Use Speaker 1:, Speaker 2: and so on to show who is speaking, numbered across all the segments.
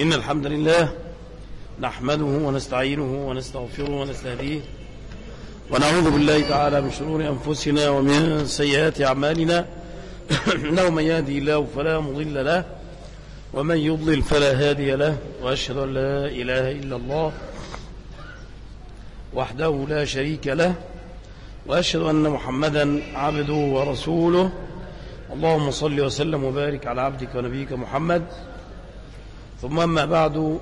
Speaker 1: إن الحمد لله نحمده ونستعينه ونستغفره ونستهديه ونعوذ بالله تعالى من شرور أنفسنا ومن سيئات أعمالنا. إنه من يهدي الله فلا مضل له ومن يضلل فلا هادي له وأشهد أن لا إله إلا الله وحده لا شريك له وأشهد أن محمدا عبده ورسوله. اللهم صل وسلم وبارك على عبدك ونبيك محمد ثم أما بعد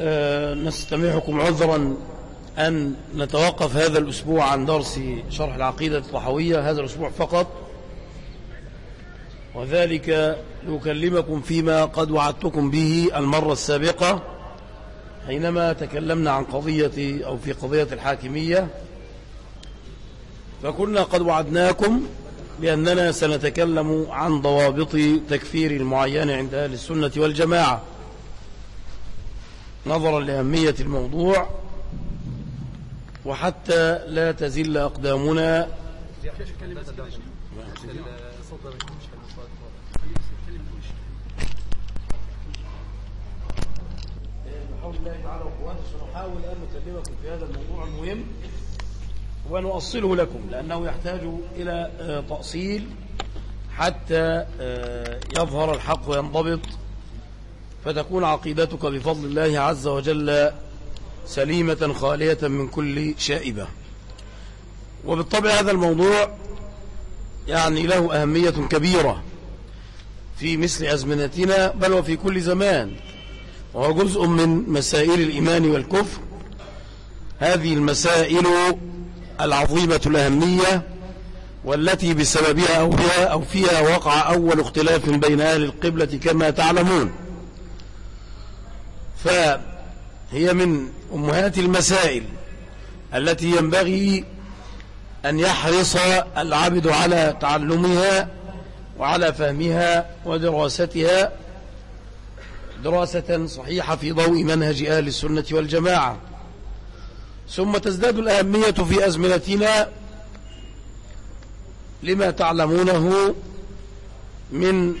Speaker 1: آه، نستمعكم عذرا أن نتوقف هذا الأسبوع عن درس شرح العقيدة الطحوية هذا الأسبوع فقط. وذلك لأكلمكم فيما قد وعدتكم به المرة السابقة حينما تكلمنا عن قضية أو في قضية الحاكمية. فكنا قد وعدناكم بأننا سنتكلم عن ضوابط تكفير المعين عند أهل السنة والجماعة. نظرا لأهمية الموضوع وحتى لا تزل أقدامنا. بحول الله تعالى وقواته سنحاول أن نكلمكم في هذا الموضوع المهم. ونؤصله لكم لأنه يحتاج إلى آه، تأصيل حتى آه، يظهر الحق وينضبط. فتكون عقيدتك بفضل الله عز وجل سليمة خالية من كل شائبة. وبالطبع هذا الموضوع يعني له أهمية كبيرة في مثل أزمنتنا بل وفي كل زمان. وهو جزء من مسائل الإيمان والكفر. هذه المسائل العظيمة الأهمية والتي بسببها أو بها أو فيها وقع أول اختلاف بين أهل القبلة كما تعلمون. فهي من أمهات المسائل التي ينبغي أن يحرص العبد على تعلمها وعلى فهمها ودراستها دراسة صحيحة في ضوء منهج أهل السنة والجماعة. ثم تزداد الأهمية في أزمنتنا لما تعلمونه من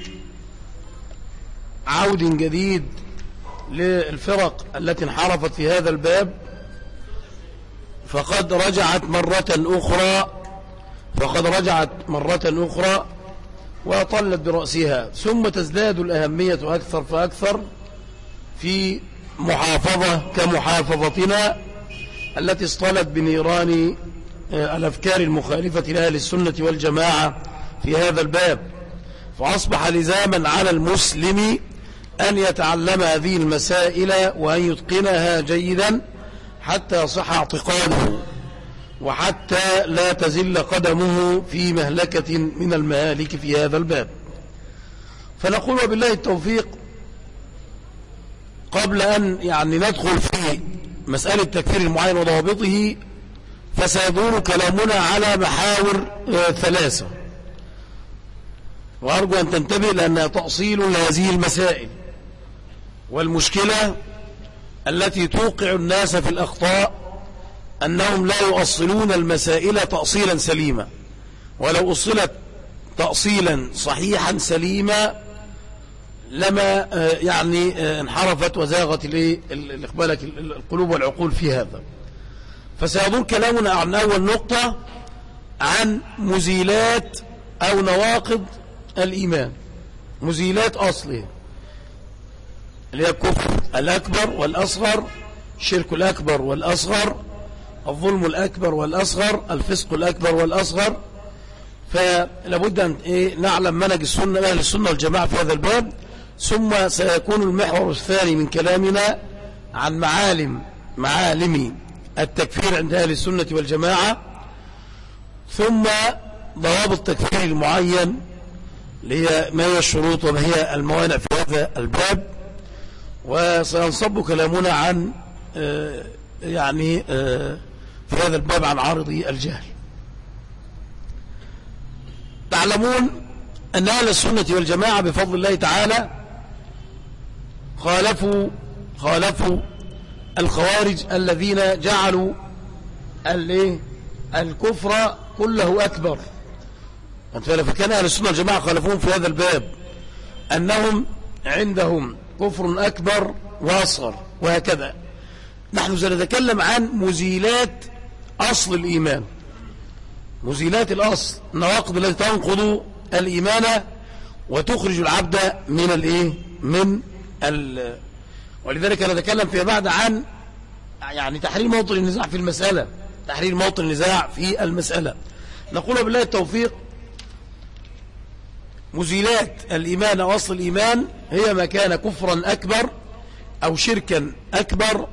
Speaker 1: عود جديد للفرق التي انحرفت في هذا الباب. فقد رجعت مرة أخرى فقد رجعت مرة أخرى وطلت برأسها. ثم تزداد الأهمية أكثر فأكثر في محافظة كمحافظتنا. التي اصطلت بنيران آه، الأفكار المخالفة لأهل السنة والجماعة في هذا الباب. فأصبح لزاما على المسلم أن يتعلم هذه المسائل وأن يتقنها جيدا حتى يصح اعتقاده وحتى لا تزل قدمه في مهلكة من المهالك في هذا الباب. فنقول وبالله التوفيق قبل أن يعني ندخل في مسألة تكفير المعين وضوابطه فسيدور كلامنا على محاور آه، ثلاثة. وأرجو أن تنتبه لأنها تأصيل لهذه المسائل. والمشكلة التي توقع الناس في الأخطاء أنهم لا يؤصلون المسائل تأصيلا سليما. ولو أصلت تأصيلا صحيحا سليما لما آه، يعني آه، انحرفت وزاغت الإقبالك القلوب والعقول في هذا. فسيدور كلامنا عن أول نقطة عن مزيلات أو نواقض الإيمان. مزيلات أصله. اللي هي الكفر الأكبر والأصغر الشرك الأكبر والأصغر الظلم الأكبر والأصغر الفسق الأكبر والأصغر. فلابد أن إيه نعلم منهج السنة أهل السنة والجماعة في هذا الباب. ثم سيكون المحور الثاني من كلامنا عن معالم معالم التكفير عند أهل السنة والجماعة ثم ضوابط التكفير المعين ما هي الشروط وما هي الموانع في هذا الباب. وسينصب كلامنا عن آه، يعني آه، في هذا الباب عن عارضي الجهل. تعلمون أن أهل السنة والجماعة بفضل الله تعالى خالفوا خالفوا الخوارج الذين جعلوا الكفر كله أكبر. فكان أهل السنة والجماعة خالفون في هذا الباب أنهم عندهم كفر أكبر وأصغر وهكذا. نحن سنتكلم عن مزيلات أصل الإيمان. مزيلات الأصل النواقض التي تنقض الإيمان وتخرج العبد من الإيه؟ من ولذلك نتكلم فيما بعد عن يعني تحرير موطن النزاع في المسألة تحرير موطن النزاع في المسألة. نقول بالله التوفيق مزيلات الإيمان وأصل الإيمان هي ما كان كفرا أكبر أو شركا أكبر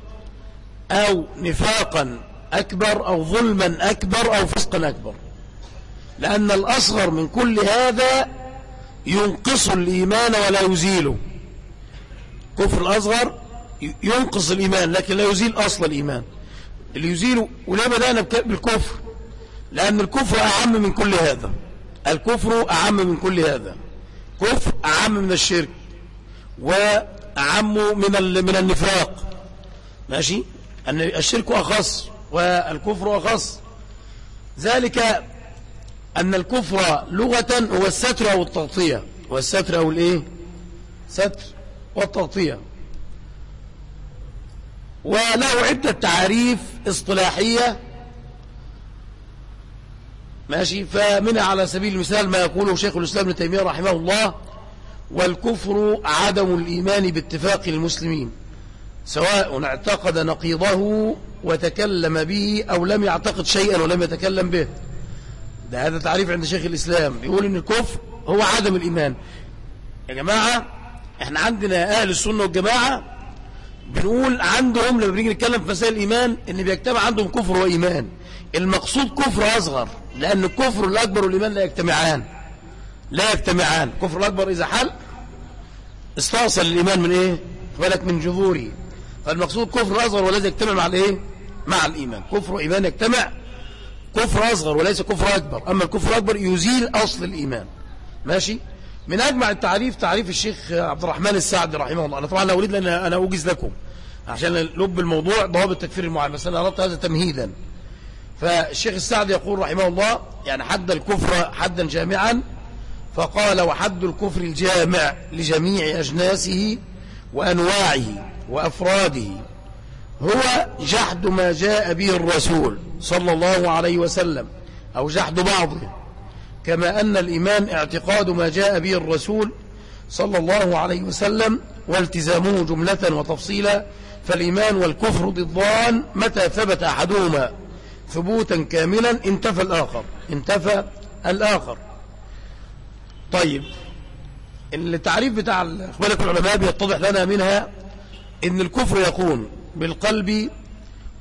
Speaker 1: أو نفاقا أكبر أو ظلما أكبر أو فسقا أكبر. لأن الأصغر من كل هذا ينقص الإيمان ولا يزيله. كفر الأصغر ينقص الإيمان لكن لا يزيل أصل الإيمان. اللي يزيله ولا بدأنا بالكفر لأن الكفر أعم من كل هذا. الكفر أعم من كل هذا. كفر أعم من الشرك وأعم من من النفاق. ماشي؟ أن الشرك أخص والكفر أخص. ذلك أن الكفر لغة هو الستر أو التغطية. والستر أو الإيه؟ ستر. والتغطية. وله عدة تعريف اصطلاحية. ماشي؟ فمنها على سبيل المثال ما يقوله شيخ الإسلام ابن تيمية رحمه الله والكفر عدم الإيمان باتفاق المسلمين سواء اعتقد نقيضه وتكلم به أو لم يعتقد شيئا ولم يتكلم به. ده هذا تعريف عند شيخ الإسلام. بيقول إن الكفر هو عدم الإيمان. يا جماعة إحنا عندنا أهل السنة والجماعة بنقول عندهم لما بنيجي نتكلم في مسائل الإيمان إن بيجتمع عندهم كفر وإيمان. المقصود كفر أصغر لأن الكفر الأكبر والإيمان لا يجتمعان. لا يجتمعان. الكفر الأكبر إذا حل استأصل الإيمان من إيه؟ بالك من جذوره. فالمقصود كفر أصغر والذي يجتمع مع الإيه؟ مع الإيمان. كفر وإيمان يجتمع كفر أصغر وليس كفر أكبر. أما الكفر الأكبر يزيل أصل الإيمان. ماشي؟ من أجمع التعريف تعريف الشيخ عبد الرحمن السعدي رحمه الله. أنا طبعا لا أريد أن أنا أوجز لكم عشان لب الموضوع ضوابط تكفير المعين بس أنا أردت هذا تمهيدا. فالشيخ السعدي يقول رحمه الله يعني حد الكفر حدا جامعا فقال وحد الكفر الجامع لجميع أجناسه وأنواعه وأفراده هو جحد ما جاء به الرسول صلى الله عليه وسلم أو جحد بعضه. كما أن الإيمان اعتقاد ما جاء به الرسول صلى الله عليه وسلم والتزامه جملة وتفصيلا فالإيمان والكفر ضدان متى ثبت أحدهما. ثبوتا كاملا انتفى الآخر انتفى الآخر. طيب التعريف بتاع أخبارك العلماء بيتضح لنا منها إن الكفر يكون بالقلب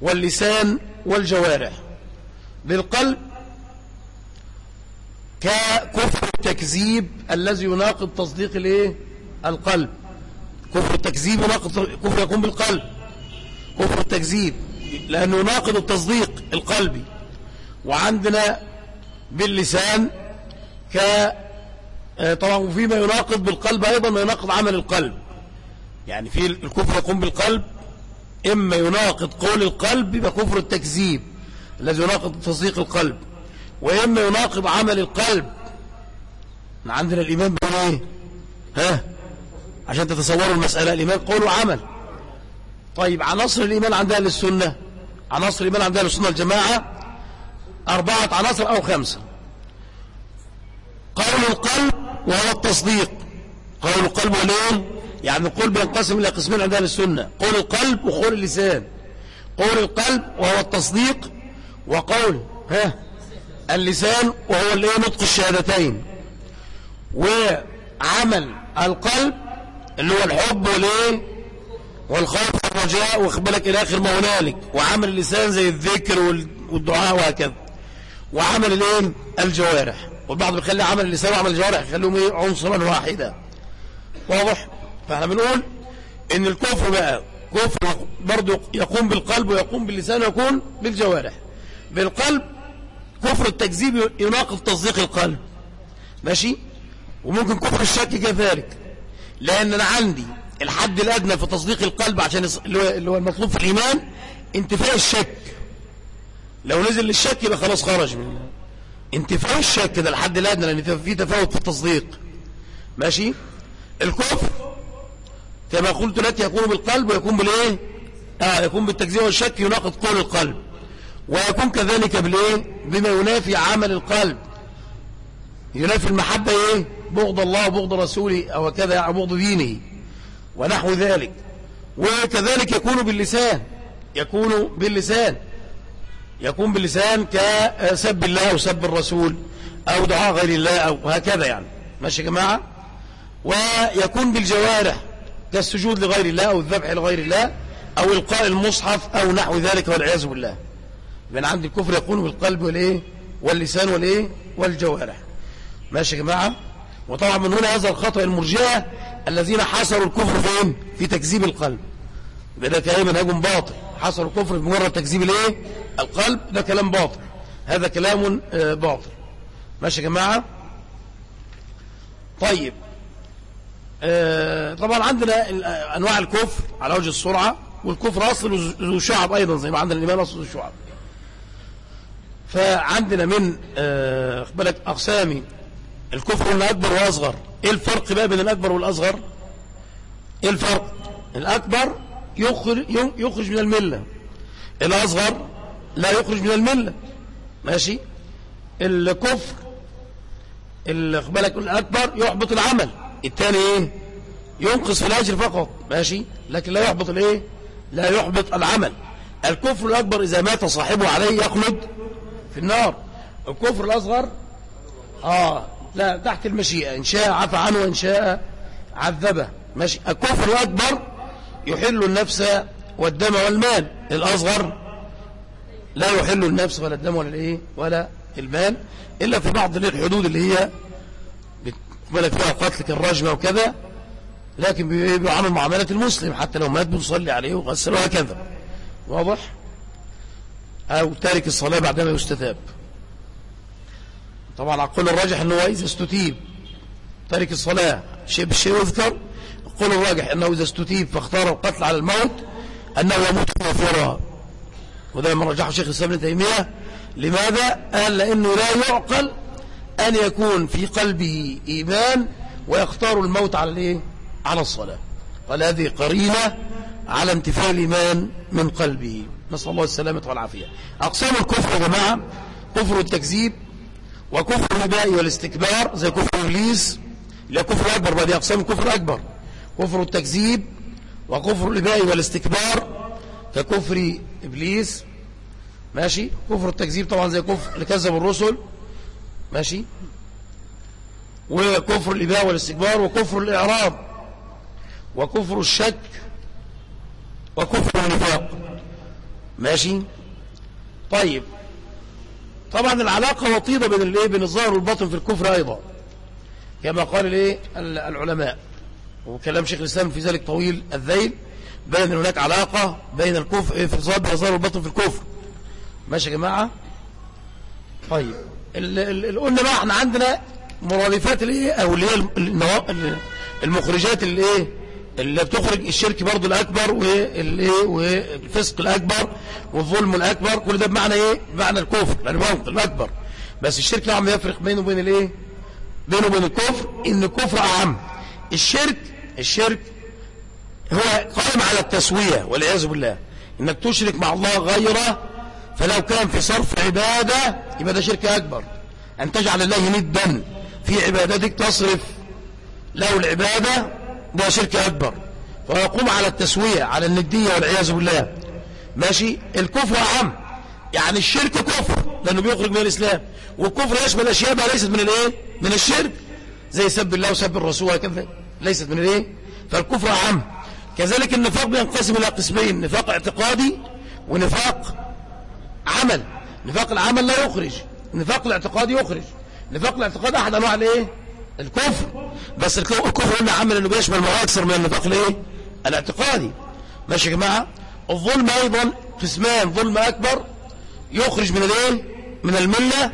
Speaker 1: واللسان والجوارح. بالقلب ككفر التكذيب الذي يناقض تصديق الايه؟ القلب. كفر التكذيب يناقض كفر يكون بالقلب. كفر التكذيب لأنه يناقض التصديق القلبي. وعندنا باللسان ك آه، طبعا وفيما يناقض بالقلب أيضا ما يناقض عمل القلب. يعني في الكفر يكون بالقلب إما يناقض قول القلب يبقى كفر التكذيب الذي يناقض تصديق القلب. وإما يناقض عمل القلب. عندنا الإيمان بين إيه ها؟ عشان تتصوروا المسألة الإيمان قول وعمل. طيب عناصر الإيمان عندها للسنة عناصر الإيمان عندها للسنة الجماعة أربعة عناصر أو خمسة. قول القلب وهو التصديق. قول القلب وليه يعني القول بينقسم إلى قسمين عند أهل السنة. قول القلب وقول اللسان. قول القلب وهو التصديق وقول ها؟ اللسان وهو اللي نطق الشهادتين. وعمل القلب اللي هو الحب والإيه؟ والخوف والرجاء واخبالك إلى آخر ما هنالك. وعمل اللسان زي الذكر والدعاء وهكذا. وعمل الإيه؟ الجوارح. والبعض بيخلي عمل اللسان وعمل الجوارح يخليهم إيه؟ عنصرا واحدا واضح؟ فإحنا بنقول إن الكفر بقى كفر برضه يقوم بالقلب ويقوم باللسان ويكون بالجوارح. بالقلب كفر التكذيب يناقض تصديق القلب. ماشي؟ وممكن كفر الشك كذلك لأن أنا عندي الحد الأدنى في تصديق القلب عشان اللي هو المطلوب في الإيمان انتفاء الشك. لو نزل للشك يبقى خلاص خرج من انتفاء الشك ده الحد الأدنى لأن في تفاوت في التصديق. ماشي؟ الكفر كما قلت لك يكون بالقلب ويكون بالإيه؟ آه يكون بالتكذيب والشك يناقض قول القلب. ويكون كذلك بالإيه؟ بما ينافي عمل القلب. ينافي المحبة إيه؟ بغض الله وبغض رسوله أو كذا أو بغض دينه. ونحو ذلك. وكذلك يكون باللسان. يكون باللسان. يكون باللسان كسب الله أو سب الرسول أو دعاء غير الله أو هكذا يعني. ماشي يا جماعة؟ ويكون بالجوارح كالسجود لغير الله أو الذبح لغير الله أو إلقاء المصحف أو نحو ذلك والعياذ بالله. من عند الكفر يكون بالقلب والإيه؟ واللسان والإيه؟ والجوارح. ماشي يا جماعة؟ وطبعا من هنا هذا الخطأ المرجئة الذين حصروا الكفر فين؟ في تكذيب القلب. ده كلام منهج باطل. حصروا الكفر بمجرد تكذيب الإيه؟ القلب. ده كلام باطل. هذا كلام آه، باطل. ماشي يا جماعة؟ طيب. آه، طبعا عندنا أنواع الكفر على وجه السرعة والكفر أصل ذو شعب أيضا زي ما عندنا الإيمان أصل ذو شعب. فعندنا من آه، بالك اقسام الكفر الأكبر واصغر إيه الفرق بقى بين الأكبر والأصغر؟ إيه الفرق؟ الأكبر يخرج, يخرج من الملة. الأصغر لا يخرج من الملة. ماشي؟ الكفر بالك الأكبر يحبط العمل. الثاني إيه؟ ينقص في الأجر فقط. ماشي؟ لكن لا يحبط الإيه؟ لا يحبط العمل. الكفر الأكبر إذا مات صاحبه عليه يخلد في النار. الكفر الأصغر؟ آه. لا تحت المشيئة. إن شاء عفى عنه وإن شاء عذبه. ماشي الكفر الأكبر يحل النفس والدم والمال. الأصغر لا يحل النفس ولا الدم ولا الإيه؟ ولا المال إلا في بعض الحدود اللي هي بتقبل فيها قتل كالرجمة وكذا لكن بيعامل معاملة المسلم حتى لو مات بنصلي عليه وغسل وهكذا. واضح؟ أو تارك الصلاة بعدما يستتاب طبعا القول الراجح أنه إذا استتيب تارك الصلاة شيء بالشيء يذكر. القول الراجح أنه إذا استتيب فاختار القتل على الموت أنه يموت كافرا وده من رجحه شيخ الإسلام ابن تيمية. لماذا؟ قال لأنه لا يعقل أن يكون في قلبه إيمان ويختار الموت على الإيه؟ على الصلاة. قال هذه قرينة على انتفاء الإيمان من قلبه. نسأل الله السلامة والعافية. أقسام الكفر يا جماعة كفر التكذيب وكفر الرباء والاستكبار زي كفر إبليس. لا كفر أكبر دي أقسام الكفر أكبر. كفر التكذيب وكفر الرباء والاستكبار ككفر إبليس. ماشي؟ كفر التكذيب طبعا زي كفر اللي كذب الرسل. ماشي؟ وكفر الإباء والاستكبار وكفر الإعراض وكفر الشك وكفر النفاق. ماشي؟ طيب. طبعا العلاقة وطيدة بين الإيه؟ بين الظاهر والباطن في الكفر أيضا. كما قال الإيه؟ العلماء. وكلام شيخ الإسلام في ذلك طويل الذيل. بين هناك علاقة بين الكفر في الظاهر والباطن في الكفر. ماشي يا جماعة؟ طيب. قلنا بقى إحنا عندنا مرادفات الإيه؟ أو اللي هي المخرجات الإيه؟ اللي بتخرج الشرك برضو الأكبر والفسق الأكبر والظلم الأكبر كل ده بمعنى إيه؟ بمعنى الكفر الموقف الأكبر. بس الشرك نعم يفرق بينه وبين الإيه؟ بينه وبين الكفر إن الكفر أعم. الشرك الشرك هو قائم على التسوية والعياذ بالله. إنك تشرك مع الله غيره فلو كان في صرف عبادة يبقى ده شرك أكبر. أن تجعل الله ندا في عبادتك تصرف. له العبادة ده شرك أكبر. فيقوم على التسوية على الندية والعياذ بالله. ماشي؟ الكفر أعم يعني الشرك كفر لأنه بيخرج من الإسلام. والكفر يشمل أشياء بقى ليست من الإيه؟ من الشرك. زي سب الله وسب الرسول وكذا ليست من الإيه؟ فالكفر أعم كذلك النفاق بينقسم إلى قسمين. نفاق اعتقادي ونفاق عمل. نفاق العمل لا يخرج. نفاق الاعتقادي يخرج. نفاق الاعتقاد أحد أنواع الإيه؟ الكفر. بس الكفر قلنا عمل إنه بيشمل ما أكثر من النفاق الايه الاعتقادي. ماشي يا جماعة؟ الظلم أيضا قسمان ظلم أكبر يخرج من الإيه؟ من الملة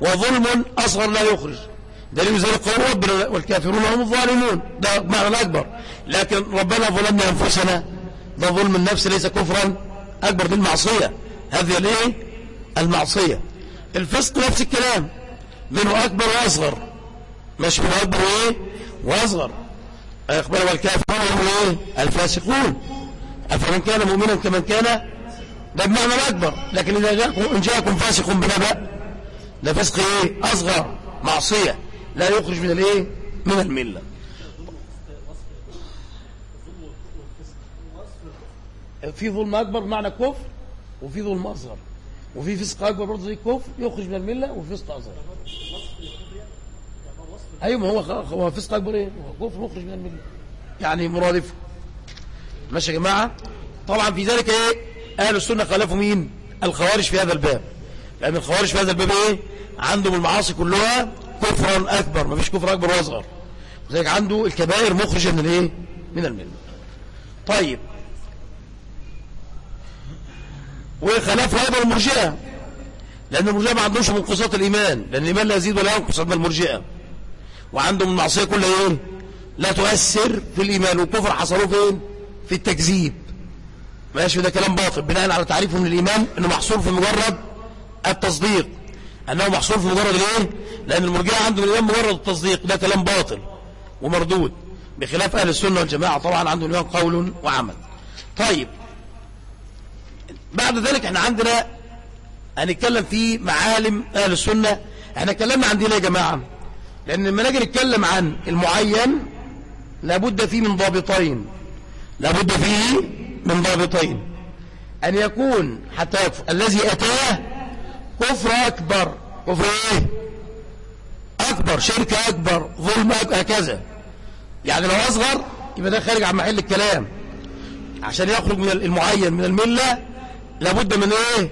Speaker 1: وظلم أصغر لا يخرج. دليل ذلك قول ربنا والكافرون هم الظالمون ده معنى الاكبر لكن ربنا ظلمنا أنفسنا ده ظلم النفس ليس كفرا أكبر دي المعصية. هذه الإيه؟ المعصية. الفسق نفس الكلام منه أكبر وأصغر. ماشي من أكبر وإيه وأصغر. أخبر والكافرون هم إيه؟ الفاسقون. أفمن كان مؤمنا كمن كان؟ ده بمعنى الأكبر. لكن إذا جاءكم إن جاءكم فاسق بنبأ ده فسق إيه؟ أصغر. معصية. لا يخرج من الإيه؟ من الملة. في ظلم أكبر بمعنى كفر وفي ظلم أصغر. وفي فسق أكبر برضه زي الكفر يخرج من الملة وفي فسق أصغر. أيوة ما هو هو فسق أكبر إيه؟ هو كفر مخرج من الملة يعني مرادف. ماشي يا جماعة. طبعا في ذلك إيه؟ أهل السنة خالفوا مين؟ الخوارج في هذا الباب. لأن الخوارج في هذا الباب إيه؟ عندهم المعاصي كلها كفرا أكبر. ما فيش كفر أكبر وأصغر لذلك عنده الكبائر مخرجة من الإيه من الملة طيب. وخلاف هذا المرجئة. لأن المرجئة ما عندهمش منقصات الإيمان. لأن الإيمان لا يزيد ولا ينقص عند المرجئة. وعندهم المعصية كلها إيه لا تؤثر في الإيمان. والكفر حصلوه فين؟ في التكذيب. ماشي؟ ده كلام باطل. بناء على تعريفه من الإيمان أنه محصور في مجرد التصديق. أنه محصور في مجرد الإيه لأن المرجئة عندهم الإيمان مجرد التصديق. ده كلام باطل ومردود. بخلاف أهل السنة والجماعة طبعا عندهم الإيمان قول وعمل. طيب. بعد ذلك إحنا عندنا هنتكلم في معالم أهل السنة. إحنا اتكلمنا عن دي ليه يا جماعة. لأن لما نجي نتكلم عن المعين لابد فيه من ضابطين. لابد فيه من ضابطين. أن يكون حتى يكفر الذي أتاه كفر أكبر. كفر إيه؟ أكبر شركة أكبر ظلم أكبر هكذا. يعني لو أصغر يبقى ده خارج عن محل الكلام. عشان يخرج من المعين من الملة لابد من إيه؟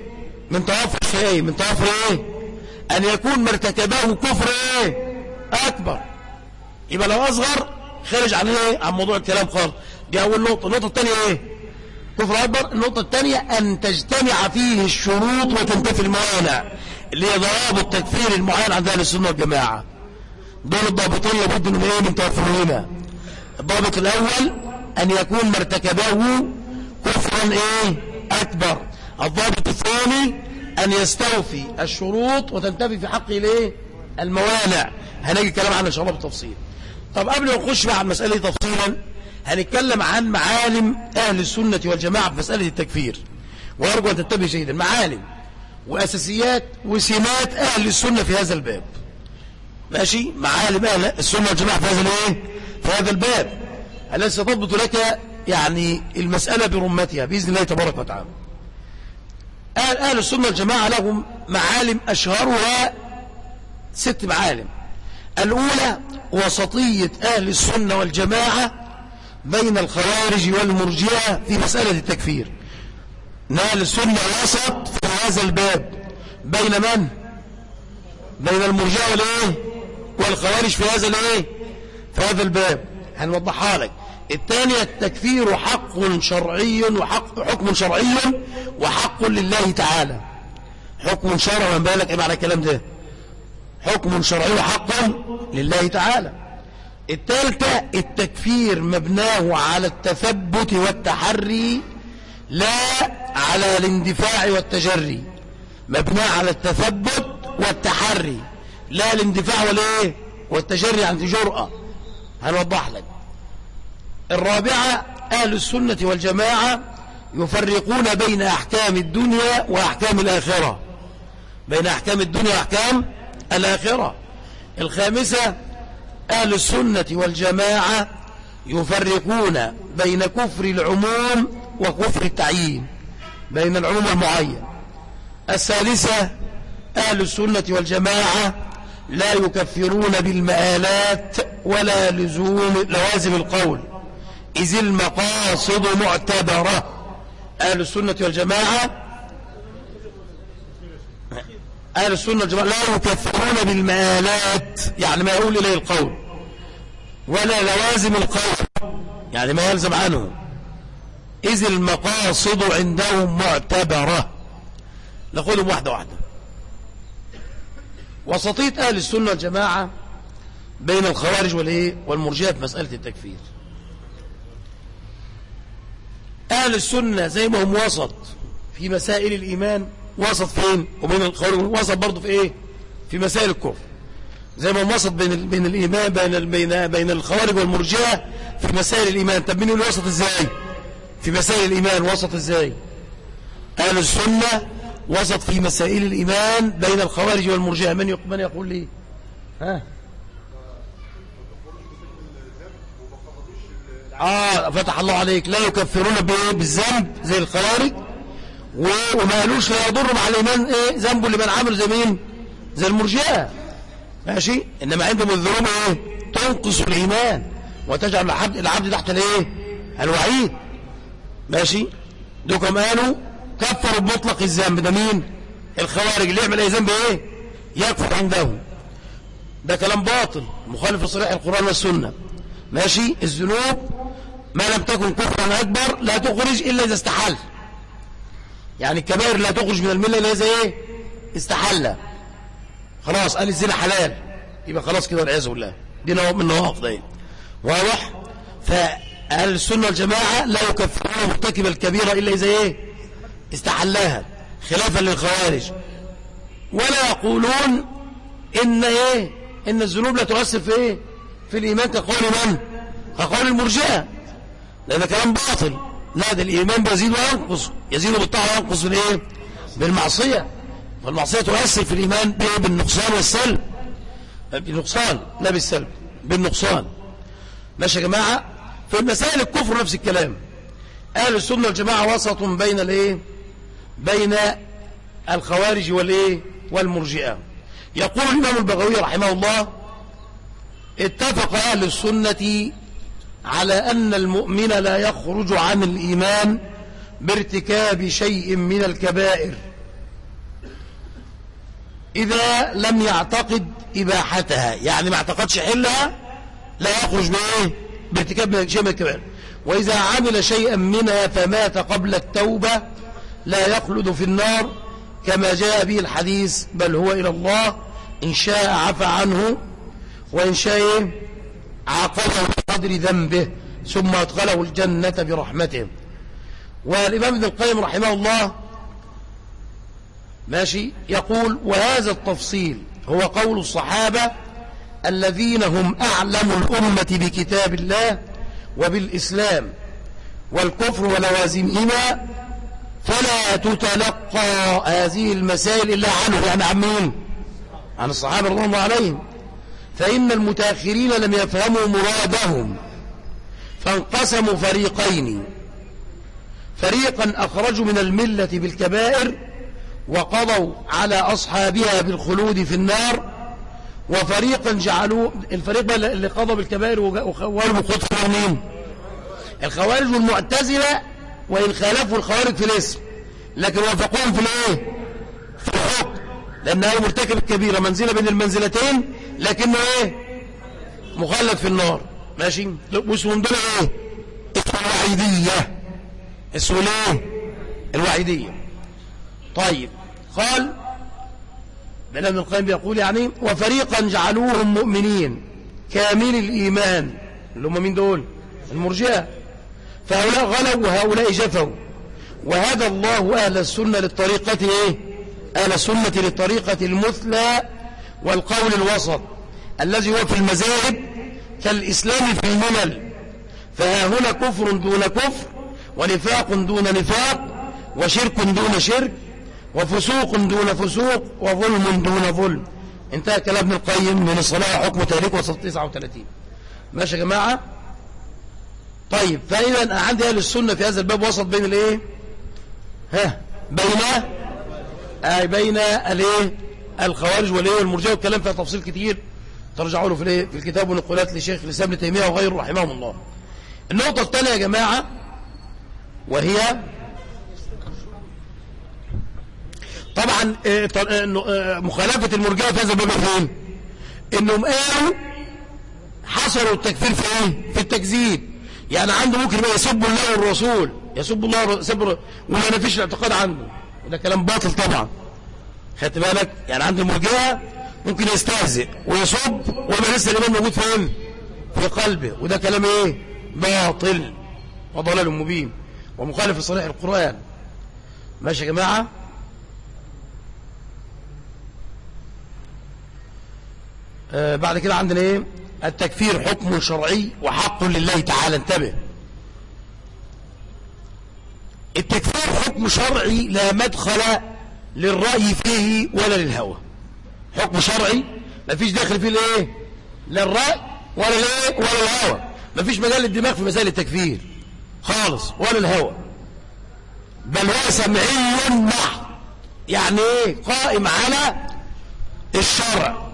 Speaker 1: من توفر إيه من توفر إيه؟ أن يكون مرتكبه كفر إيه؟ أكبر. يبقى لو أصغر خارج عن إيه؟ عن موضوع الكلام خالص. دي أول نقطة. النقطة الثانية إيه؟ كفر أكبر. النقطة الثانية أن تجتمع فيه الشروط وتنتفي الموانع اللي هي ضوابط تكفير المعين عند أهل السنة والجماعة. دول الضابطين لابد من إيه؟ من توفرهما الضابط الأول أن يكون مرتكبه كفرا إيه؟ أكبر. الضابط الثاني أن يستوفي الشروط وتنتفي في حقه ليه؟ الموانع. هنجي الكلام عنها إن شاء الله بالتفصيل. طب قبل ما نخش مع المسألة تفصيلا هنتكلم عن معالم أهل السنة والجماعة في مسألة التكفير. وأرجو أن تنتبه جيدا معالم وأساسيات وسمات أهل السنة في هذا الباب. ماشي؟ معالم أهل السنة والجماعة في هذا الإيه؟ في هذا الباب. الذي ستضبط لك يعني المسألة برمتها؟ بإذن الله تبارك وتعالى. أهل, أهل السنة والجماعة لهم معالم أشهرها ست معالم. الأولى وسطية أهل السنة والجماعة بين الخوارج والمرجئة في مسألة التكفير. أهل السنة وسط في هذا الباب. بين من؟ بين المرجئة والإيه؟ والخوارج في هذا الإيه؟ في هذا الباب. هنوضحها لك. الثانية التكفير حق شرعي وحق حكم شرعي وحق لله تعالى. حكم شرعي من بالك إيه معنى الكلام ده؟ حكم شرعي وحق لله تعالى. الثالثة التكفير مبناه على التثبت والتحري لا على الاندفاع والتجري. مبناه على التثبت والتحري. لا الاندفاع والايه والتجري عند جرأة. هنوضح لك. الرابعة أهل السنة والجماعة يفرقون بين أحكام الدنيا وأحكام الآخرة. بين أحكام الدنيا وأحكام الآخرة. الخامسة أهل السنة والجماعة يفرقون بين كفر العموم وكفر التعيين بين العموم والمعين الثالثة أهل السنة والجماعة لا يكفرون بالمآلات ولا لزوم لوازم القول. إذ المقاصد معتبرة. أهل السنة والجماعة أهل السنة والجماعة لا يكفرون بالمآلات يعني ما يقول إليه القول ولا لوازم القول يعني ما يلزم عنه. إذ المقاصد عندهم معتبرة. نقولهم واحدة واحدة. وسطية أهل السنة والجماعة بين الخوارج والمرجئة في مسألة التكفير. أهل السنة زي ما هم وسط في مسائل الإيمان وسط فين وبين الخوارج وسط برضه في إيه؟ في مسائل الكفر. زي ما وسط بين بين الإيمان بين بين بين الخوارج والمرجئة في مسائل الإيمان. طب مين يقول وسط إزاي؟ في مسائل الإيمان وسط إزاي؟ أهل السنة وسط في مسائل الإيمان بين الخوارج والمرجئة. من من يقول لي؟ ها؟ آه فتح الله عليك. لا يكفرون بالذنب زي الخوارج. وما قالوش لا يضر مع الإيمان إيه؟ ذنبه اللي عمله زي مين؟ زي المرجئة. ماشي؟ إنما عندهم الذنوب إيه؟ تنقص الإيمان. وتجعل العبد, العبد تحت الإيه؟ الوعيد. ماشي؟ دوكم قالوا كفروا بمطلق الذنب. ده مين؟ الخوارج. اللي يعمل أي ذنب؟ إيه؟ يكفر عنده. ده كلام باطل. مخالف لصريح القرآن والسنة. ماشي؟ الذنوب ما لم تكن كفرا أكبر لا تخرج إلا إذا استحل. يعني الكبائر لا تخرج من الملة إلا إذا إيه؟ استحل. خلاص قال الزنا حلال. يبقى خلاص كده والعياذ بالله. دي نوع من نواقض إيه واضح؟ فأهل السنة والجماعة لا يكفرون مرتكب الكبيرة إلا إذا إيه؟ استحلاها خلافا للخوارج. ولا يقولون إن إيه؟ إن الذنوب لا تؤثر في إيه؟ في الإيمان كقول من؟ كقول المرجئة. لأن كلام باطل. لا ده الإيمان بيزيد وينقص. يزيد بالطاعة وينقص بالإيه بالمعصية. والمعصية تؤثر في الإيمان بالنقصان والسلب. بالنقصان لا بالسلب بالنقصان. ماشي يا جماعة؟ في مسائل الكفر نفس الكلام. أهل السنة والجماعة وسط بين الإيه؟ بين الخوارج والإيه؟ والمرجئة. يقول الإمام البغوي رحمه الله اتفق أهل السنة على أن المؤمن لا يخرج عن الإيمان بارتكاب شيء من الكبائر. إذا لم يعتقد إباحتها يعني ما اعتقدش حلها لا يخرج بإيه بارتكاب شيء من الكبائر. وإذا عمل شيئا منها فمات قبل التوبة لا يخلد في النار كما جاء به الحديث بل هو إلى الله إن شاء عفى عنه وإن شاء عاقبه بقدر ذنبه ثم أدخله الجنة برحمته. والإمام ابن القيم رحمه الله ماشي يقول وهذا التفصيل هو قول الصحابة الذين هم أعلم الأمة بكتاب الله وبالإسلام والكفر ولوازمهما فلا تتلقى هذه المسائل إلا عنه. يعني عن مين؟ عن الصحابة رضي الله عليهم. فإن المتأخرين لم يفهموا مرادهم فانقسموا فريقين. فريقا أخرجوا من الملة بالكبائر وقضوا على أصحابها بالخلود في النار وفريقا جعلوا الفريق اللي قضوا بالكبائر بخلود في مين الخوارج والمعتزلة وإن خالفوا الخوارج في الاسم لكن وافقوهم في الإيه؟ في الحكم لأنه مرتكب الكبيرة منزلة بين المنزلتين لكنه إيه؟ مخلد في النار. ماشي؟ واسمهم دول إيه؟ الوعيدية اسمه إيه الوعيدية طيب قال بن ابن القيم بيقول يعني وفريقا جعلوهم مؤمنين. كامل الإيمان. اللي هم مين دول؟ المرجئة. فهؤلاء غلوا وهؤلاء جفوا. وهدى الله أهل السنة للطريقة إيه؟ أهل السنة للطريقة المثلى والقول الوسط. الذي هو في المذاهب كالإسلام في الملل. فها هنا كفر دون كفر ونفاق دون نفاق وشرك دون شرك وفسوق دون فسوق وظلم دون ظلم. انتهى كلام ابن القيم من الصلاة حكم تاريخ وسط 39 ماشي يا جماعة؟ طيب فإذا عندي أهل السنة في هذا الباب وسط بين الإيه؟ ها بين آه بين الإيه؟ الخوارج والإيه؟ والمرجئة والكلام فيها تفصيل كتير. ترجعوا له في الايه؟ في الكتاب ونقولات لشيخ الإسلام ابن تيمية وغيره رحمهم الله. النقطة الثانية يا جماعة وهي طبعا آه، آه، آه، مخالفة المرجئة في هذا الباب فين؟ إنهم قالوا حصلوا التكفير في إيه؟ في التكذيب. يعني عنده ممكن يسب الله والرسول. يسب الله والرسول وما نفيش الاعتقاد عنده. وده كلام باطل طبعا. خدت بالك؟ يعني عند المرجئة ممكن يستهزئ ويصب وما لسه الايمان موجود فين في قلبه. وده كلام إيه؟ باطل وضلال مبين ومخالف لصريح القرآن. ماشي يا جماعة؟ آه بعد كده عندنا إيه؟ التكفير حكم شرعي وحق لله تعالى. انتبه. التكفير حكم شرعي لا مدخل للرأي فيه ولا للهوى. حكم شرعي ما فيش داخل فيه الايه؟ لا الرأي ولا الايه ولا الهوى ما فيش مجال للدماغ في مسائل التكفير خالص ولا الهوى بل هو سمعي محض يعني إيه؟ قائم على الشرع.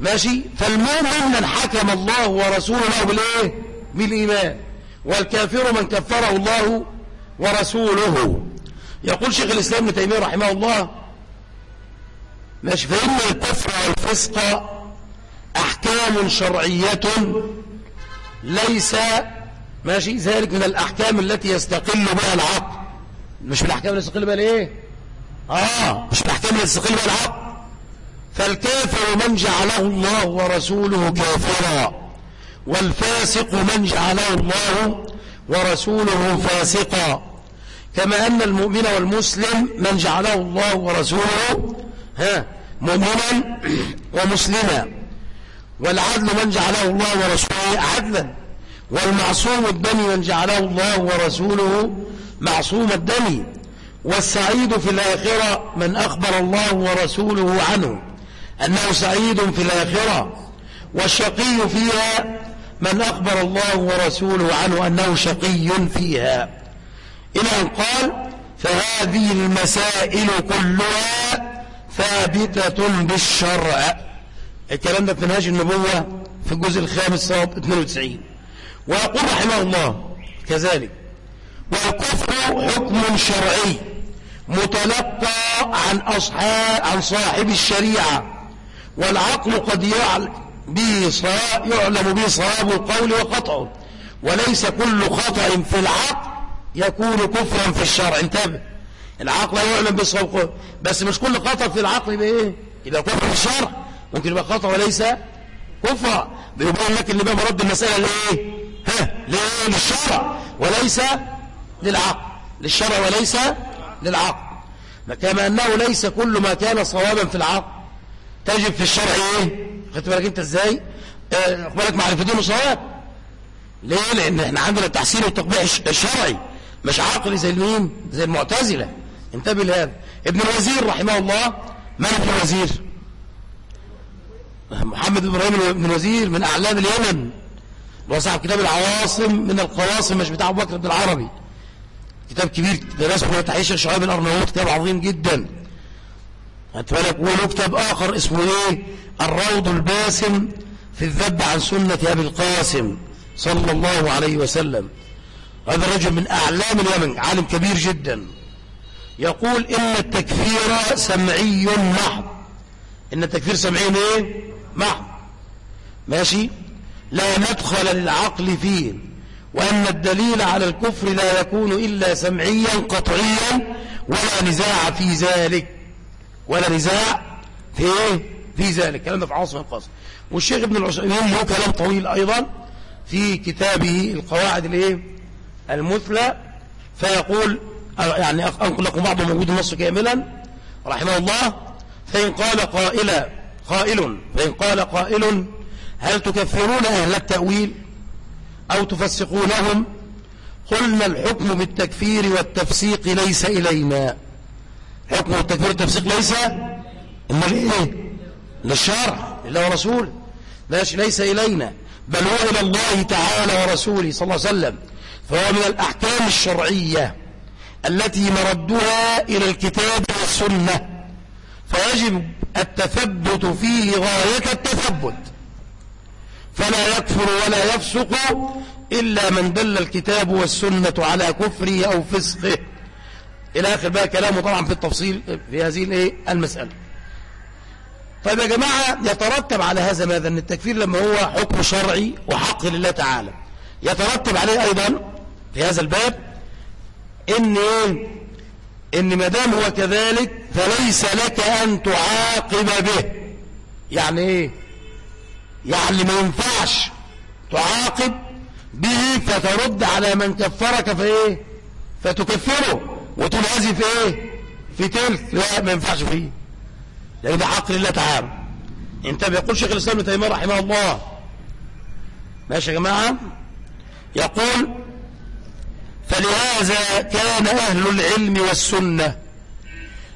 Speaker 1: ماشي؟ فالمؤمن من حكم الله ورسوله بالإيه؟ بالإيمان. والكافر من كفره الله ورسوله. يقول شيخ الإسلام ابن تيمية رحمه الله ماشي فإن الكفر والفسق أحكام شرعية ليس ماشي ذلك من الأحكام التي يستقل بها العقل. مش من الأحكام اللي يستقل بها الإيه؟ آه مش من الأحكام اللي يستقل بها العقل. فالكافر من جعله الله ورسوله كافرا والفاسق من جعله الله ورسوله فاسقا. كما أن المؤمن والمسلم من جعله الله ورسوله ها مؤمنا ومسلما. والعدل من جعله الله ورسوله عدلا والمعصوم الدم من جعله الله ورسوله معصوم الدم والسعيد في الآخرة من أخبر الله ورسوله عنه أنه سعيد في الآخرة. والشقي فيها من أخبر الله ورسوله عنه أنه شقي فيها. إلى أن قال فهذه المسائل كلها ثابتة بالشرع. الكلام ده في منهاج النبوة في الجزء الخامس صاد 92 ويقول رحمه الله كذلك والكفر حكم شرعي متلقى عن أصحاب عن صاحب الشريعة والعقل قد يعلم به يعلم به صواب القول وقطعه وليس كل خطأ في العقل يكون كفرا في الشرع. انتبه. العقل يعلم بالصواب بس مش كل خطأ في العقل يبقى إيه؟ يبقى كفر في الشرع. ممكن يبقى خطأ وليس كفر. بيبين لك ان بقى مرد المسألة لايه ها؟ ليه؟ للشرع. وليس للعقل. للشرع وليس للعقل. كما أنه ليس كل ما كان صوابا في العقل. تجب في الشرع إيه؟ خدت بالك أنت إزاي؟ آه بالك معرفتين وصواب. ليه؟ لأن إحنا عندنا التحسين والتقبيح الشرعي. مش عقلي زي المين؟ زي المعتزلة. انتبه لهذا. ابن الوزير رحمه الله من ابن الوزير. محمد إبراهيم ابن الوزير من أعلام اليمن وصاحب كتاب العواصم من القواصم مش بتاع أبو بكر بن العربي. كتاب كبير درسه تحيش الشعاب الارناؤوط كتاب عظيم جدا. انت بالك وله كتاب آخر اسمه إيه؟ الروض الباسم في الذب عن سنة أبي القاسم صلى الله عليه وسلم. هذا الرجل من أعلام اليمن عالم كبير جدا. يقول إن التكفير سمعي محض إن التكفير سمعي إيه؟ محض ماشي؟ لا مدخل للعقل فيه وأن الدليل على الكفر لا يكون إلا سمعيا قطعيا ولا نزاع في ذلك. ولا نزاع في إيه في ذلك. كلام في عاصم القاسم والشيخ ابن العثيمين له كلام طويل أيضا في كتابه القواعد الإيه؟ المثلى فيقول يعني أنقل لكم بعض موجود النص كاملا. رحمه الله فإن قال قائل قائل فإن قال قائل هل تكفرون أهل التأويل؟ أو تفسقونهم؟ قلنا الحكم بالتكفير والتفسيق ليس إلينا. حكم التكفير والتفسيق ليس امال إيه؟ للشرع الله ورسوله ليس إلينا؟ بل هو إلى الله تعالى ورسوله صلى الله عليه وسلم. فهو من الأحكام الشرعية. التي مردها إلى الكتاب والسنة. فيجب التثبت فيه غاية التثبت. فلا يكفر ولا يفسق إلا من دل الكتاب والسنة على كفره أو فسقه. إلى آخر بقى كلامه طبعا في التفصيل في هذه المسألة. طيب يا جماعة يترتب على هذا ماذا؟ أن التكفير لما هو حكم شرعي وحق لله تعالى. يترتب عليه أيضا في هذا الباب إن إيه إن ما دام هو كذلك فليس لك أن تعاقب به. يعني إيه؟ يعني ما ينفعش تعاقب به فترد على من كفرك في إيه؟ فتكفره. هذه في إيه؟ في تلك. لا ما ينفعش فيه. لأن ده حق لله تعالى انت بيقول شيخ الإسلام ابن تيمية رحمه الله. ماشي يا جماعة؟ يقول فلهذا كان أهل العلم والسنة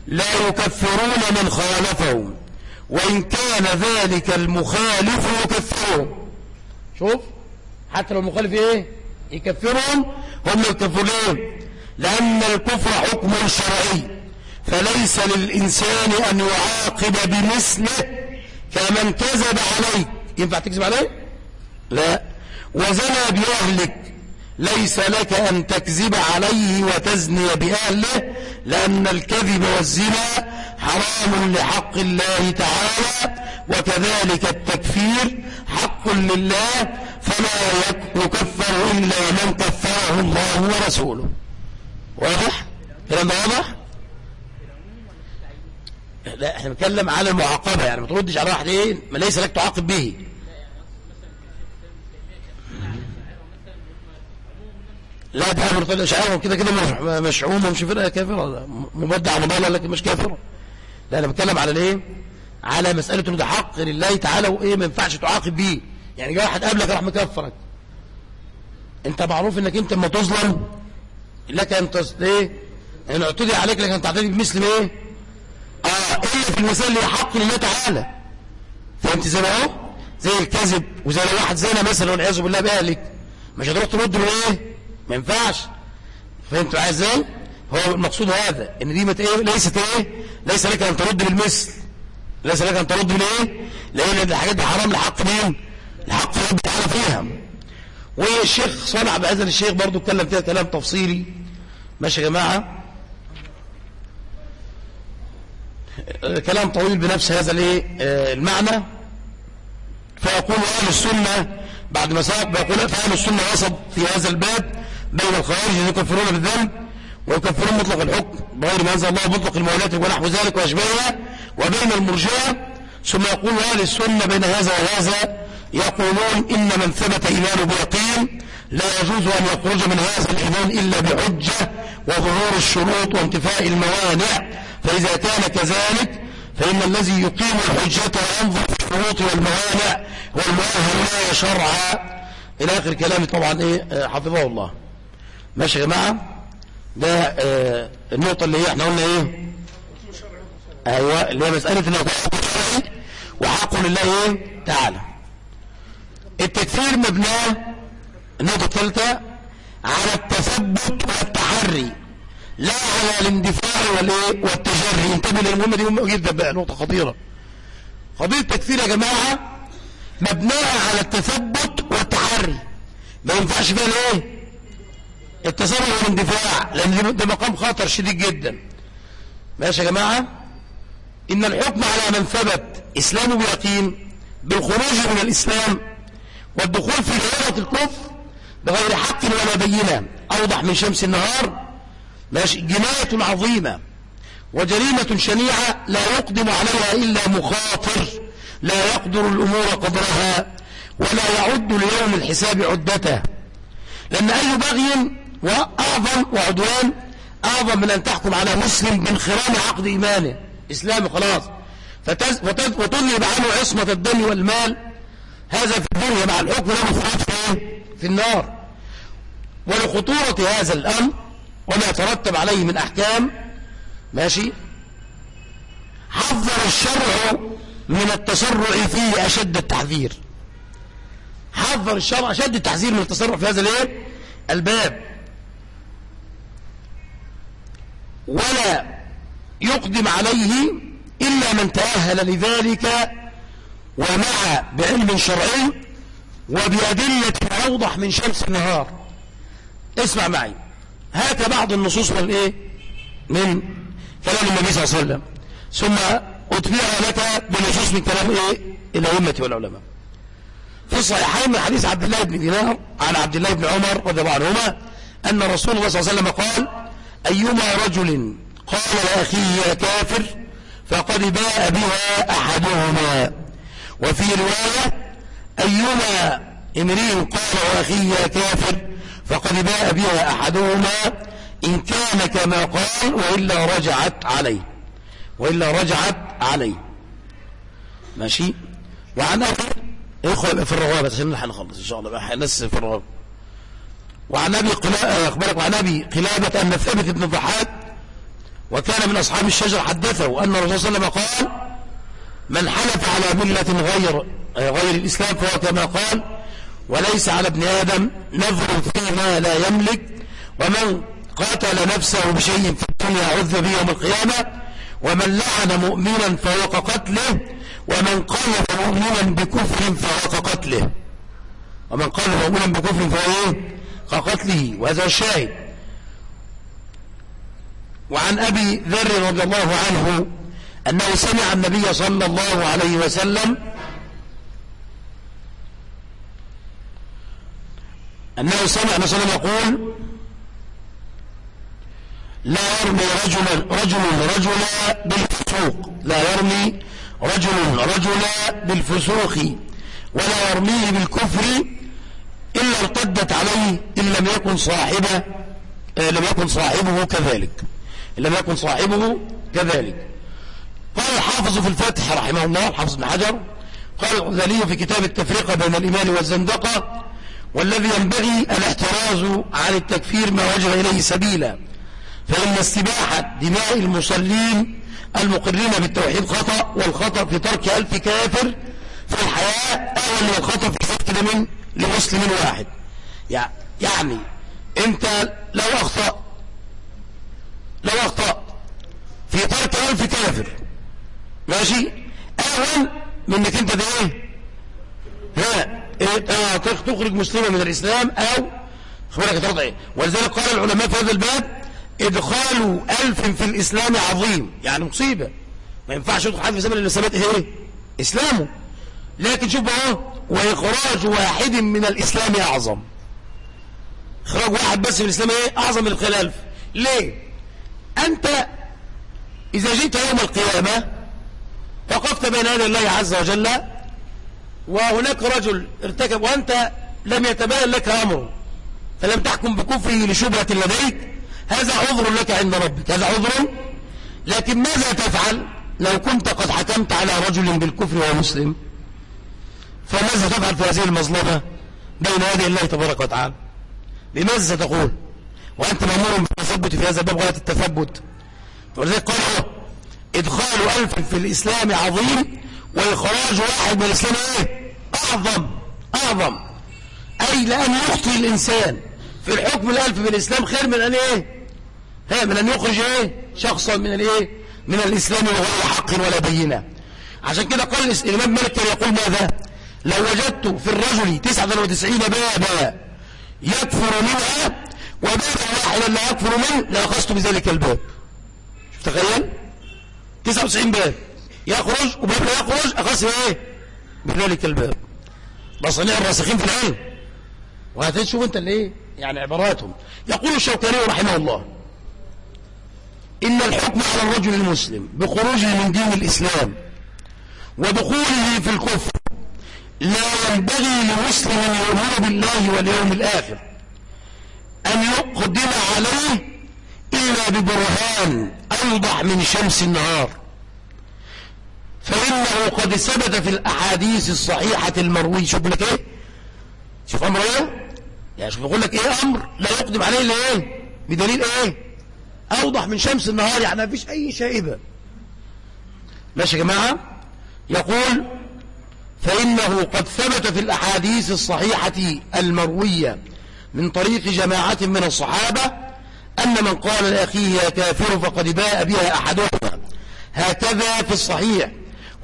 Speaker 1: لا يكفرون من خالفهم وإن كان ذلك المخالف يكفرهم. شوف حتى لو المخالف إيه؟ يكفرهم هم يكفرون لأن الكفر حكم شرعي فليس للإنسان أن يعاقب بمثله كمن كذب عليك ينفع تكذب عليه؟ لا. وزنى بأهلك. ليس لك أن تكذب عليه وتزني بأهله لأن الكذب والزنا حرام لحق الله تعالى وكذلك التكفير حق لله فلا يكفر إلا من كفره الله ورسوله واضح؟ كلام واضح؟ لا إحنا بنتكلم على المعاقبة يعني ما تردش على واحد إيه ما ليس لك تعاقب به لا ده مرتد اشعارهم كده كده مشعوم ومش فرقة كافرة مبدع مضاله لكن مش كافرة. لا أنا بتكلم على الإيه؟ على مسألة انه ده حق لله تعالى وإيه؟ ما ينفعش تعاقب بيه. يعني جاء واحد قبلك راح مكفرك. أنت معروف إنك أنت لما تظلم لك أن إيه؟ أن اعتدي عليك لك أن تعتدي بمثل إيه؟ آه إلا في المثال اللي حق لله تعالى. فهمت زي ما اهو زي الكذب وزي لو واحد زنا مثلا والعياذ بالله بأهلك. مش هتروح ترد له إيه؟ ما ينفعش. فهمت معايا إزاي؟ هو المقصود هذا إن دي مت إيه ليست إيه؟ ليس لك أن ترد بالمثل. ليس لك أن ترد بالإيه؟ لأن الحاجات دي حرام لحق مين؟ لحق رب تعالى فيها. والشيخ صالح بهذا الشيخ برضو اتكلم فيها كلام تفصيلي. ماشي يا جماعة؟ كلام طويل بنفس هذا الإيه؟ آه، المعنى. فيقول أهل السنة بعد ما سبق بيقول فاهل السنة وسط في هذا الباب بين الخوارج يكفرون بالذنب ويكفرون مطلق الحكم بغير ما أنزل الله مطلق المولات ونحو ذلك وأشباهها. وبين المرجئة ثم يقول أهل السنة بين هذا وهذا يقولون إن من ثبت إيمانه بيقين لا يجوز أن يخرج من هذا الايمان إلا بحجة وظهور الشروط وانتفاء الموانع. فإذا كان كذلك فإن الذي يقيم الحجة وينظر في الشروط والموانع هو المؤهل شرعا. إلى آخر كلامي طبعا إيه حفظه الله. ماشي يا جماعة؟ ده آه النقطة اللي هي إحنا قلنا إيه؟ أيوه اللي هي مسألة وحق لله إيه؟ تعالى. التكفير مبناه النقطة الثالثة على التثبت والتحري لا على الاندفاع والإيه؟ والتجري. انتبه للمهمة دي جدا بقى نقطة خطيرة. قضية التكفير يا جماعة مبناها على التثبت والتحري ما ينفعش فيها الايه التصرف والاندفاع لأن ده مقام خطر شديد جدا. ماشي يا جماعة؟ إن الحكم على من ثبت إسلامه بيقين بالخروج من الإسلام والدخول في دائرة الكفر بغير حق ولا بينة. أوضح من شمس النهار. ماشي؟ جناية عظيمة وجريمة شنيعة لا يقدم عليها إلا مخاطر. لا يقدر الأمور قدرها ولا يعد ليوم الحساب عدته. لأن أي بغي وأعظم وعدوان أعظم من أن تحكم على مسلم بانخرام عقد إيمانه. إسلامي خلاص. وتذهب عنه عصمة الدم والمال. هذا في الدنيا مع الحكم له في النار. ولخطورة هذا الأمر وما يترتب عليه من أحكام ماشي؟ حذر الشرع من التسرع فيه أشد التحذير. حذر الشرع أشد التحذير من التسرع في هذا الإيه؟ الباب. ولا يقدم عليه إلا من تأهل لذلك ومع بعلم شرعي وبأدلة أوضح من شمس النهار. اسمع معي. هات بعض النصوص من إيه؟ من كلام النبي صلى الله عليه وسلم. ثم أتبعها لك بنصوص من كلام إيه؟ الأئمة والعلماء. في الصحيحين من حديث عبد الله بن دينار عن عبد الله بن عمر رضي الله عنهما أن رسول الله صلى الله عليه وسلم قال أيما رجل قال لأخيه يا كافر فقد باء بها أحدهما. وفي رواية أيما امرئ قال لأخيه يا كافر فقد باء بها أحدهما إن كان كما قال وإلا رجعت عليه. وإلا رجعت عليه. ماشي؟ وعن أخي إخوة في الروابة عشان نخلص إن شاء الله. بقى ناس في الروابة وعن أبي قلابة أخبرك وعن أبي قلابة أن ثابت بن الضحاك وكان من أصحاب الشجر حدثه أن الرسول صلى الله عليه وسلم قال من حلف على ملة غير غير الإسلام فهو كما قال وليس على ابن آدم نذر فيما لا يملك ومن قاتل نفسه بشيء في الدنيا عذب به يوم القيامة ومن لعن مؤمنا فوق قتله ومن قذف مؤمنا بكفر فوق قتله. ومن قذف مؤمنا بكفر فهو إيه؟ كقتله وهذا الشاهد وعن أبي ذر رضي الله عنه أنه سمع النبي صلى الله عليه وسلم أنه سمع النبي صلى الله عليه وسلم يقول لا يرمي رجل رجل رجلا بالفسوق. لا يرمي رجل رجلا بالفسوق. ولا يرميه بالكفر عليه إن لم يكن صاحبه آه، لم يكن صاحبه كذلك. إن لم يكن صاحبه كذلك. قال الحافظ في الفتح رحمه الله الحافظ بن حجر قال الغزالي في كتاب التفرقة بين الإيمان والزندقة والذي ينبغي الاحتراز عن التكفير ما وجب إليه سبيلا فإن استباحة دماء المصلين المقرين بالتوحيد خطأ والخطأ في ترك ألف كافر في الحياة أول من الخطأ في سفك من لمسلم واحد. يعني أنت لو أخطأ لو أخطأ في ترك ألف كافر ماشي؟ أول من أنك أنت ده إيه ها إيه تخرج مسلمة من الإسلام أو خبرك ترضى إيه. ولذلك قال العلماء في هذا الباب إدخال ألف في الإسلام عظيم يعني مصيبة. ما ينفعش يدخل حد في زمن الإسلامات إيه؟ إسلامه. لكن شوف بقى وإخراج واحد من الإسلام أعظم. إخراج واحد بس في الإسلام إيه؟ أعظم من الخلاف ليه؟ أنت إذا جئت يوم القيامة وقفت بين يدي الله عز وجل وهناك رجل ارتكب وأنت لم يتبين لك أمره فلم تحكم بكفره لشبهة لديك هذا عذر لك عند ربك هذا عذر. لكن ماذا تفعل؟ لو كنت قد حكمت على رجل بالكفر ومسلم فماذا تفعل في هذه المظلمة بين يدي الله تبارك وتعالى؟ بماذا ستقول؟ وأنت مأمور بالتثبت في هذا الباب غاية التثبت ولذلك قال إدخال ألف في الإسلام عظيم وإخراج واحد من الإسلام إيه؟ أعظم أعظم. أي لأن يخطي الإنسان في الحكم الألف بالإسلام خير من أن إيه؟ ها من أن يخرج إيه؟ شخصا من الإيه؟ من الإسلام وغير حق ولا بينة. عشان كده قال الإمام مالك يقول ماذا؟ لو وجدت في الرجل 99 بابا يكفر منها وبابا واحدا لا يكفر منه لأخذت بذلك الباب. تخيل. 99 باب. يخرج وباب لا يخرج أخذت إيه؟ بذلك الباب. بصنيع الراسخين في العلم وهتشوف أنت اللي إيه؟ يعني عباراتهم. يقول الشوكاني رحمه الله إن الحكم على الرجل المسلم بخروجه من دين الإسلام ودخوله في الكفر لا ينبغي لمسلم يؤمن بالله واليوم الآخر. أن يقدم عليه إلا ببرهان أوضح من شمس النهار. فإنه قد ثبت في الأحاديث الصحيحة المروية. شوف لك إيه؟ شوف أمر إيه؟ يعني شوف يقول لك إيه أمر لا يقدم عليه إلا إيه؟ بدليل إيه؟ أوضح من شمس النهار يعني ما فيش أي شائبه ماشي يا جماعة؟ يقول فإنه قد ثبت في الأحاديث الصحيحة المروية من طريق جماعة من الصحابة أن من قال لأخيه يا كافر فقد باء بها أحدهما. هكذا في الصحيح.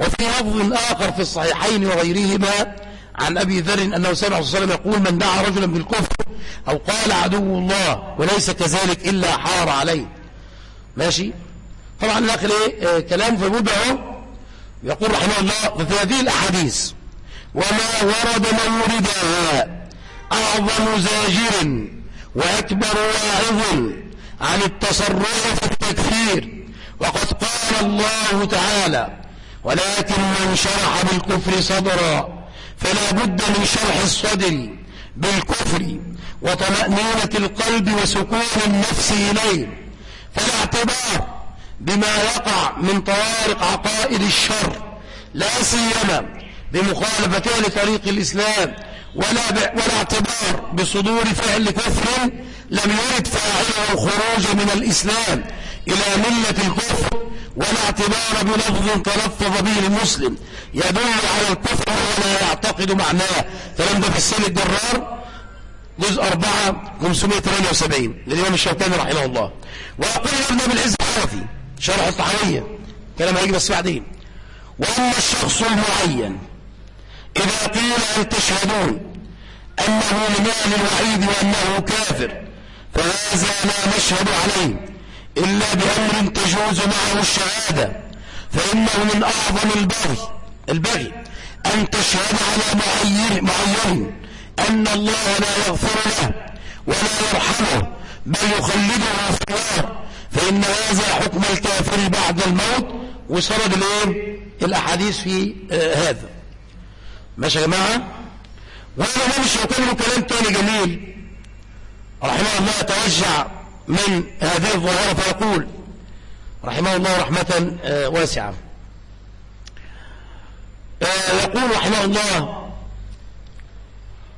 Speaker 1: وفي لفظ آخر في الصحيحين وغيرهما عن أبي ذر أنه سمع صلى الله عليه وسلم يقول من دعا رجلا بالكفر أو قال عدو الله وليس كذلك إلا حار عليه. ماشي؟ طبعا الأخر إيه كلام في بقى يقول رحمه الله في هذه الأحاديث وما ورد موردها أعظم زاجر وأكبر واعظ عن التصرف في التكفير وقد قال الله تعالى ولكن من شرح بالكفر صدرا فلا بد من شرح الصدر بالكفر وطمأنينة القلب وسكون النفس إليه فلا اعتبار بما يقع من طوارق عقائد الشر لا سيما بمخالفتها لطريق الإسلام ولا, ولا اعتبار بصدور فعل كفر لم يرد فاعله الخروج من الإسلام إلى ملة الكفر ولا اعتبار بلفظ تلفظ به المسلم يدل على الكفر ولا يعتقد معناه. كلام ده في السنة الجرار جزء 4 578 للإمام الشوكاني رحمه الله. ويقول ابن ابن العز الحنفي شرح الطحاوية كلام هيجي بس بعدين. وأما الشخص المعين إذا قيل أن تشهدون أنه من أهل الوعيد وأنه كافر فهذا لا نشهد عليه. إلا بأمر تجوز معه الشهادة فإنه من أعظم البغي البغي أن تشهد على معين, معين أن الله لا يغفر له ولا يرحمه بل يخلده في النار. فإن هذا حكم الكافر بعد الموت وسرد الإيه؟ الأحاديث في آه هذا. ماشي يا جماعة؟ وأنا مش هكون له كلام تاني جميل رحمه الله توجع من هذه الظاهرة فيقول رحمه الله رحمة آه واسعة. آه يقول رحمه الله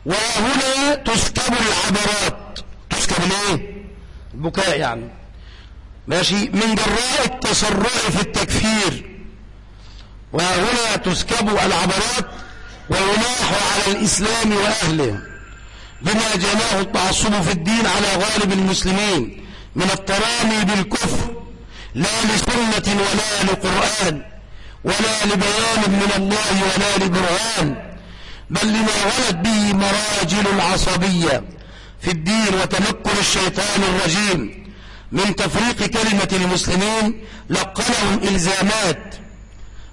Speaker 1: وهنا تسكب العبرات. تسكب الإيه؟ البكاء يعني. ماشي؟ من جراء التسرع في التكفير. وهنا تسكب العبرات ويلاح على الإسلام وأهله بما جناه التعصب في الدين على غالب المسلمين من الترامي بالكفر لا لسنة ولا لقرآن ولا لبيان من الله ولا لبرهان بل لما غلت به مراجل العصبية في الدين وتمكن الشيطان الرجيم. من تفريق كلمة المسلمين لقنهم إلزامات.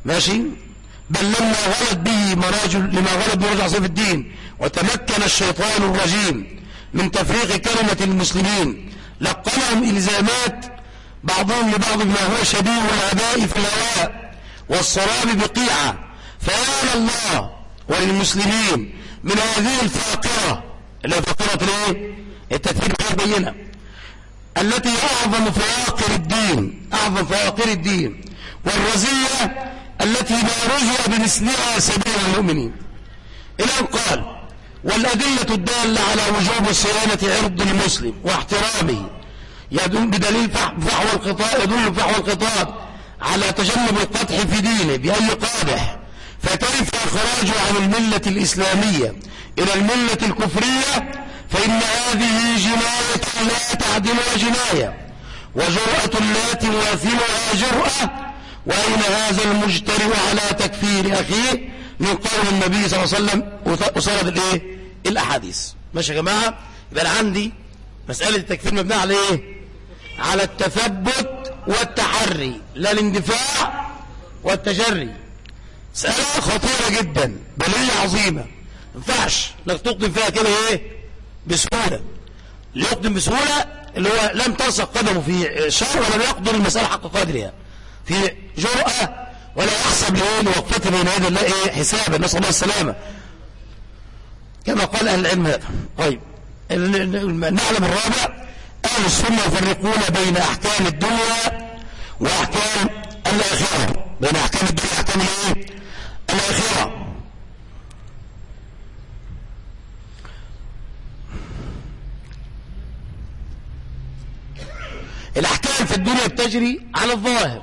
Speaker 1: ماشي؟ بل لما غلت به مراجل لما غلت به في الدين وتمكن الشيطان الرجيم من تفريق كلمة المسلمين لقنهم إلزامات بعضهم لبعض ما هو شبيه العباء في الهواء والصراب بقيعة. فيا الله وللمسلمين من هذه الفاقرة. اللي هي فاقرة الإيه؟ التكفير بينة التي أعظم فواقر الدين أعظم فواقر الدين. والرزية التي ما رجع بمثلها سبيل المؤمنين. إلى قال والأدلة الدالة على وجوب صيانة عرض المسلم واحترامه يدل بدليل فحوى الخطاب يدل فحوى الخطاب على تجنب القدح في دينه بأي قادح فكيف إخراجه عن الملة الإسلامية إلى الملة الكفرية فإن هذه جناية لا تعدلها جناية. وجرأة لا تواثلها جرأة. وأين هذا المجترئ على تكفير أخيه؟ من قول النبي صلى الله عليه وسلم وصارت الإيه؟ الأحاديث. ماشي يا جماعة؟ يبقى أنا عندي مسألة التكفير مبنى على إيه؟ على التثبت والتحري لا الاندفاع والتجري. مسألة خطيرة جدا بلية عظيمة. ما ينفعش إنك تقدم فيها كده إيه؟ بسهولة. اللي يقدم بسهولة اللي هو لم تلصق قدمه في شر ولم يقدر المسألة حق قدرها. في جرأة ولا يحسب لين وقفته بين هذا الله إيه؟ حسابا. نسأل الله السلامة. كما قال أهل العلم. هذا طيب النعلم الرابع. أهل السنة يفرقون بين أحكام الدنيا وأحكام الآخرة. بين أحكام الدنيا وأحكام الايه الآخرة. الأحكام في الدنيا بتجري على الظاهر.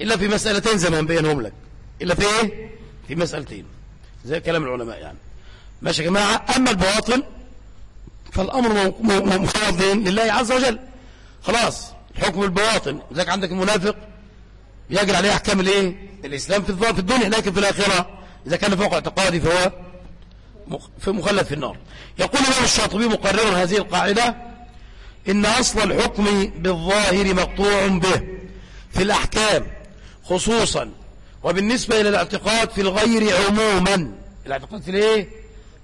Speaker 1: إلا في مسألتين زي ما بينهم لك. إلا في إيه؟ في مسألتين. زي كلام العلماء يعني. ماشي يا جماعة؟ أما البواطن فالأمر مفوض لله عز وجل. خلاص الحكم البواطن ذاك عندك المنافق يجري عليه أحكام الإيه؟ الإسلام في في الدنيا لكن في الآخرة إذا كان فوق اعتقادي فهو في مخلد في النار. يقول الشاطبي مقررا هذه القاعدة إن أصل الحكم بالظاهر مقطوع به في الأحكام خصوصا وبالنسبة إلى الاعتقاد في الغير عموما. الاعتقاد في الإيه؟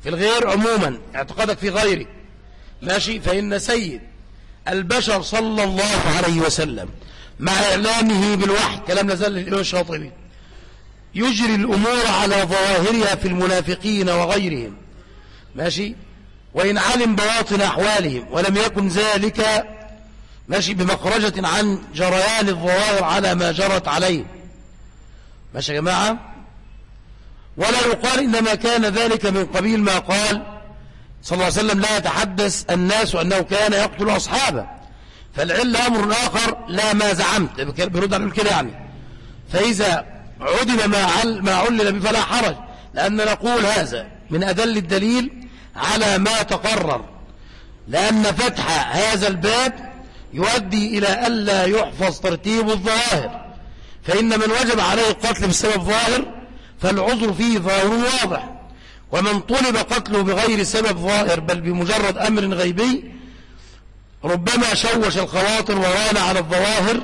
Speaker 1: في الغير عموما اعتقادك في غيرك ماشي فإن سيد البشر صلى الله عليه وسلم مع إعلامه بالوحي كلام نزل الإمام الشاطبي يجري الأمور على ظواهرها في المنافقين وغيرهم. ماشي؟ وإن علم بواطن أحوالهم ولم يكن ذلك ماشي بمخرجة عن جريان الظواهر على ما جرت عليه. ماشي يا جماعة؟ ولا يقال إنما كان ذلك من قبيل ما قال صلى الله عليه وسلم لا يتحدث الناس أنه كان يقتل أصحابه. فالعل أمر آخر لا ما زعمت. برد على كده يعني. فإذا عدم ما علل به فلا حرج. لأن نقول هذا من أدل الدليل على ما تقرر. لأن فتح هذا الباب يؤدي إلى ألا يحفظ ترتيب الظواهر. فإن من وجب عليه القتل بسبب ظاهر فالعذر فيه ظاهر واضح. ومن طلب قتله بغير سبب ظاهر بل بمجرد أمر غيبي ربما شوش الخواطر وران على الظواهر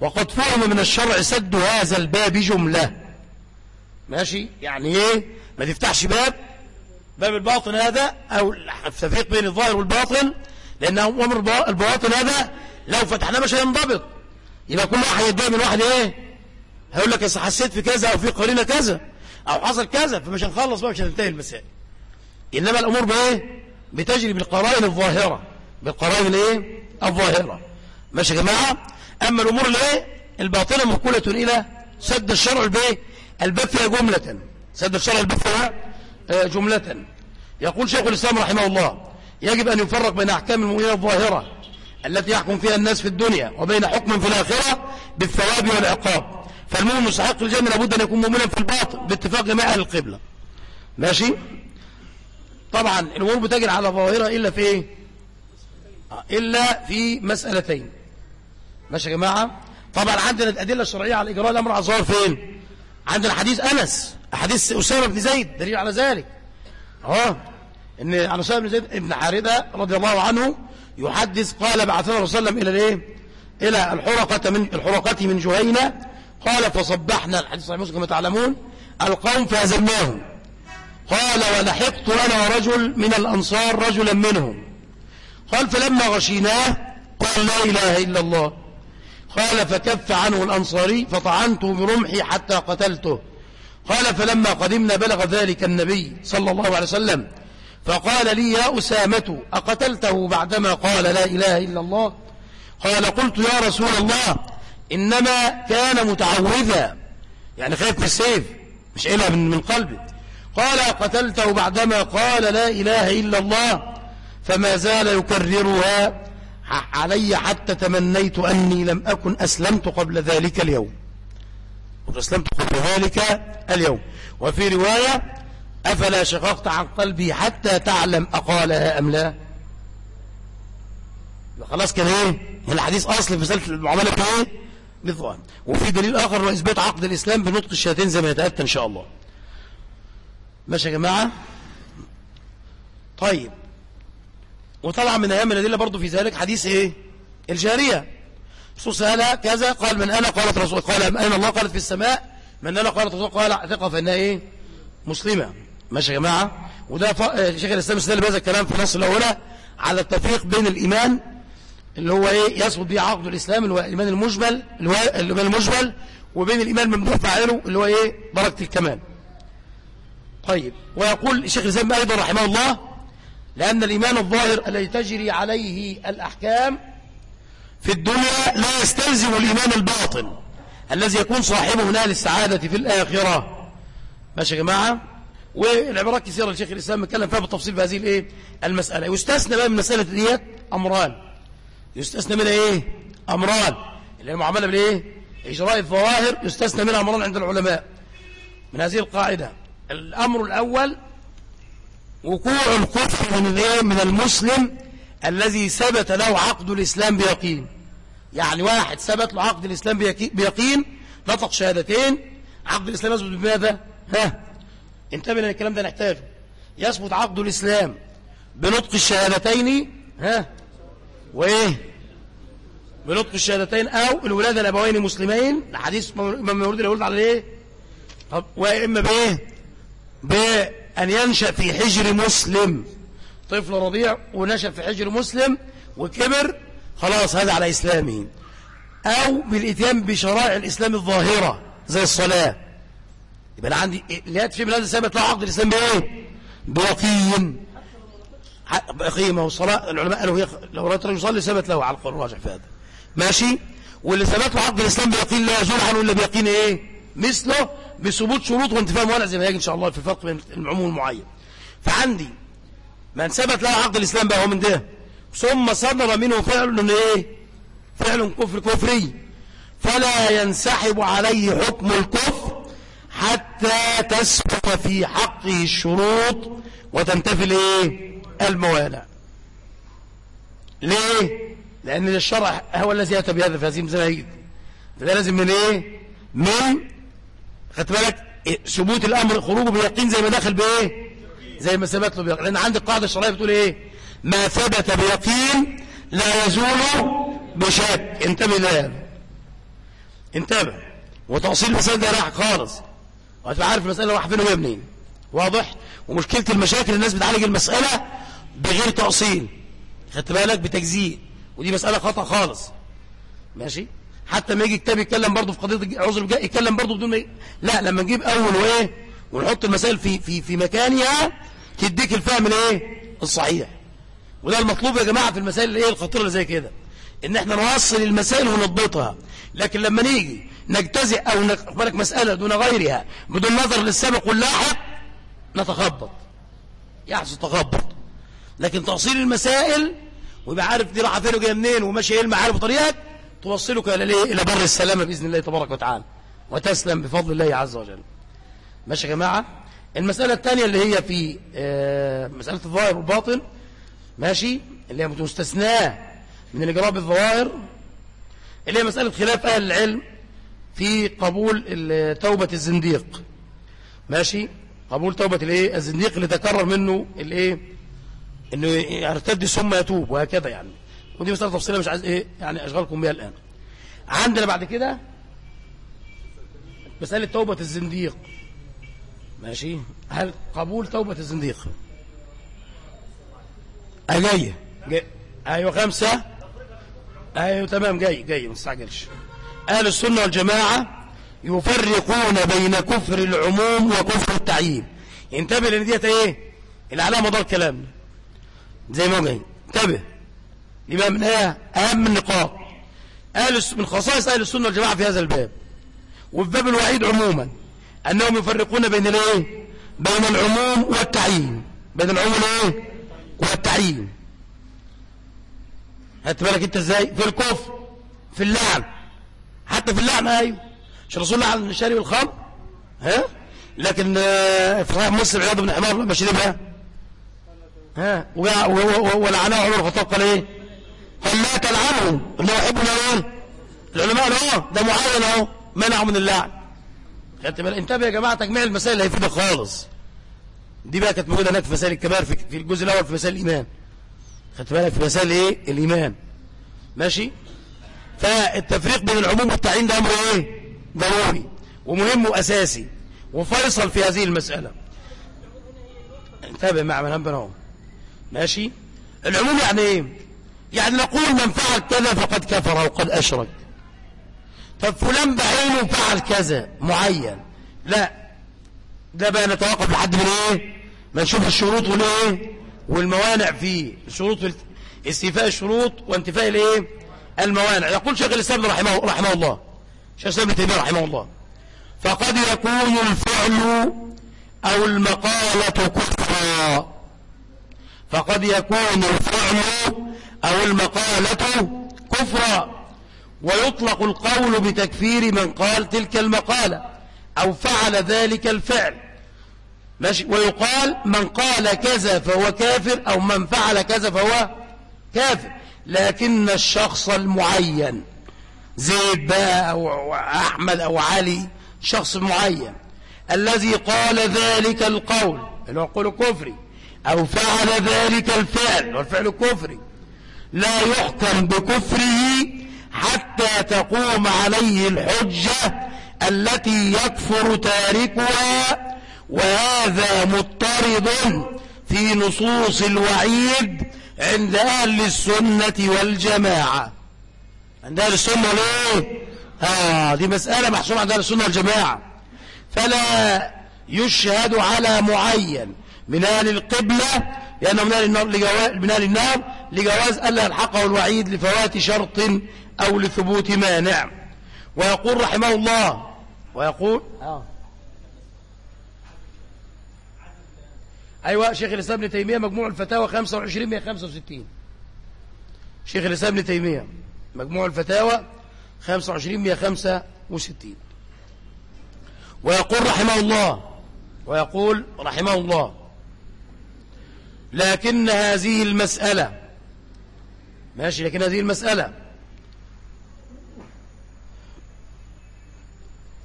Speaker 1: وقد فهم من الشرع سد هذا الباب جملة. ماشي؟ يعني إيه؟ ما تفتحش باب باب الباطن هذا أو التفريق بين الظاهر والباطن لأن أمر الباطن هذا لو فتحناه مش هينضبط. يبقى كل واحد يدعي من واحد إيه؟ هيقول لك حسيت في كذا أو في قرينه كذا أو حصل كذا فمش هنخلص بقى مش هننتهي المسائل. إنما الأمور بإيه؟ بتجري بالقرائن الظاهرة. بالقرائن الايه الظاهرة. ماشي يا جماعة؟ أما الأمور الإيه؟ الباطنة مقولة إلى سد الشرع البايه الباب فيها جملة. سد الشرع الباب فيها آه، جملة. يقول شيخ الإسلام رحمه الله يجب أن يفرق بين أحكام المؤمنين الظاهرة التي يحكم فيها الناس في الدنيا وبين حكم في الآخرة بالثواب والعقاب. فالمؤمن مستحق الجنه لابد أن يكون مؤمنا في الباطن باتفاق جميع أهل القبلة. ماشي؟ طبعا الأمور بتجري على ظاهرها إلا في إيه؟ إلا في مسألتين. ماشي يا جماعة؟ طبعا عندنا الأدلة الشرعية على إجراء الأمر على الظاهر فين؟ عندنا حديث أنس. حديث أسامة بن زيد دليل على ذلك. أه؟ إن عن أسامة بن زيد ابن حارثه رضي الله عنه يحدث قال بعثنا صلى الله إلى الايه إلى الحرقة من الحرقة من جهينة. قال فصبحنا الحديث صحيح مسلم كما تعلمون القوم فهزمناهم قال ولحقت أنا ورجل من الأنصار رجلا منهم. قال فلما غشيناه قال لا إله إلا الله. قال فكف عنه الأنصاري فطعنته برمحي حتى قتلته. قال فلما قدمنا بلغ ذلك النبي صلى الله عليه وسلم فقال لي يا أسامة أقتلته بعدما قال لا إله إلا الله؟ قال قلت يا رسول الله إنما كان متعوذا. يعني خايف من السيف مش إله من, من قلبه قال قتلته بعدما قال لا إله إلا الله فما زال يكررها علي حتى تمنيت أني لم أكن أسلمت قبل ذلك اليوم. أسلمت قبل ذلك اليوم. وفي رواية أفلا شققت عن قلبي حتى تعلم أقالها أم لا؟ خلاص كان إيه؟ الحديث أصل في مسألة المعاملة إيه؟ بالظاهر وفي دليل آخر هو إثبات عقد الإسلام بنطق الشهادتين زي ما يتأتى إن شاء الله. ماشي يا جماعة؟ طيب. وطبعا من أهم الأدلة برضو في ذلك حديث إيه؟ الجارية. رسول سألها كذا. قال من أنا؟ قالت رسول قال أين الله؟ قالت في السماء. من أنا؟ قالت رسول قال ثقة فإنها إيه؟ مسلمة. ماشي يا جماعة. وده شيخ الإسلام استدل بهذا الكلام في نص الأولى على التفريق بين الإيمان اللي هو إيه؟ يثبت به عقد الإسلام اللي هو الإيمان المجمل اللي هو الإيمان المجمل وبين الإيمان الممدوح فاعله اللي هو إيه؟ بركة الكمال. طيب. ويقول الشيخ الإسلام أيضا رحمه الله لأن الإيمان الظاهر الذي تجري عليه الأحكام في الدنيا لا يستلزم الإيمان الباطن الذي يكون صاحبه من أهل السعاده في الآخرة. ماشي يا جماعة؟ والعبارات كثيرة الشيخ الإسلام اتكلم فيها بالتفصيل في هذه الإيه؟ المسألة. يستثنى بقى من مسألة ديت أمران. يستثنى منها إيه؟ أمران. اللي هي المعاملة بالإيه؟ إجراء الظواهر يستثنى منها أمران عند العلماء. من هذه القاعدة. الأمر الأول وقوع الكفر من من المسلم الذي ثبت له عقد الإسلام بيقين. يعني واحد ثبت له عقد الإسلام بيقين نطق شهادتين عقد الإسلام يثبت بماذا؟ ها؟ انتبه لأن الكلام ده نحتاجه. يثبت عقد الإسلام بنطق الشهادتين ها؟ وإيه؟ بنطق الشهادتين أو الولادة الأبوين مسلمين. حديث من مولود الولد على إيه؟ طب وإما بإيه؟ بأن ينشأ في حجر مسلم. طفل رضيع ونشأ في حجر مسلم وكبر خلاص هذا على اسلامه أو بالإتيان بشرائع الإسلام الظاهرة زي الصلاة. يبقى أنا عندي اللي في بلاد ثابت له عقد الاسلام بايه بيقين قيمة والصلاة العلماء قالوا هي لو رأيت رجل يصلي ثبت له على القول الراجح في هذا. ماشي؟ واللي ثبت له عقد الإسلام بيقين لا يزول عنه إلا بيقين إيه؟ مثله بثبوت شروط وانتفاء موانع زي ما يجي إن شاء الله في الفرق بين العموم المعين. فعندي من ثبت له عقد الإسلام بقى هو من ده. ثم صدر منه فعل إيه؟ فعل كفر كفري. فلا ينسحب عليه حكم الكفر حتى تسقط في حقه الشروط وتنتفي الإيه؟ الموانع ليه؟ لأن الشرع هو الذي اتى بهذا في هذه المزايد. ده لازم من إيه؟ من خدت بالك؟ ثبوت الأمر خروجه بيقين زي ما دخل بإيه؟ زي ما ثبت له بيقين لأن عندي القاعده الشرعيه بتقول إيه؟ ما ثبت بيقين لا يزول بشك. انتبه لهذا. انتبه. وتأصيل المسألة ده راح خالص. وهتبقى عارف المسألة راح فين وهي منين. واضح؟ ومشكلة المشاكل الناس بتعالج المسألة بغير تأصيل. خدت بالك؟ بتجزيء. ودي مسألة خطأ خالص. ماشي؟ حتى ما يجي كتاب يتكلم برضه في قضية عذر الجاء يتكلم برضه بدون ما ي... لا لما نجيب أول وإيه؟ ونحط المسائل في في في مكانها تديك الفهم الايه؟ الصحيح. وده المطلوب يا جماعة في المسائل الايه الخطيرة اللي زي كده. ان إحنا نوصل المسائل ونضبطها. لكن لما نيجي نجتزئ أو نقبلك مسألة دون غيرها بدون نظر للسابق واللاحق نتخبط. يحصل تخبط. لكن تأصيل المسائل ويبقى عارف دي راحة فين وجاية منين وماشي إيه المعارف بطريقك توصلك إلى إلى بر السلامة بإذن الله تبارك وتعالى. وتسلم بفضل الله عز وجل. ماشي يا جماعة؟ المسألة الثانية اللي هي في آه، مسألة الظاهر والباطن ماشي؟ اللي هي مستثناة من الإجراء بالظواهر اللي هي مسألة خلاف أهل العلم في قبول توبة الزنديق ماشي؟ قبول توبة الإيه؟ الزنديق اللي تكرر منه الإيه؟ إنه يرتد ثم يتوب وهكذا يعني. ودي مسألة تفصيلية مش عايز إيه؟ يعني أشغلكم بها الآن. عندنا بعد كده مسألة توبة الزنديق. ماشي؟ هل قبول توبة الزنديق؟ جاية جاي. أيوه خمسة. أيوه تمام. جاي جاي. ما تستعجلش. أهل السنة والجماعة يفرقون بين كفر العموم وكفر التعيين. انتبه لأن ديت إيه؟ اللي عليها كلامنا زي ما جاي. انتبه. يبقى من إيه أهم النقاط. أهل من خصائص أهل السنة والجماعة في هذا الباب. وفي باب الوعيد عموما. أنهم يفرقون بين الإيه؟ بين العموم والتعيين. بين العموم الايه والتعيين. هات بالك أنت إزاي؟ في الكفر في اللعن. حتى في اللعن أيوه. مش الرسول لعن شارب الخمر ها؟ لكن آه، في صحيح مسلم عياض بن حمار لما شربها. ها؟ ولعنه عمر الخطاب قال إيه؟ قال لا تلعنه انه يحب الإيه؟ العلماء اهو ده معين أهو منعه من اللعن. انتبه يا جماعة تجميع المسائل اللي هيفيدك خالص. دي بقى كانت موجودة هناك في مسائل الكبار في الجزء الأول في مسائل الإيمان. خدت بالك في مسائل إيه؟ الإيمان. ماشي؟ فالتفريق بين العموم والتعيين ده أمر إيه؟ ضروري ومهم وأساسي وفيصل في هذه المسألة. انتبه مع من هم ماشي؟ العموم يعني إيه؟ يعني نقول من فعل كذا فقد كفر أو قد أشرك. طب فلان بعينه فعل كذا معين. لا ده بقى نتوقف لحد من إيه؟ ما نشوف الشروط والايه والموانع فيه الشروط استيفاء الشروط وانتفاء الإيه؟ الموانع. يقول شيخ الإسلام رحمه رحمه الله شيخ الإسلام ابن تيمية رحمه الله فقد يكون الفعل أو المقالة كفرا. فقد يكون الفعل أو المقالة كفرا. ويطلق القول بتكفير من قال تلك المقالة أو فعل ذلك الفعل. ماشي؟ ويقال من قال كذا فهو كافر أو من فعل كذا فهو كافر. لكن الشخص المعين زيد بقى أو أحمد أو علي شخص معين الذي قال ذلك القول اللي هو قول كفري أو فعل ذلك الفعل والفعل كفري لا يحكم بكفره حتى تقوم عليه الحجة التي يكفر تاركها وهذا مضطرد في نصوص الوعيد عند أهل السنة والجماعة. عند أهل السنة ليه؟ آه دي مسألة محسومة عند أهل السنة والجماعة. فلا يشهد على معين من أهل القبلة لأنه من أهل النار لجواز, من أهل النار لجواز ألا يلحقه الوعيد لفوات شرط أو لثبوت مانع ويقول رحمه الله ويقول آه. أيوة شيخ الإسلام ابن تيمية مجموع الفتاوى 25 165 شيخ الإسلام ابن تيمية مجموع الفتاوى 25 165 ويقول رحمه الله ويقول رحمه الله لكن هذه المسألة ماشي لكن هذه المسألة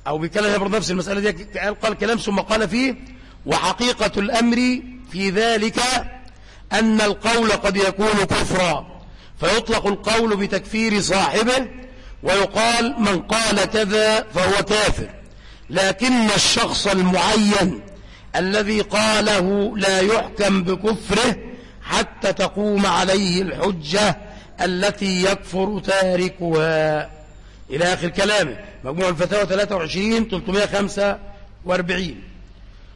Speaker 1: أو بيتكلم برضه نفس المسألة دي قال كلام ثم قال فيه وحقيقة الأمر في ذلك أن القول قد يكون كفرا. فيطلق القول بتكفير صاحبه ويقال من قال كذا فهو كافر. لكن الشخص المعين الذي قاله لا يحكم بكفره حتى تقوم عليه الحجة التي يكفر تاركها. إلى آخر كلامه. مجموع الفتاوى 23 345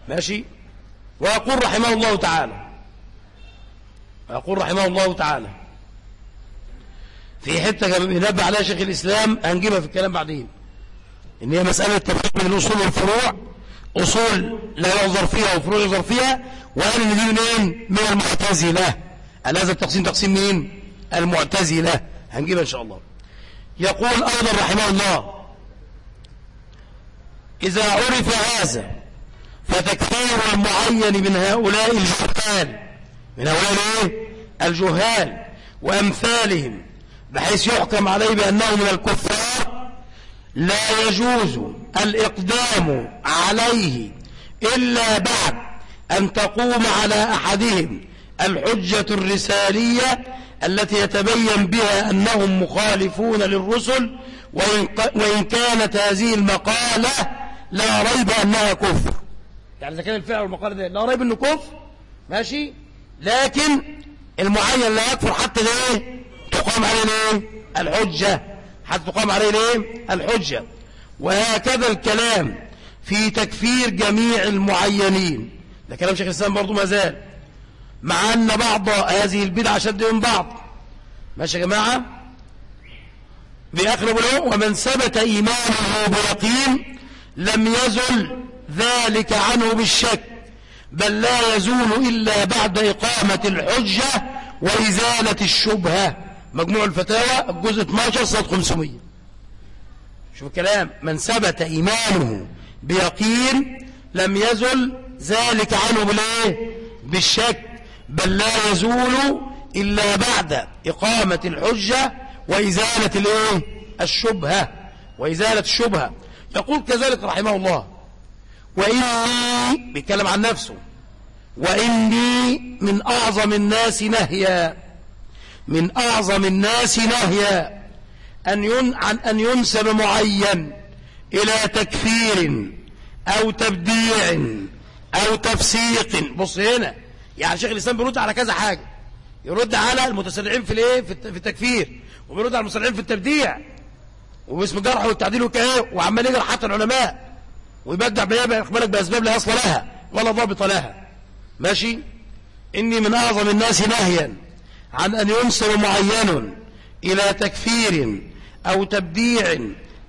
Speaker 1: ماشي؟ ويقول رحمه الله تعالى ويقول رحمه الله تعالى في حتة ينبه عليها شيخ الإسلام هنجيبها في الكلام بعدين. إن هي مسألة تفريق بين الأصول والفروع أصول لا يعذر فيها وفروع يعذر فيها وقال إن دي منين من المعتزلة. هذا التقسيم تقسيم مين؟ المعتزلة. هنجيبها إن شاء الله. يقول أيضا رحمه الله إذا عرف هذا فتكفير المعين من هؤلاء الجهال من هؤلاء الجهال وأمثالهم بحيث يحكم عليه بأنه من الكفار لا يجوز الإقدام عليه إلا بعد أن تقوم على أحدهم الحجة الرسالية التي يتبين بها أنهم مخالفون للرسل وإن كانت هذه المقالة لا ريب أنها كفر. يعني إذا كان الفعل والمقالة دي لا ريب أنه كفر ماشي؟ لكن المعين لا يكفر حتى ليه؟ تقام عليه ليه؟ الحجة. حتى تقام عليه ليه؟ الحجة. وهكذا الكلام في تكفير جميع المعينين. ده كلام شيخ الإسلام برضو ما زال. مع أن بعض هذه البدع شد من بعض. ماشي يا جماعة؟ بأخر له ومن ثبت إيمانه بيقين لم يزل ذلك عنه بالشك بل لا يزول إلا بعد إقامة الحجة وإزالة الشبهة. مجموع الفتاوى الجزء 12 صد 500 شوف الكلام. من ثبت إيمانه بيقين لم يزل ذلك عنه بالايه بالشك. بل لا يزول إلا بعد إقامة الحجة وإزالة الإيه؟ الشبهة. وإزالة الشبهة. يقول كذلك رحمه الله وإني بيتكلم عن نفسه وإني من أعظم الناس نهيا. من أعظم الناس نهيا. أن ين عن أن ينسب معين إلى تكفير أو تبديع أو تفسيق. بص هنا يعني شيخ الإسلام بيرد على كذا حاجة. يرد على المتسرعين في الإيه؟ في التكفير. وبيرد على المتسرعين في التبديع. وباسم الجرح والتعديل وكايه وعمال يجرح حتى العلماء. ويبدع بيها بالك بأسباب لا أصل لها ولا ضابط لها. ماشي؟ إني من أعظم الناس نهيا عن أن ينسب معين إلى تكفير أو تبديع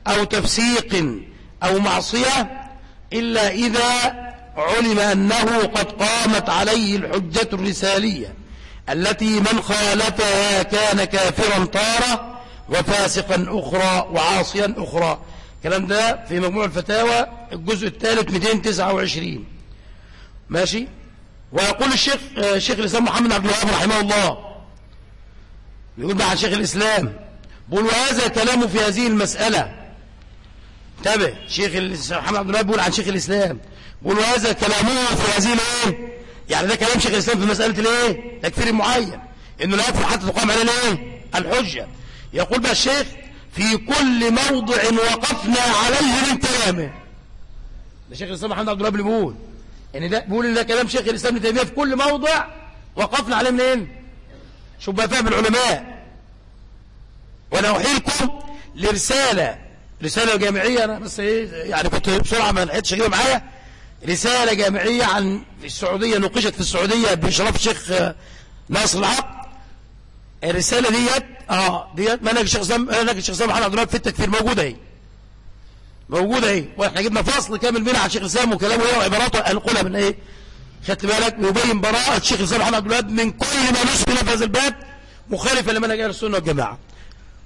Speaker 1: أو تفسيق أو معصية إلا إذا علم أنه قد قامت عليه الحجة الرسالية التي من خالفها كان كافرا طارة وفاسقا أخرى وعاصيا أخرى. الكلام ده في مجموع الفتاوى الجزء الثالث 229 ماشي؟ ويقول الشيخ شيخ الإسلام محمد عبد الوهاب رحمه الله يقول بقى عن شيخ الإسلام بقول وهذا كلامه في هذه المسألة. انتبه شيخ محمد عبد الوهاب بيقول عن شيخ الإسلام. بقول وهذا كلامه في هذه الايه يعني ده كلام شيخ الإسلام في مسألة الايه تكفير معين. إنه لا يكفر حتى تقام عليه الايه الحجة. يقول بقى الشيخ في كل موضع وقفنا عليه من كلامه. ده شيخ الإسلام محمد عبد الله بن بيقول. ان ده بيقول ده كلام شيخ الإسلام ابن تيمية في كل موضع وقفنا عليه منين؟ شوف بقى فهم العلماء. وأنا احيلكم لرسالة. رسالة جامعية. أنا بس إيه يعني كنت بسرعة ما لحقتش أجيبها معايا. رسالة جامعية عن في السعودية نقشت في السعودية بإشراف الشيخ ناصر الحق. الرسالة ديت آه ديت منهج الشيخ سام منهج الشيخ سام محمد عبد الوهاب في التكفير موجودة اهي موجودة اهي وإحنا جبنا فصل كامل منها عن الشيخ سام وكلامه إيه وعباراته هنقولها من إيه؟ خدت بالك؟ يبين براءة الشيخ الإسلام محمد عبد الوهاب من كل ما نسبنا في هذا الباب مخالفة لمنهج أهل السنة والجماعة.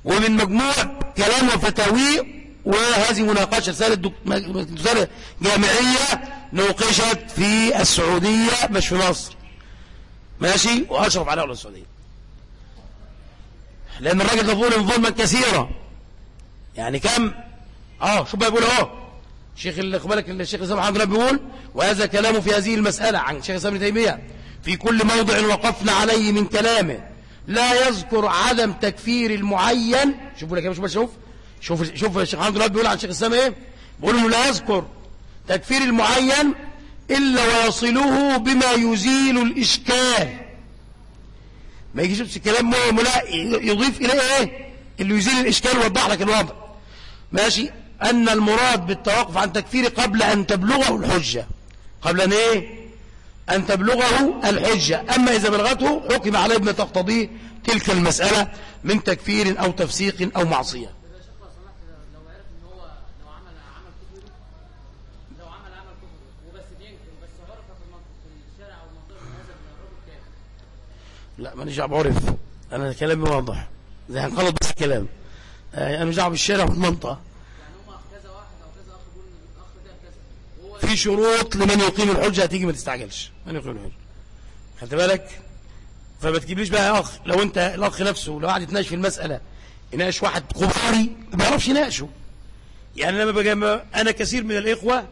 Speaker 1: ومن مجموع كلام وفتاويه وهذه مناقشة رسالة جامعية نوقشت في السعودية مش في مصر. ماشي؟ وأشرف على أهل السعودية. لأن الراجل ده ظلم ظلما كثيرا يعني كم؟ آه شو بقى بيقول اهو شيخ اللي بالك الشيخ الإسلام محمد بيقول وهذا كلامه في هذه المسألة عن شيخ الإسلام تيمية. في كل موضع وقفنا عليه من كلامه. لا يذكر عدم تكفير المعين. شوفوا لك شوف شوف. شوف شوف الشيخ محمد بيقول عن شيخ الإسلام إيه؟ بيقول انه لا يذكر تكفير المعين إلا ويصله بما يزيل الإشكال. ما يجيش بس كلام لا يضيف إليه إيه؟ اللي يزيل الإشكال ويوضح لك الوضع. ماشي؟ أن المراد بالتوقف عن تكفير قبل أن تبلغه الحجة. قبل أن إيه؟ أن تبلغه الحجة. أما إذا بلغته حكم عليه بما تقتضيه تلك المسألة من تكفير أو تفسيق أو معصية. لا مانيش دعوه بعرف أنا كلامي واضح. زي هنخلط بس الكلام. آه، أنا مش دعوه بالشارع والمنطقة في شروط لمن يقيم الحجة هتيجي ما تستعجلش. من يقيم الحجة؟ خدت بالك؟ فما تجيبليش بقى يا أخ لو أنت الأخ نفسه لو قعد يتناقش في المسألة يناقش واحد قباري ما بيعرفش يناقشه. يعني لما بجي أنا كثير من الإخوة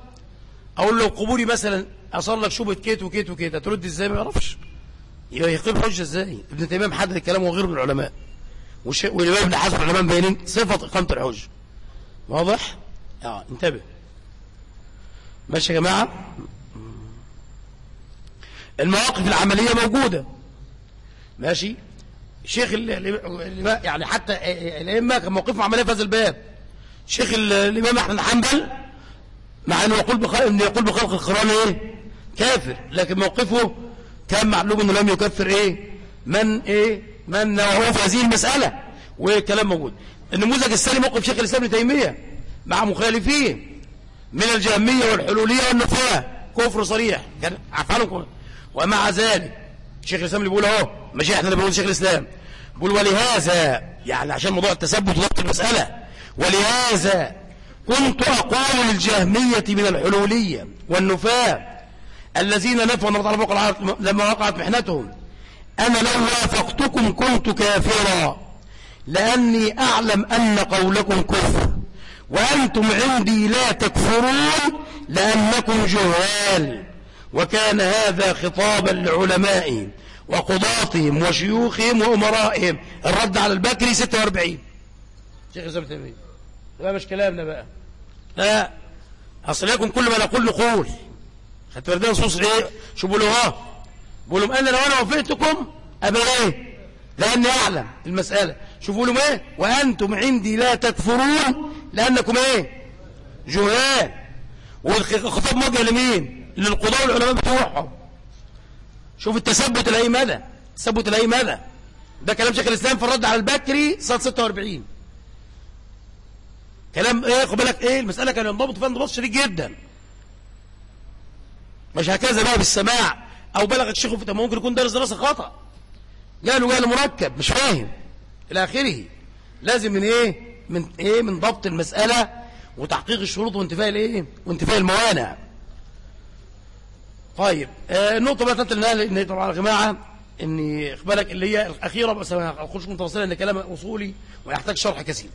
Speaker 1: أقول له قبوري مثلا اصل لك شبهه كيت وكيت وكيت هترد إزاي؟ ما يعرفش. يبقى يقيم حجة إزاي؟ ابن تيمية محدد الكلام وغيره من العلماء. والإمام ابن حزم العلماء مبينين صفة إقامة الحجة. واضح؟ آه انتبه. ماشي يا جماعة. المواقف العملية موجودة. ماشي؟ شيخ اللي يعني حتى الأئمة كان موقفهم عملية في هذا الباب. شيخ الإمام أحمد حنبل مع أنه يقول يقول بخلق القرآن إيه؟ كافر. لكن موقفه كان معلوم إنه لم يكفر إيه؟ من إيه؟ من هو في هذه المسألة. وكلام موجود. النموذج الثاني موقف شيخ الإسلام ابن تيمية مع مخالفين من الجهمية والحلولية والنفاة كفر صريح. كان افعالهم ومع ذلك شيخ الإسلام اللي بيقول أهو مش إحنا اللي بنقول شيخ الإسلام. بيقول ولهذا يعني عشان موضوع التثبت وضبط المسألة ولهذا كنت أقول للجهمية من الحلولية والنفاة الذين نفوا على فوق لما وقعت محنتهم. أنا لو وافقتكم كنت كافرا. لأني أعلم أن قولكم كفر. وأنتم عندي لا تكفرون لأنكم جهال. وكان هذا خطابا لعلمائهم وقضاتهم وشيوخهم وأمرائهم. الرد على البكري 46 شيخ الإسلام تيمية ده مش كلامنا بقى؟ لا أصل لكم كل ما نقول نقول. بالك نصوص إيه؟ شو بيقولوا؟ ها؟ بيقولوا أنا لو أنا وافقتكم أبقى إيه؟ لأني أعلم المسألة. شوفوا لهم إيه؟ وأنتم عندي لا تكفرون لأنكم إيه؟ جهال. والخطاب موجه لمين؟ للقضاء والعلماء بتوعهم. شوف التثبت لاي مدى التثبت لاي مدى ده كلام شيخ الإسلام في الرد على البكري صاد 46 كلام إيه؟ خد بالك إيه؟ المسألة كان ينضبط فيها انضباط شديد جدا. مش هكذا بقى بالسماع. أو بلغ الشيخ في ممكن يكون درس دراسة خطا قالوا قالوا مركب مش فاهم. إلى آخره. لازم من إيه؟ من إيه؟ من ضبط المسألة وتحقيق الشروط وانتفاء الإيه؟ وانتفاء الموانع. طيب آه النقطة بقى الثالثه ان طبعا يا جماعة ان بالك اللي هي الأخيرة بس اخش متواصله إن كلام أصولي ويحتاج شرح كثير.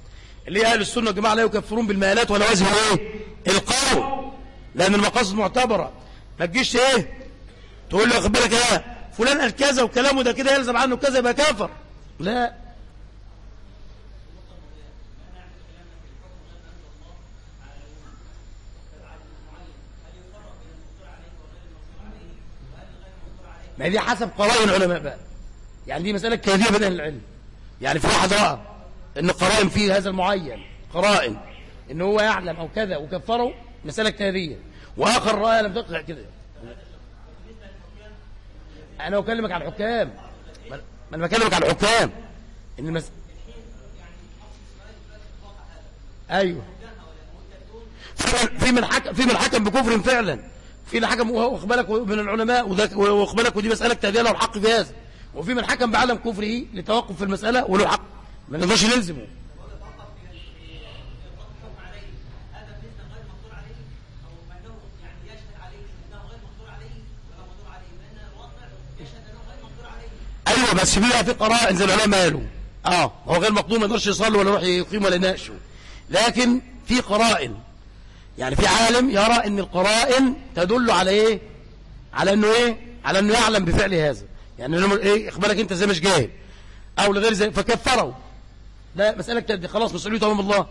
Speaker 1: اللي هي أهل السنة والجماعه لا يكفرون بالمآلات ولا وزن إيه؟ القول. لأن المقاصد معتبرة. ما تجيش إيه؟ تقول له بالك إيه؟ فلان قال كذا وكلامه ده كده يلزم عنه كذا يبقى كافر. لا. ما دي حسب قرائن العلماء بقى. يعني دي مسألة كاذبة بين العلم. يعني في واحد رأى إن قرائن فيه هذا المعين قرائن إن هو يعلم أو كذا وكفره مسألة كاذبة وآخر رأي لم تقع كده. أنا بكلمك عن الحكام. ما أنا بكلمك عن الحكام. إن المس... أيوه. في من حكم في من حكم بكفر فعلا. في اللي حكم واخد بالك من العلماء بالك ودي مسألة تهديه له الحق في هذا وفي من حكم بعدم كفره لتوقف في المسألة وله حق. ما نقدرش نلزمه. أيوه بس فيها في قرائن زي العلماء قالوا آه هو غير مقدور ما يقدرش يصلي ولا يروح يقيم ولا يناقشه لكن في قرائن يعني في عالم يرى إن القرائن تدل على إيه؟ على إنه إيه؟ على إنه يعلم بفعل هذا. يعني إيه؟ إخبارك أنت زي مش جاهل؟ أو لغير زي فكفروا لا مسألة اجتهادية خلاص مسؤوليته أمام الله.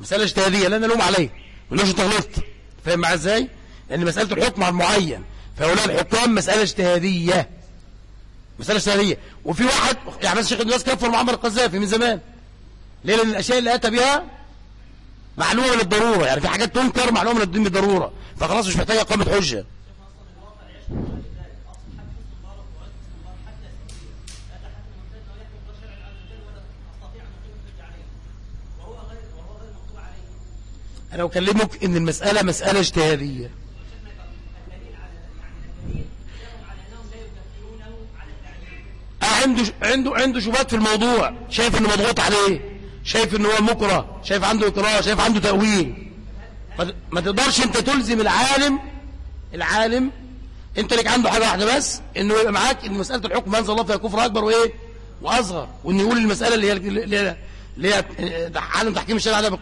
Speaker 1: مسألة اجتهادية لأن لوم عليه ما انت غلطت فاهم معاه إزاي؟ لأن مسألة الحكم على المعين فهؤلاء الحكام مسألة اجتهادية. مسألة اجتهادية وفي واحد يعني مثلا شيخ الناس كفر معمر القذافي من زمان. ليه لأن الأشياء اللي أتى بها معلومة للضرورة يعني في حاجات تنكر معلومة للدين بالضرورة فخلاص مش محتاجة اقامة حجة. أنا أكلمك إن المسألة مسألة اجتهادية. عنده عنده شبهات في الموضوع. شايف إنه مضغوط عليه. شايف إنه هو مكره. شايف عنده اكراه شايف عنده تأويل. ما تقدرش أنت تلزم العالم العالم أنت لك عنده حاجة واحدة بس إنه يبقى معاك إن مسألة الحكم انزل الله فيها كفر أكبر وإيه؟ وأصغر. وإن يقول المسألة اللي هي اللي هي عالم تحكيم الشرع ده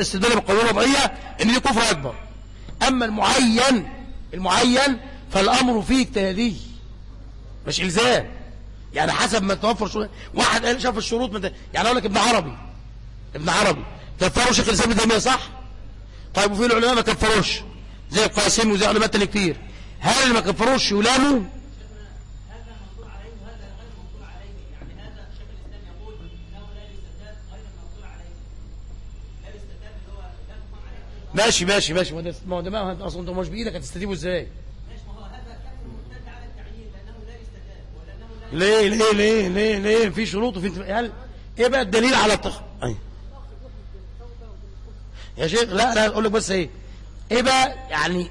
Speaker 1: استدلال بالقانون الوضعية إن دي كفر أكبر. أما المعين المعين فالأمر فيه اجتهادي مش إلزام. يعني حسب ما توفر شروط. واحد قال شاف الشروط من يعني أقول لك ابن عربي. ابن عربي. كفروا شيخ الإسلام ابن تيمية صح؟ طيب وفي العلماء ما كفروش. زي القاسم وزي علماء تاني كتير. هل اللي ما كفروش يلاموا؟ ماشي ماشي ماشي. ما ده ما أصلا أنت مش بإيدك هتستجيبه إزاي؟ ليه ليه ليه ليه ليه في شروط وفي هل إيه بقى الدليل على التخ. يا شيخ لا لا أقول لك بس إيه. إيه بقى يعني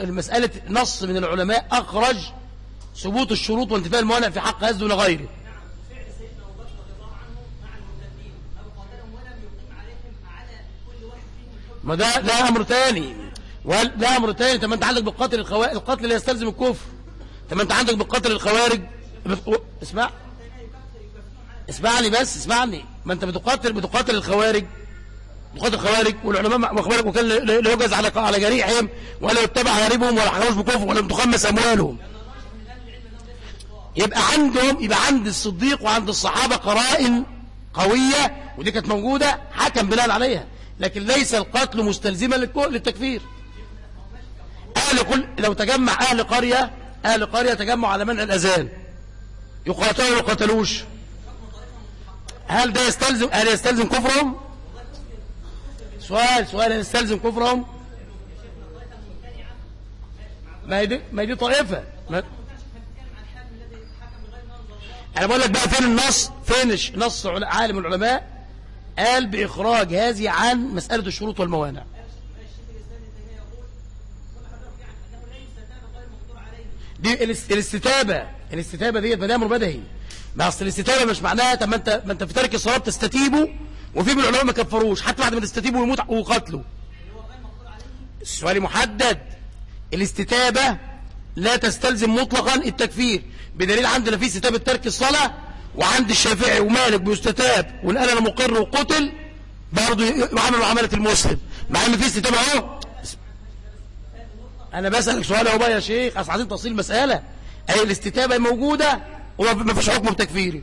Speaker 1: المسألة نص من العلماء أخرج ثبوت الشروط وانتفاء الموانع في حق هذا دون غيره. ما ده ده أمر ثاني ده أمر ثاني طب ما أنت عندك بالقتل القتل اللي يستلزم الكفر. طب ما أنت عندك بالقتل الخوارج. اسمع. اسمعني بس اسمعني. ما انت بتقاتل بتقاتل الخوارج. بتقاتل الخوارج والعلماء مخبرك وكان لا يجاز على على جريحهم ولا يتبع هاربهم ولا حرمش بكفر ولا تخمس أموالهم. يبقى عندهم يبقى عند الصديق وعند الصحابة قرائن قوية ودي كانت موجودة حكم بناء عليها. لكن ليس القتل مستلزما للتكفير. أهل كل لو تجمع أهل قرية أهل قرية تجمعوا على منع الأذان. يقاتلوا ولا يقاتلوش؟ هل ده يستلزم هل يستلزم كفرهم؟ سؤال سؤال يستلزم كفرهم؟ ما هي دي ما هي دي طائفة. ما أنا بقول لك بقى فين النص؟ فين نص عالم العلماء قال بإخراج هذه عن مسألة الشروط والموانع. دي الاستتابة. الاستتابة ديت ما ده أمر بدهي ما أصل الاستتابة مش معناها طب ما انت ما أنت في ترك الصلاة تستتيبه وفي من العلماء ما كفروش حتى بعد ما تستتيبه ويموت وقتله. السؤال محدد. الاستتابة لا تستلزم مطلقا التكفير. بدليل عندنا في استتابة ترك الصلاة وعند الشافعي ومالك بيستتاب والآن أنا مقر وقتل برضه يعمل معاملة المسلم. مع إن في استتابة أهو. أنا بسألك سؤال أهو بقى يا شيخ أصل عايزين تفصيل مسألة. أي الاستتابة موجودة وما فيش حكم تكفيري.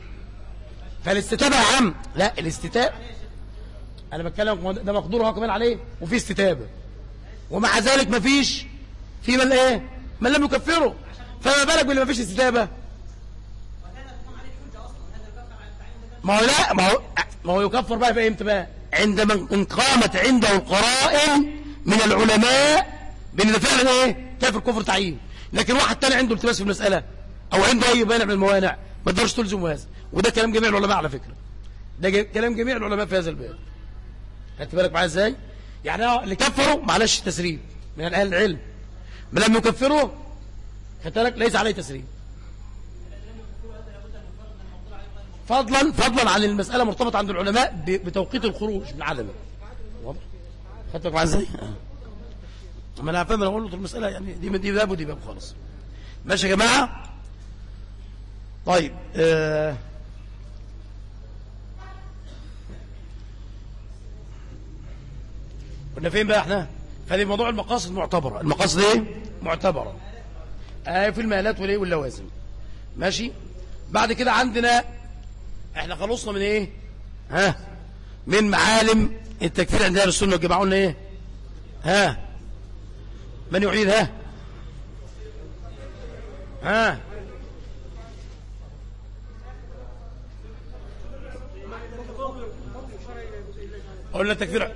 Speaker 1: فالاستتابة يا عم لا الاستتابة. أنا بتكلم ده مقدور هو كمان عليه وفي استتابة. ومع ذلك ما فيش في من إيه؟ من لم يكفره. فما بالك باللي ما فيش استتابة؟ ما هو لا ما هو ما هو يكفر بقى في إمتى بقى؟ عندما قامت عنده القرائن من العلماء بإن ده فعلا إيه؟ كافر كفر تعيين. لكن واحد تاني عنده التباس في المسألة أو عنده أي مانع من الموانع ما تقدرش تلزم هذا. وده كلام جميع العلماء على فكرة. ده كلام جميع العلماء في هذا الباب. خدت بالك معايا إزاي؟ يعني اللي كفروا معلش تسريب من أهل العلم. لم يكفره خدت بالك؟ ليس عليه تسليم فضلا فضلا عن المسألة مرتبطة عند العلماء بتوقيت الخروج من عدمه. خدت بالك إزاي؟ ما أنا فاهم أنا أقول له المسألة يعني دي دي باب ودي باب خالص. ماشي يا جماعة؟ طيب آه كنا فين بقى إحنا؟ فهذه موضوع المقاصد معتبرة. المقاصد إيه؟ معتبرة. آه في المالات والإيه واللوازم. ماشي؟ بعد كده عندنا إحنا خلصنا من إيه؟ ها؟ من معالم التكفير عند أهل السنة والجماعة قلنا إيه؟ ها؟ من يعيد ها؟ ها قلنا التكفير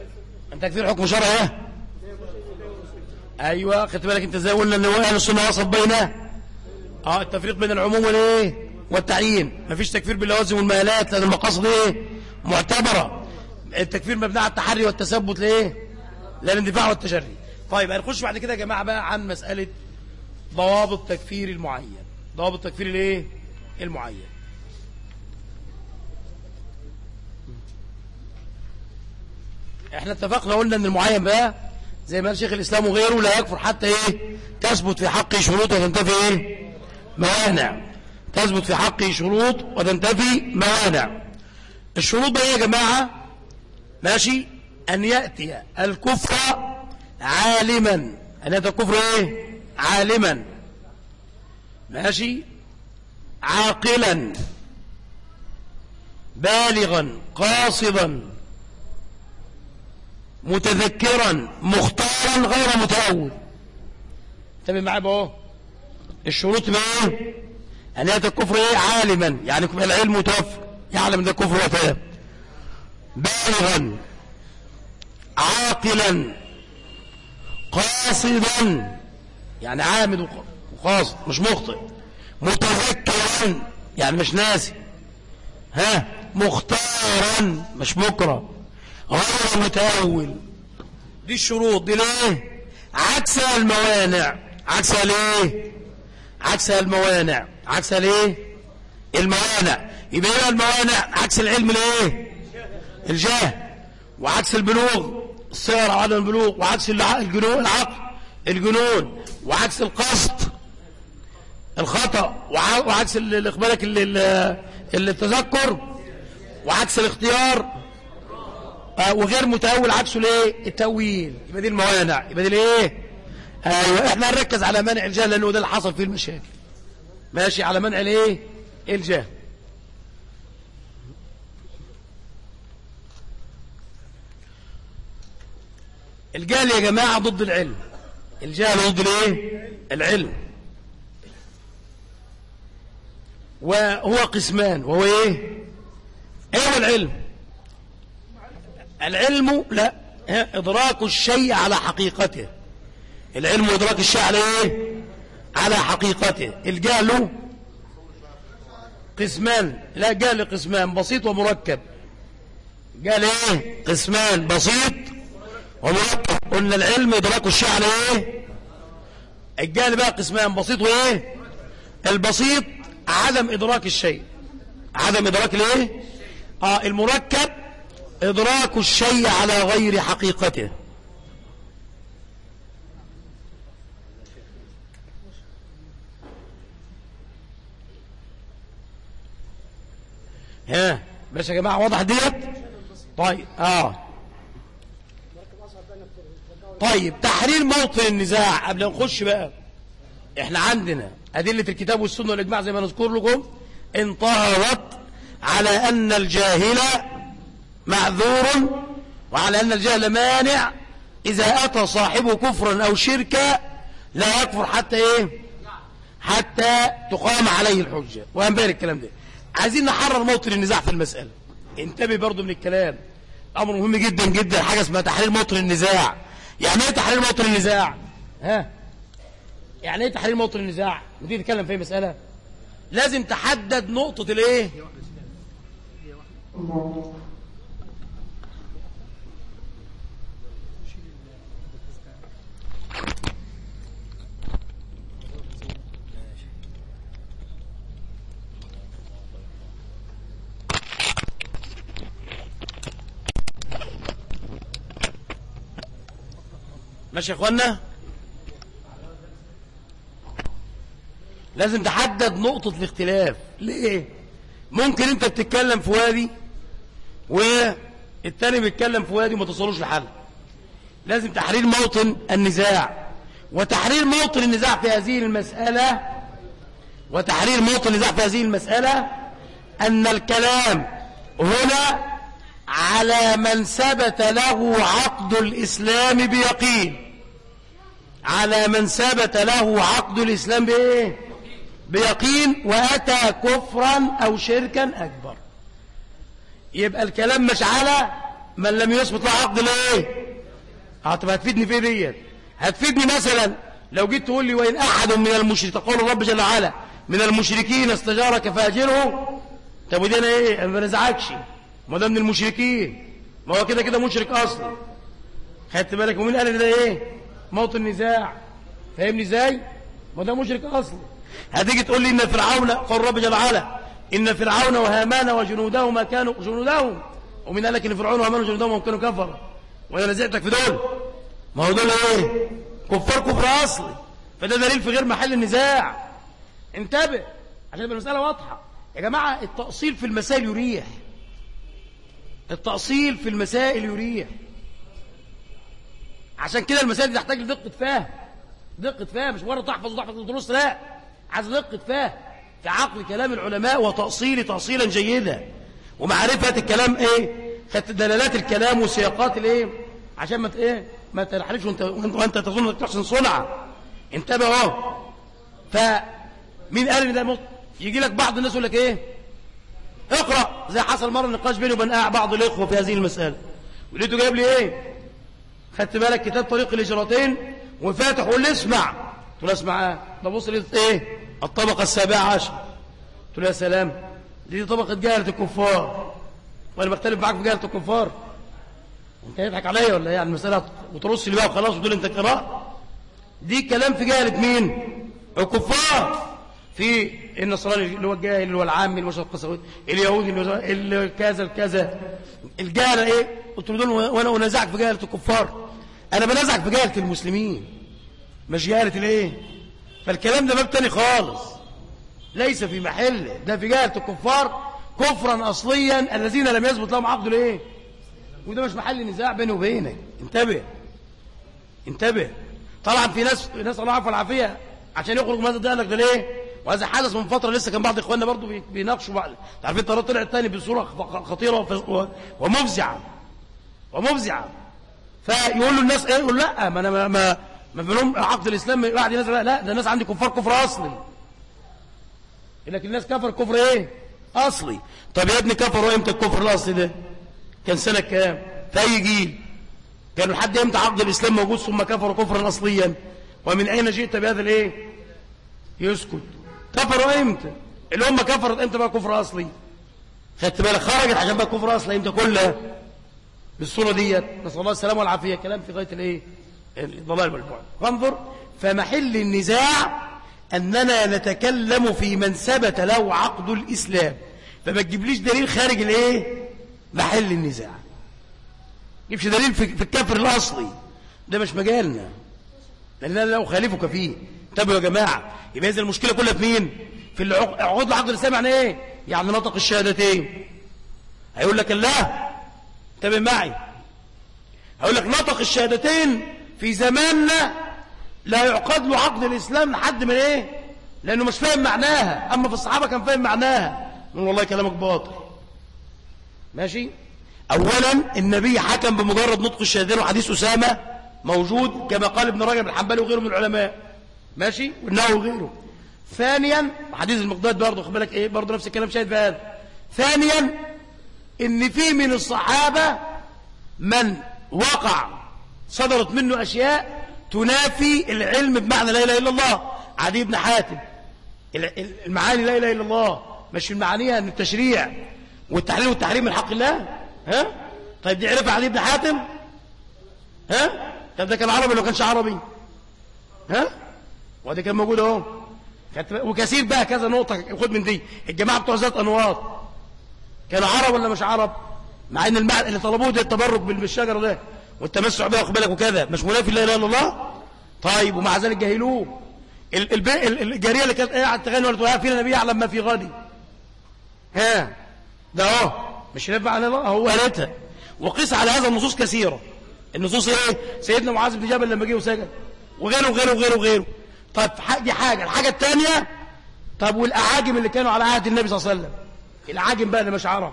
Speaker 1: التكفير حكم شرعي أيوه خدت بالك أنت إزاي قلنا ان أهل السنة وصف بينه. آه التفريق بين العموم والإيه؟ والتعيين. مفيش تكفير باللوازم والمهالات لأن المقاصد إيه؟ معتبرة. التكفير مبني على التحري والتثبت لإيه؟ للاندفاع والتجري طيب هنخش بعد كده يا جماعة بقى عن مسألة ضوابط تكفير المعين. ضوابط تكفير الايه؟ المعين. إحنا اتفقنا قلنا إن المعين بقى زي ما قال شيخ الإسلام وغيره لا يكفر حتى إيه؟ تثبت في حقه شروط وتنتفي إيه؟ موانع. تثبت في حقه شروط وتنتفي موانع. الشروط بقى يا جماعة ماشي؟ أن يأتي الكفر عالما. أن يأتي الكفر إيه؟ عالما. ماشي؟ عاقلا. بالغا. قاصدا. متذكرا. مختارا غير متأول انتبه معايا بقى الشروط ما إيه؟ أن يأتي الكفر إيه؟ عالما. يعني العلم متوفر. يعلم ده كفر وتاب بالغا. عاقلا. قاصدا يعني عامد وقاصد مش مخطئ. متذكرا يعني مش ناسي. ها؟ مختارا مش مكره غير متأول. دي الشروط دي ليه؟ عكسها الموانع. عكسها ليه؟ عكسها الموانع. عكسها ليه؟ الموانع. يبقى إيه الموانع عكس العلم ليه؟ الجهل وعكس البلوغ. أو عدم البلوغ وعكس الجنون العقل. الجنون وعكس القصد. الخطأ وعكس الاقبالك التذكر وعكس الاختيار. آه وغير متأول عكسه ليه؟ التأويل. يبقى دي الموانع. يبقى دي ليه؟ أيوه إحنا هنركز على منع الجهل لأنه ده اللي حصل فيه المشاكل. ماشي على منع الايه الجهل. الجهل يا جماعة ضد العلم. الجهل ضد الايه؟ العلم. وهو قسمان وهو إيه؟ إيه هو العلم؟ العلم لا إدراك الشيء على حقيقته. العلم ادراك الشيء على إيه؟ على حقيقته. الجهل قسمان لا جهل قسمان بسيط ومركب. قال إيه؟ قسمان بسيط ومركب قلنا العلم ادراك الشيء على إيه؟ الجهل بقى قسمان بسيط وإيه؟ البسيط عدم إدراك الشيء. عدم إدراك الايه آه المركب إدراك الشيء على غير حقيقته. ها بس يا جماعة واضح ديت؟ طيب آه. طيب تحرير موطن النزاع قبل ما نخش بقى. إحنا عندنا أدلة الكتاب والسنة والإجماع زي ما نذكر لكم انطهرت على أن الجاهل معذور وعلى أن الجهل مانع إذا أتى صاحبه كفرا أو شركا لا يكفر حتى إيه؟ حتى تقام عليه الحجة. وأنبار الكلام ده. عايزين نحرر موطن النزاع في المسألة. انتبه برضو من الكلام. أمر مهم جدا جدا حاجة اسمها تحرير موطن النزاع. يعني إيه تحرير موطن النزاع؟ ها؟ يعني إيه تحرير موطن النزاع؟ ودي نتكلم في مسألة؟ لازم تحدد نقطة الإيه؟ ماشي يا إخوانا؟ لازم تحدد نقطة الاختلاف. ليه؟ ممكن أنت بتتكلم في وادي والتاني بيتكلم في وادي وما تصلوش لحل. لازم تحرير موطن النزاع. وتحرير موطن النزاع في هذه المسألة وتحرير موطن النزاع في هذه المسألة أن الكلام هنا على من ثبت له عقد الإسلام بيقين. على من ثبت له عقد الإسلام بإيه؟ بيقين وأتى كفرا أو شركا أكبر. يبقى الكلام مش على من لم يثبت له عقد الايه هتبقى هتفيدني في ديت؟ هتفيدني مثلا لو جيت تقول لي وإن أحد من المشركين تقول الرب جل وعلا من المشركين استجارك فأجره؟ طب ودي أنا إيه؟ ما بنزعكش ما ده من المشركين. ما هو كده كده مشرك أصلا خدت بالك؟ ومين قال إن ده إيه؟ موطن نزاع فاهمني إزاي؟ ما ده مشرك أصلا هتيجي تقول لي إن فرعون قال الرب جل وعلا إن فرعون وهامان وجنودهما كانوا جنودهم. ومن قال لك إن فرعون وهامان وجنودهما كانوا كفر. وأنا نزعتك في دول. ما هو دول إيه؟ كفار كفر أصلي. فده دليل في غير محل النزاع. انتبه. عشان يبقى المسألة واضحة. يا جماعة التأصيل في المسائل يريح. التأصيل في المسائل يريح. عشان كده المسائل دي تحتاج لدقة فهم. دقة فهم مش مجرد تحفظ وتحفظ ودروس لا. عايز دقة فهم في عقل كلام العلماء وتأصيل تأصيلا جيدا. ومعرفة الكلام إيه؟ دلالات الكلام وسياقات الإيه؟ عشان ما إيه؟ ما تنحرفش وانت وأنت تظن إنك تحسن صنعة. انتبه أهو. فمين قال إن ده مط... يجي لك بعض الناس يقول لك إيه؟ اقرأ. زي حصل مرة نقاش بيني وبين بعض الإخوة في هذه المسألة. ولقيته جايب لي إيه؟ خدت بالك كتاب طريق الهجرتين وفاتح وقول لي اسمع له اسمع إيه ده بص إيه؟ الطبقة السابعة عشر. له يا سلام دي طبقة جهلة الكفار. وأنا بختلف معاك في جهلة الكفار. أنت هيضحك عليا ولا إيه؟ يعني المسألة وترص لي بقى وخلاص وتقول أنت قراء دي كلام في جهلة مين؟ الكفار. في النصراني اللي هو الجاهل اللي هو العام اللي هو القسوي اليهودي اللي هو كذا الكذا. الجهلة إيه؟ قلت له دول وأنا انازعك في جهلة الكفار. أنا بنازعك في جهله المسلمين. مش جهلة الإيه؟ فالكلام ده باب تاني خالص. ليس في محله ده في جهلة الكفار كفرا اصليا الذين لم يثبت لهم عقد الإيه؟ وده مش محل نزاع بيني وبينك. انتبه. انتبه. طبعا في ناس ناس الله عفوا العافيه عشان يخرج من هذا ده لك ده ليه؟ وهذا حدث من فترة لسه كان بعض إخواننا برضو بيناقشوا بعض. عارفين الطيارة طلعت تاني بصورة خطيرة ومفزعة. ومفزعة. فيقول له الناس إيه؟ يقول لا ما أنا ما ما, ما بينهم عقد الإسلام قاعد الناس لا ده الناس عندي كفار كفر أصلي. لكن الناس كفر كفر إيه؟ أصلي. طب يا ابني كفروا إمتى الكفر الأصلي ده؟ كان سنة كام؟ في أي جيل؟ كانوا لحد إمتى عقد الإسلام موجود ثم كفروا كفرا أصليا؟ ومن أين جئت بهذا الإيه؟ يسكت. كفروا إمتى؟ اللي هم كفرت إمتى بقى كفر أصلي؟ خدت بالك؟ خرجت عشان بقى كفر أصلي إمتى كلها؟ بالصورة ديت نسأل الله السلامة والعافية. كلام في غاية الإيه؟ الضلال والبعد. فانظر فمحل النزاع أننا نتكلم في من ثبت له عقد الإسلام. فما تجيبليش دليل خارج الإيه؟ محل النزاع. جيبش دليل في الكفر الأصلي. ده مش مجالنا. لأن أنا لا أخالفك فيه. انتبهوا يا جماعة يبقى اذا المشكلة كلها في مين؟ في العقود. العقد الاسلامي يعني إيه؟ يعني نطق الشهادتين. هيقول لك الله انتبه معي. هيقول لك نطق الشهادتين في زماننا لا يعقد له عقد الإسلام لحد من إيه؟ لأنه مش فاهم معناها. أما في الصحابة كان فاهم معناها. نقول والله كلامك باطل. ماشي؟ اولا النبي حكم بمجرد نطق الشهادتين وحديث أسامة موجود كما قال ابن رجب الحنبلي وغيره من العلماء. ماشي؟ وانه وغيره. ثانيا حديث المقداد برضه خد بالك إيه؟ برضه نفس الكلام شاهد في هذا ثانيا إن في من الصحابة من وقع صدرت منه أشياء تنافي العلم بمعنى لا إله إلا الله. عدي بن حاتم المعاني لا إله إلا الله. مش المعانيها ان التشريع والتحليل والتحريم من حق الله. ها؟ طيب دي عرفها علي بن حاتم؟ ها؟ طب ده كان عربي ولا كانش عربي؟ ها؟ وده كان موجود أهو. وكثير بقى كذا نقطة خد من دي. الجماعة بتوع ذات أنواط كانوا عرب ولا مش عرب؟ مع إن المعنى اللي طلبوه ده التبرك بالشجرة ده والتمسع بها بالك؟ وكذا. مش منافي لا إله إلا الله؟ طيب ومع ذلك جاهلوه الجاريه اللي كانت قاعدة تغني ولا فينا نبي يعلم ما في غدي ها؟ ده أهو. مش نافع على الله هو قالتها وقيس على هذا النصوص كثيرة. النصوص إيه؟ سيدنا معاذ بن جبل لما جه وسجد وغيره وغيره وغيره وغيره. طب دي حاجة. الحاجة الثانية طب والأعاجم اللي كانوا على عهد النبي صلى الله عليه وسلم؟ الاعاجم بقى اللي مش عرب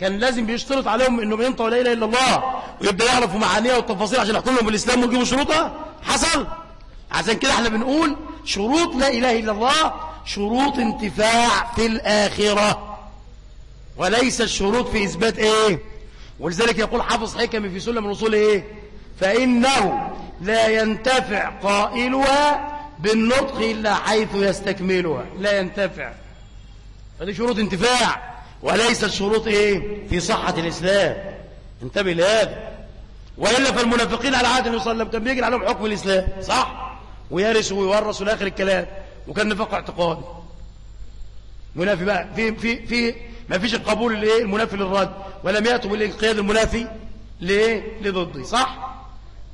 Speaker 1: كان لازم بيشترط عليهم انهم ينطوا لا إله إلا الله ويبدأ يعرفوا معانيها والتفاصيل عشان يحكموا لهم بالاسلام ويجيبوا شروطها. حصل. عشان كده إحنا بنقول شروط لا إله إلا الله شروط انتفاع في الآخرة. وليس الشروط في إثبات إيه. ولذلك يقول حافظ حكمي في سلم الوصول إيه. فإنه لا ينتفع قائلها بالنطق إلا حيث يستكملها. لا ينتفع. فدي شروط انتفاع وليست شروط إيه؟ في صحة الإسلام. انتبه لهذا. وإلا فالمنافقين على عهد النبي صلى الله عليه وسلم كان بيجري عليهم حكم الإسلام صح؟ ويرثوا ويورثوا لآخر الكلام. وكان نفاق اعتقادي. منافي بقى في في في ما فيش القبول الايه المنافي للرد. ولم يأتوا بالانقياد المنافي لإيه؟ لضده صح؟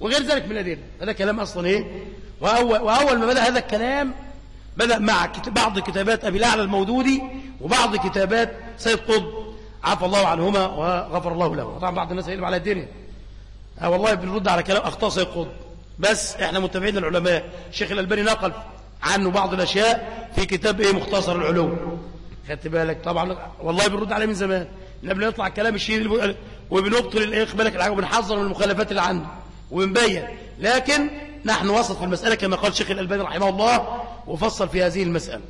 Speaker 1: وغير ذلك من الأدلة. هذا كلام أصلا إيه؟ وأول وأول ما بدأ هذا الكلام بدأ مع بعض كتابات أبي الأعلى المودودي وبعض كتابات سيد قطب. عفى الله عنهما وغفر الله له. طبعا بعض الناس يقلب على الدنيا. آه والله بنرد على كلام أخطاء سيد قطب. بس إحنا متابعين العلماء. الشيخ الألباني نقل عنه بعض الأشياء في كتاب إيه؟ مختصر العلوم. خدت بالك؟ طبعا والله بنرد عليه من زمان. قبل يطلع الكلام الشيء وبنبطل الايه بالك الحاجة وبنحذر من المخالفات اللي عنده. وبنبين. لكن نحن وسط في المسألة كما قال الشيخ الألباني رحمه الله وفصل في هذه المسألة.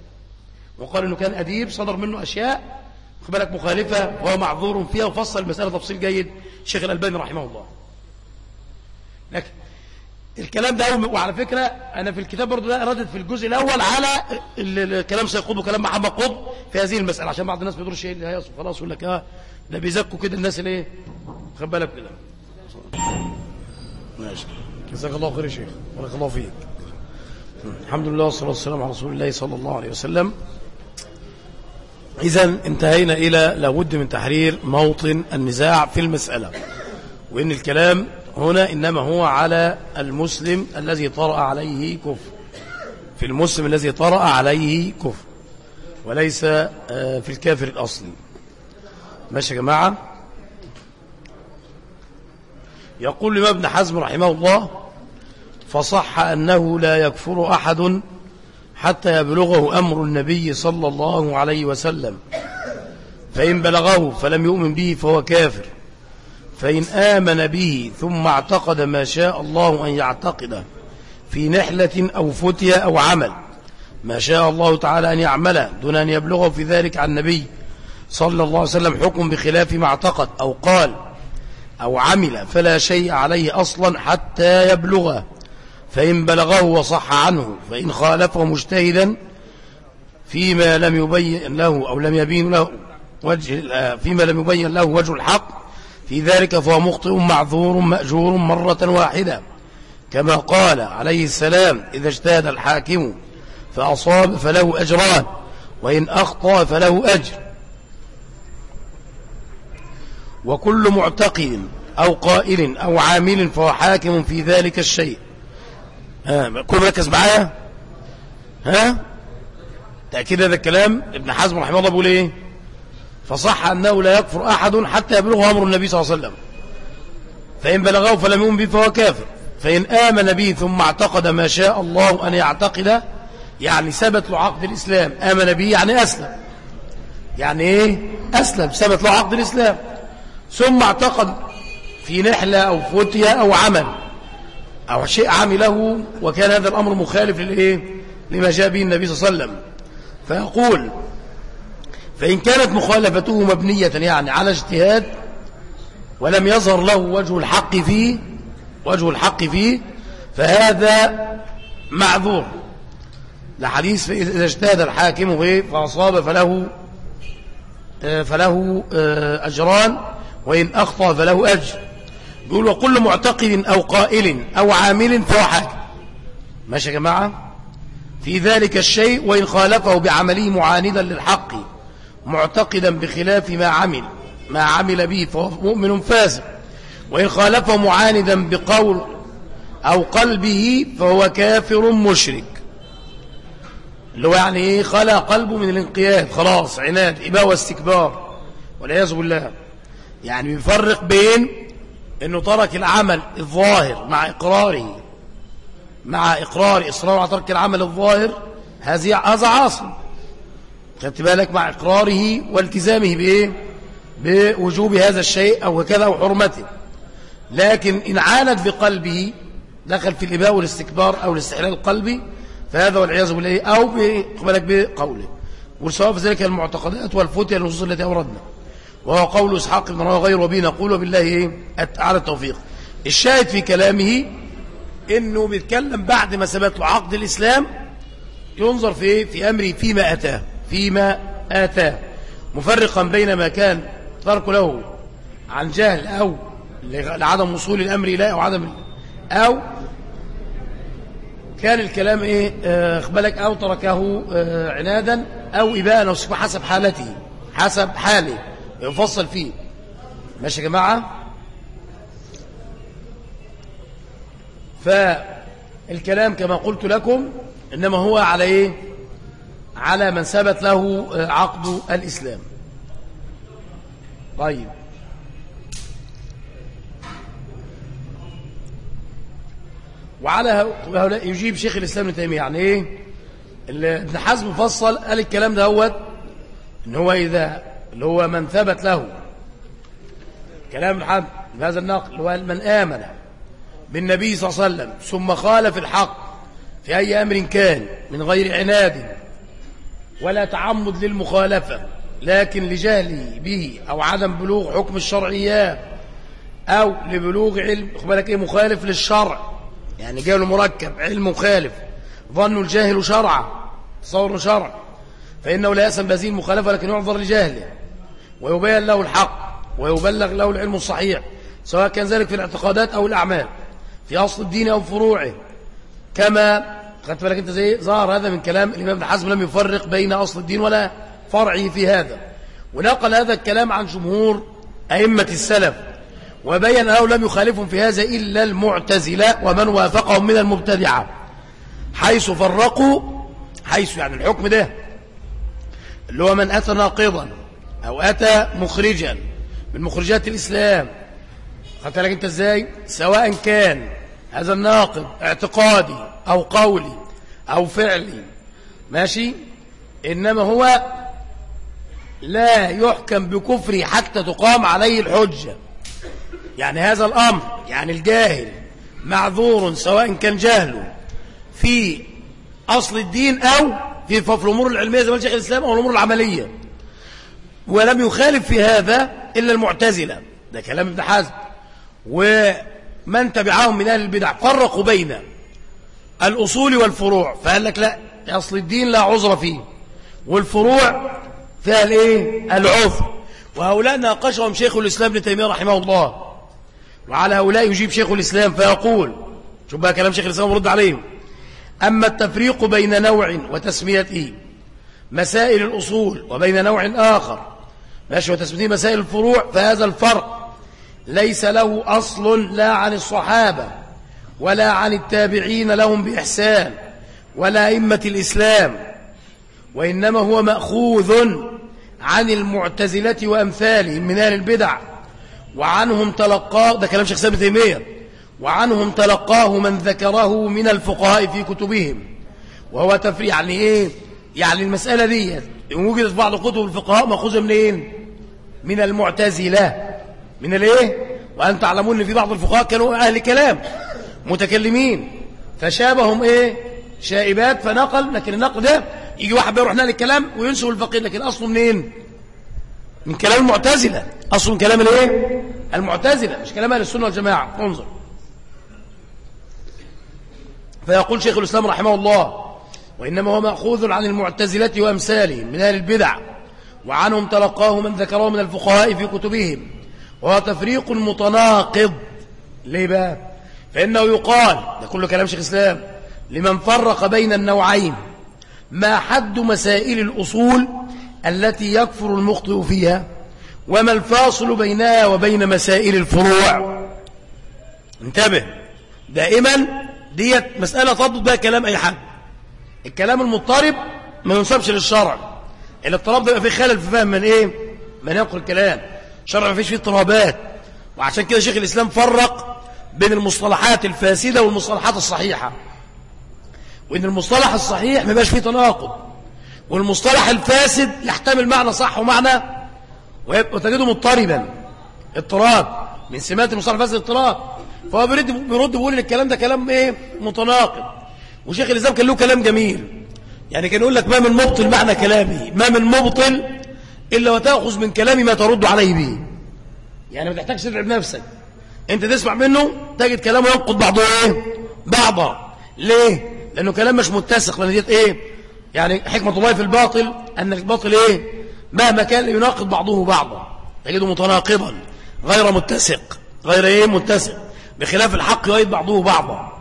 Speaker 1: وقال إنه كان أديب صدر منه أشياء. بالك مخالفة وهو معذور فيها وفصل المساله تفصيل جيد الشيخ الألباني رحمه الله. لكن الكلام ده وعلى فكرة أنا في الكتاب برضو ده ردد في الجزء الأول على الكلام سيقود وكلام محمد قطب في هذه المسألة عشان بعض الناس بيدور شيء اللي هيصف خلاص يقول لك. آه ده بيزكوا كده الناس اللي خد بالك كده. ماشي. جزاك الله خير يا شيخ. بارك الله فيك. الحمد لله والصلاة والسلام على رسول الله صلى الله عليه وسلم. إذا انتهينا إلى لابد من تحرير موطن النزاع في المسألة. وإن الكلام هنا إنما هو على المسلم الذي طرأ عليه كفر. في المسلم الذي طرأ عليه كفر. وليس آه، في الكافر الأصلي. ماشي يا جماعة؟ يقول لما ابن حزم رحمه الله فصح أنه لا يكفر أحد حتى يبلغه أمر النبي صلى الله عليه وسلم. فإن بلغه فلم يؤمن به فهو كافر. فإن آمن به ثم اعتقد ما شاء الله أن يعتقده في نحلة أو فتية أو عمل ما شاء الله تعالى أن يعمله دون أن يبلغه في ذلك عن النبي صلى الله عليه وسلم حكم بخلاف ما اعتقد أو قال أو عمل فلا شيء عليه أصلا حتى يبلغه. فإن بلغه وصح عنه فإن خالفه مجتهدا فيما لم يبين له أو لم يبين له وجه فيما لم يبين له وجه الحق في ذلك فهو مخطئ معذور مأجور مرة واحدة. كما قال عليه السلام إذا اجتهد الحاكم فأصاب فله أجران وإن أخطأ فله أجر. وكل معتقد أو قائل أو عامل فهو حاكم في ذلك الشيء. ها كل مركز معايا؟ ها؟ تأكيد هذا الكلام ابن حزم رحمه الله بيقول إيه؟ فصح أنه لا يكفر أحد حتى يبلغه أمر النبي صلى الله عليه وسلم. فإن بلغه فلم يؤمن به فهو كافر. فإن آمن به ثم اعتقد ما شاء الله أن يعتقد يعني ثبت له عقد الإسلام. آمن به يعني أسلم. يعني إيه؟ أسلم. ثبت له عقد الإسلام. ثم اعتقد في نحلة أو فتية أو عمل. أو شيء عمله وكان هذا الأمر مخالف للإيه؟ لما جاء به النبي صلى الله عليه وسلم. فيقول فإن كانت مخالفته مبنية يعني على اجتهاد ولم يظهر له وجه الحق فيه وجه الحق فيه فهذا معذور. لحديث إذا اجتهد الحاكم فأصاب فله فله آه، أجران وإن أخطأ فله أجر. يقول وكل معتقد أو قائل أو عامل فهو حاكم ماشي يا جماعة؟ في ذلك الشيء وإن خالفه بعمله معاندا للحق معتقدا بخلاف ما عمل ما عمل به فهو مؤمن فاسق. وإن خالفه معاندا بقول أو قلبه فهو كافر مشرك. اللي هو يعني إيه؟ خلى قلبه من الانقياد خلاص عناد إباء واستكبار والعياذ بالله. يعني بيفرق بين إنه ترك العمل الظاهر مع إقراره مع إقرار إصرار على ترك العمل الظاهر هذا عاصم. خدت بالك مع إقراره والتزامه بإيه؟ بوجوب هذا الشيء أو كذا أو حرمته. لكن إن عاند بقلبه دخل في الإباء والاستكبار أو الاستحلال القلبي فهذا والعياذ بالله أو بالك بقوله. والسواء في ذلك المعتقدات والفتية النصوص التي أوردنا. وهو قول إسحاق بن راوي غير وبي نقول وبالله إيه؟ على التوفيق. الشاهد في كلامه إنه بيتكلم بعد ما ثبت له عقد الإسلام ينظر في إيه؟ في أمره فيما أتاه فيما آتاه. مفرقا بين ما كان ترك له عن جهل أو لعدم وصول الأمر إليه أو عدم أو كان الكلام إيه؟ آه بالك أو تركه آه عنادا أو إباء أو حسب حالته حسب حاله. يفصل فيه. ماشي يا جماعة؟ فالكلام كما قلت لكم إنما هو على إيه؟ على من ثبت له عقد الإسلام. طيب. وعلى هؤلاء يجيب شيخ الإسلام ابن تيمية يعني إيه؟ ابن حزم فصل قال الكلام ده هو إن هو إذا اللي هو من ثبت له. كلام الحمد بهذا النقل هو من آمن بالنبي صلى الله عليه وسلم ثم خالف الحق في أي أمر كان من غير عناد ولا تعمد للمخالفة لكن لجهله به أو عدم بلوغ حكم الشرعيات أو لبلوغ علم بالك إيه؟ مخالف للشرع. يعني جاله مركب علم مخالف ظن الجاهل شرعا تصور شرع فإنه لا يأسم بهذه المخالفة لكن يعذر لجهله. ويبين له الحق ويبلغ له العلم الصحيح سواء كان ذلك في الاعتقادات أو الأعمال في أصل الدين أو فروعه. كما خدت بالك أنت زي ظهر هذا من كلام الإمام ابن حزم لم يفرق بين أصل الدين ولا فرعه في هذا. ونقل هذا الكلام عن جمهور أئمة السلف وبين أنه لم يخالفهم في هذا إلا المعتزلة ومن وافقهم من المبتدعة حيث فرقوا حيث يعني الحكم ده اللي هو من أتى ناقضا أو أتى مخرجا من مخرجات الإسلام. خدت لك أنت إزاي؟ سواء كان هذا الناقض اعتقادي أو قولي أو فعلي ماشي؟ إنما هو لا يحكم بكفري حتى تقام عليه الحجة. يعني هذا الأمر يعني الجاهل معذور سواء كان جهله في أصل الدين أو في الأمور العلمية زي ما شيخ الإسلام أو الأمور العملية. ولم يخالف في هذا إلا المعتزلة. ده كلام ابن حزم. ومن تبعهم من أهل البدع فرقوا بين الأصول والفروع. فقال لك لا أصل الدين لا عذر فيه. والفروع فيها الإيه؟ العذر. وهؤلاء ناقشهم شيخ الإسلام ابن تيمية رحمه الله. وعلى هؤلاء يجيب شيخ الإسلام فيقول شوف بقى كلام شيخ الإسلام ورد عليهم. أما التفريق بين نوع وتسميته مسائل الأصول وبين نوع آخر ماشي وتسميته مسائل الفروع فهذا الفرق. ليس له أصل لا عن الصحابة ولا عن التابعين لهم بإحسان ولا أئمة الإسلام وإنما هو مأخوذ عن المعتزلة وأمثالهم من أهل البدع وعنهم تلقاه ده كلام شيخ سابت تيمية وعنهم تلقاه من ذكره من الفقهاء في كتبهم. وهو تفريع يعني إيه يعني المسألة دي وجدت بعض كتب الفقهاء مأخوذة من إيه من المعتزلة. من الإيه؟ وأن تعلمون إن في بعض الفقهاء كانوا أهل كلام متكلمين. فشابهم إيه؟ شائبات فنقل لكن النقل ده يجي واحد بيروح نقل الكلام وينسب الفقيه لكن أصله منين؟ من كلام المعتزلة. أصله من كلام الإيه؟ المعتزلة مش كلام أهل السنة والجماعة. انظر. فيقول شيخ الإسلام رحمه الله وإنما هو مأخوذ عن المعتزلة وأمثالهم من أهل البدع وعنهم تلقاه من ذكره من الفقهاء في كتبهم. وهو تفريق متناقض. ليه بقى؟ فإنه يقال ده كله كلام شيخ الإسلام لمن فرق بين النوعين. ما حد مسائل الأصول التي يكفر المخطئ فيها وما الفاصل بينها وبين مسائل الفروع. انتبه. دائما ديت مسألة تضبط بها كلام أي حد. الكلام المضطرب ما ينسبش للشرع. الاضطراب ده يبقى فيه خلل في فهم من إيه؟ من ينقل الكلام. الشرع ما فيش فيه اضطرابات. وعشان كده شيخ الإسلام فرق بين المصطلحات الفاسدة والمصطلحات الصحيحة. وإن المصطلح الصحيح ما يبقاش فيه تناقض. والمصطلح الفاسد يحتمل معنى صح ومعنى وتجده مضطربا. اضطراب. من سمات المصطلح الفاسد اضطراب. فهو بيرد بيرد بيقول إن الكلام ده كلام إيه؟ متناقض. وشيخ الإسلام كان له كلام جميل. يعني كان يقول لك ما من مبطل معنى كلامي ما من مبطل إلا وتأخذ من كلامي ما ترد عليه به. يعني ما تحتاجش تتعب نفسك. أنت تسمع منه تجد كلامه ينقض بعضه إيه؟ بعضا ليه؟ لأنه كلام مش متسق لأن ديت إيه؟ يعني حكمة الله في الباطل ان الباطل إيه؟ مهما كان يناقض بعضه بعضا. تجده متناقضا غير متسق غير إيه؟ متسق. بخلاف الحق يؤيد بعضه بعضا.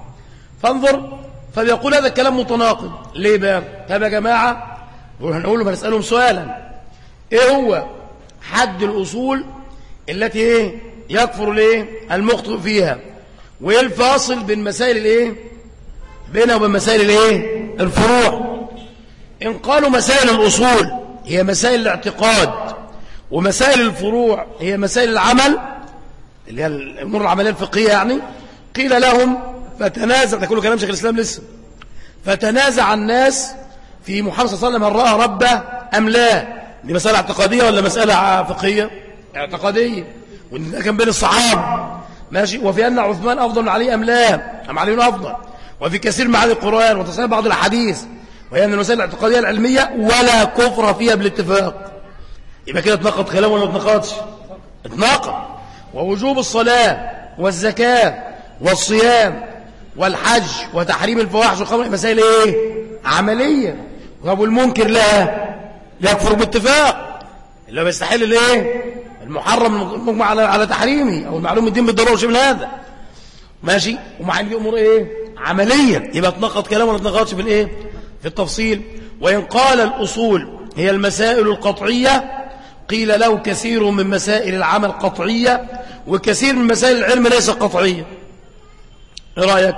Speaker 1: فانظر فبيقول هذا الكلام متناقض. ليه بقى؟ طب يا جماعة هنقول له هنسالهم سؤالا. إيه هو حد الأصول التي إيه؟ يكفر الإيه؟ المخطئ فيها؟ وإيه الفاصل بين مسائل الإيه؟ بينها وبين مسائل الإيه؟ الفروع. إن قالوا مسائل الأصول هي مسائل الاعتقاد ومسائل الفروع هي مسائل العمل اللي هي الأمور العملية الفقهية يعني قيل لهم فتنازع ده كله كلام شيخ الإسلام لسه. فتنازع الناس في محمد صلى الله عليه وسلم هل رأى ربه أم لا؟ دي مسألة اعتقادية ولا مسألة فقهية؟ اعتقادية. وده كان بين الصحابة. ماشي؟ وفي أن عثمان أفضل من علي أم لا؟ أم علي أفضل. وفي كثير من معاني القرآن وتصحيح بعض الأحاديث. وهي من المسائل الاعتقادية العلمية ولا كفر فيها بالاتفاق. يبقى كده اتناقض كلام ولا ما اتناقضش؟ اتناقض. ووجوب الصلاة والزكاة والصيام والحج وتحريم الفواحش والخمر مسائل إيه؟ عملية. وأبو المنكر لها يكفر باتفاق. اللي هو بيستحل الإيه؟ المحرم المجمع على على تحريمه أو المعلوم الدين بالضرورة وشيء من هذا. ماشي؟ ومع دي أمور إيه؟ عملية. يبقى اتناقض كلام ولا اتناقضش في الإيه؟ في التفصيل. وإن قال الأصول هي المسائل القطعية قيل له كثير من مسائل العمل قطعية وكثير من مسائل العلم ليس قطعية. إيه رأيك؟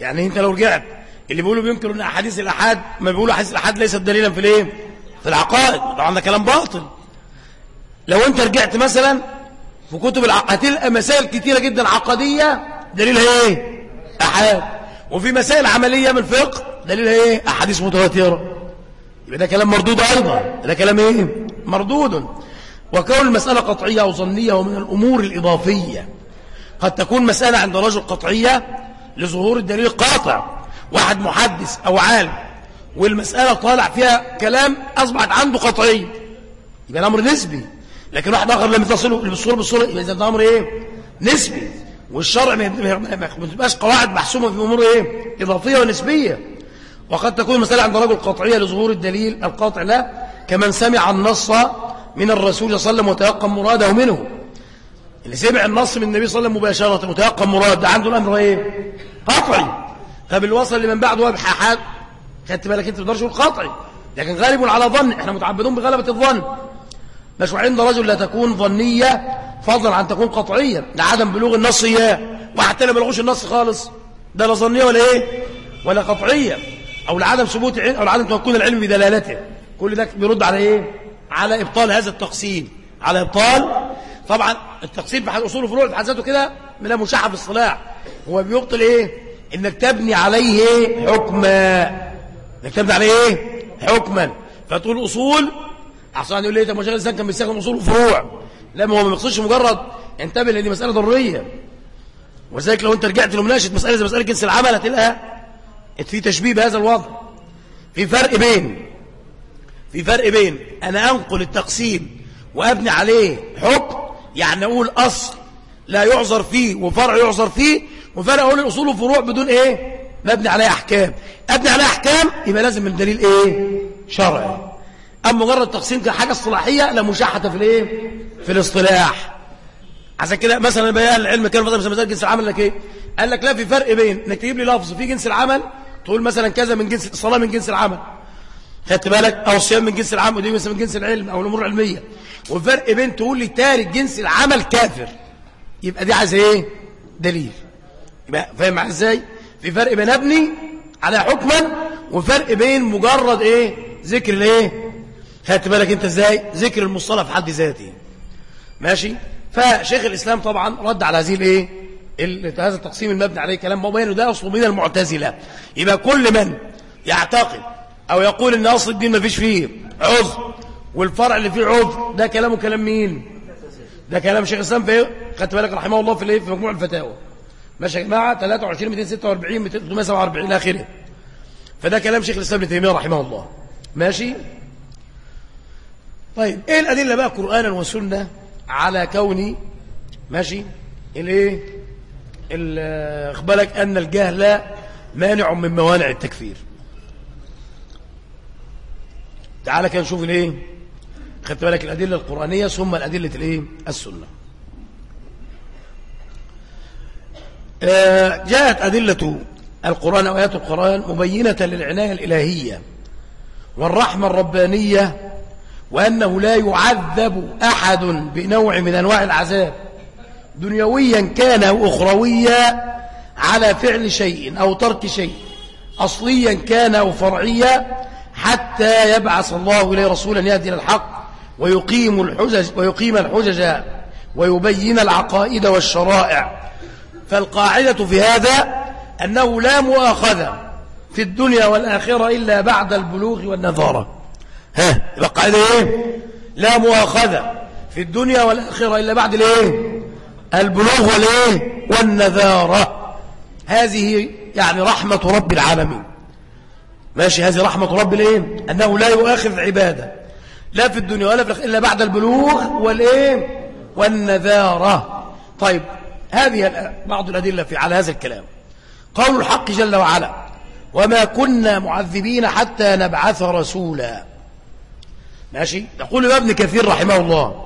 Speaker 1: يعني انت لو رجعت اللي بيقولوا بينكروا ان أحاديث الأحاد ما بيقولوا أحاديث الأحاد ليست دليلا في الإيه؟ في العقائد. طبعا ده كلام باطل. لو انت رجعت مثلا في كتب الع... هتلقى مسائل كتيرة جدا عقدية دليلها إيه؟ أحاد. وفي مسائل عملية من الفقه دليلها إيه؟ أحاديث متواترة. يبقى ده كلام مردود أيضا. ده كلام إيه؟ مردود. وكون المسألة قطعية أو ظنية ومن الأمور الإضافية. قد تكون مسألة عند رجل قطعية لظهور الدليل القاطع واحد محدث أو عالم والمسألة طالع فيها كلام أصبحت عنده قطعية. يبقى الأمر نسبي لكن واحد آخر لم يتصله بالصورة بالصورة يبقى ده أمر إيه؟ نسبي. والشرع ما تبقاش قواعد محسومة في أمور إيه؟ إضافية ونسبية. وقد تكون المساله عند رجل قطعية لظهور الدليل القاطع له كمن سمع النص من الرسول صلى الله عليه وسلم وتيقن مراده منه. اللي سمع النص من النبي صلى الله عليه وسلم مباشرة. وتيقن مراد. ده عنده الأمر إيه؟ قطعي. طب اللي وصل لمن بعده بحاحات خدت بالك أنت ما تقدرش تقول قطعي. لكن غالب على ظن. إحنا متعبدون بغلبة الظن. مش عند رجل لا تكون ظنية فضلا عن تكون قطعية. لعدم بلوغ النص اياه واحد تاني ما بلغوش النص خالص. ده لا ظنية ولا إيه؟ ولا قطعية. أو لعدم ثبوت أو لعدم تمكن العلم بدلالته. كل ده بيرد على إيه؟ على إبطال هذا التقسيم. على إبطال طبعا التقسيم في اصول الفروع في حد كده من في الصلاح. هو بيبطل إيه؟ إنك تبني عليه حكما. إنك تبني عليه إيه؟ حكما. فتقول أصول احسن يقول لي ده مشاغل الإنسان كان بيستخدم أصول وفروع. لا ما هو ما بيقصدش مجرد انتبه لأن دي مسألة ضرورية. وذلك لو أنت رجعت لمناقشة مسألة زي مسألة جنس العمل هتلاقيها في تشبيه بهذا الوضع. في فرق بين في فرق بين أنا أنقل التقسيم وأبني عليه حكم يعني أقول أصل لا يعذر فيه وفرع يعذر فيه وفرق أقول الأصول والفروع بدون إيه؟ مبني عليه أحكام. ابني عليه أحكام يبقى لازم الدليل إيه؟ شرعي. أما مجرد تقسيم كحاجه اصطلاحية لا مشاحة في الإيه؟ في الاصطلاح. عشان كده مثلا بيان العلم كان مثلا مثلا جنس العمل لك إيه قال لك لا في فرق بين إنك تجيب لي لفظ في جنس العمل تقول مثلا كذا من جنس الصلاه من جنس العمل. خدت بالك؟ أو الصيام من جنس العمل ودي مثلا من جنس العلم أو الأمور العلمية. وفرق بين تقول لي تارك جنس العمل كافر يبقى دي عايز إيه؟ دليل. يبقى فاهم معايا إزاي؟ في فرق بين أبني على حكما وفرق بين مجرد إيه؟ ذكر الإيه؟ خدت بالك أنت إزاي؟ ذكر المصطلح في حد ذاته. ماشي؟ فشيخ الإسلام طبعا رد على هذه الإيه؟ هذا التقسيم المبني عليه كلام مبين ده أصله من المعتزلة. يبقى كل من يعتقد أو يقول إن أصل الدين ما فيش فيه عذر والفرع اللي فيه عذر ده كلامه كلام مين؟ ده كلام شيخ الإسلام في خدت بالك رحمه الله في الإيه؟ في مجموع الفتاوى. ماشي يا جماعة 23 246 347 إلى آخره. فده كلام شيخ الإسلام ابن تيمية رحمه الله. ماشي؟ طيب إيه الأدلة بقى قرآنا وسنة على كون ماشي؟ الإيه؟ أخبرك أن الجهل مانع من موانع التكفير. تعالى كده نشوف الإيه؟ خدت بالك الأدلة القرآنية ثم الأدلة الإيه؟ السنة. آه، جاءت أدلة القرآن أو آيات القرآن مبينة للعناية الإلهية والرحمة الربانية وأنه لا يعذب أحد بنوع من أنواع العذاب دنيويا كان أو اخرويا على فعل شيء أو ترك شيء اصليا كان أو فرعيا حتى يبعث الله إليه رسولا يهدي للحق ويقيم الحجج ويقيم الحجج ويبين العقائد والشرائع. فالقاعدة في هذا أنه لا مؤاخذة في الدنيا والآخرة إلا بعد البلوغ والنظارة. ها القاعدة إيه؟ لا مؤاخذة في الدنيا والآخرة إلا بعد الإيه؟ البلوغ والإيه؟ والنذارة هذه يعني رحمة رب العالمين. ماشي هذه رحمة رب الإيه؟ أنه لا يؤاخذ عبادة. لا في الدنيا ولا في الآخرة إلا بعد البلوغ والإيه؟ والنذارة. طيب هذه بعض الأدلة في على هذا الكلام. قول الحق جل وعلا وما كنا معذبين حتى نبعث رسولا. ماشي؟ يقول ابن كثير رحمه الله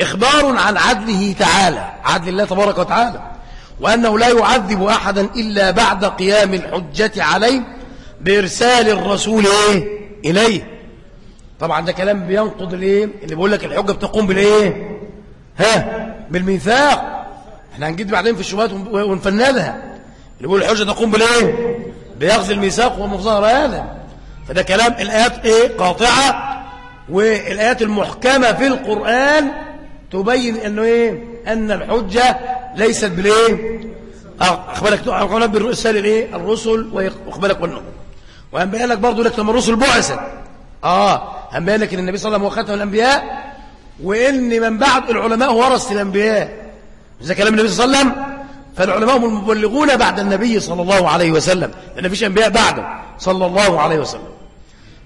Speaker 1: إخبار عن عدله تعالى عدل الله تبارك وتعالى وأنه لا يعذب أحدا إلا بعد قيام الحجة عليه بإرسال الرسول إيه؟ إليه. طبعا ده كلام بينقض الايه اللي بيقول لك الحجة بتقوم بالإيه؟ ها؟ بالميثاق. إحنا هنجد بعدين في الشبهات ونفندها. اللي بيقول الحجة تقوم بالإيه؟ بياخذ الميثاق ومظاهر هذا. فده كلام الآيات إيه؟ قاطعة. والآيات المحكمة في القرآن تبين إنه إيه؟ أن الحجة ليست بالإيه؟ أخبرك أخبرك بالرسال الإيه؟ الرسل واخبرك والنبي وهنبين لك برضه لك لما الرسل بعثت. هنبين لك إن النبي صلى الله عليه وسلم هو خاتم الأنبياء وان من بعد العلماء ورث الأنبياء. إذا كلام النبي صلى الله عليه وسلم فالعلماء هم المبلغون بعد النبي صلى الله عليه وسلم. لأن فيش أنبياء بعده صلى الله عليه وسلم.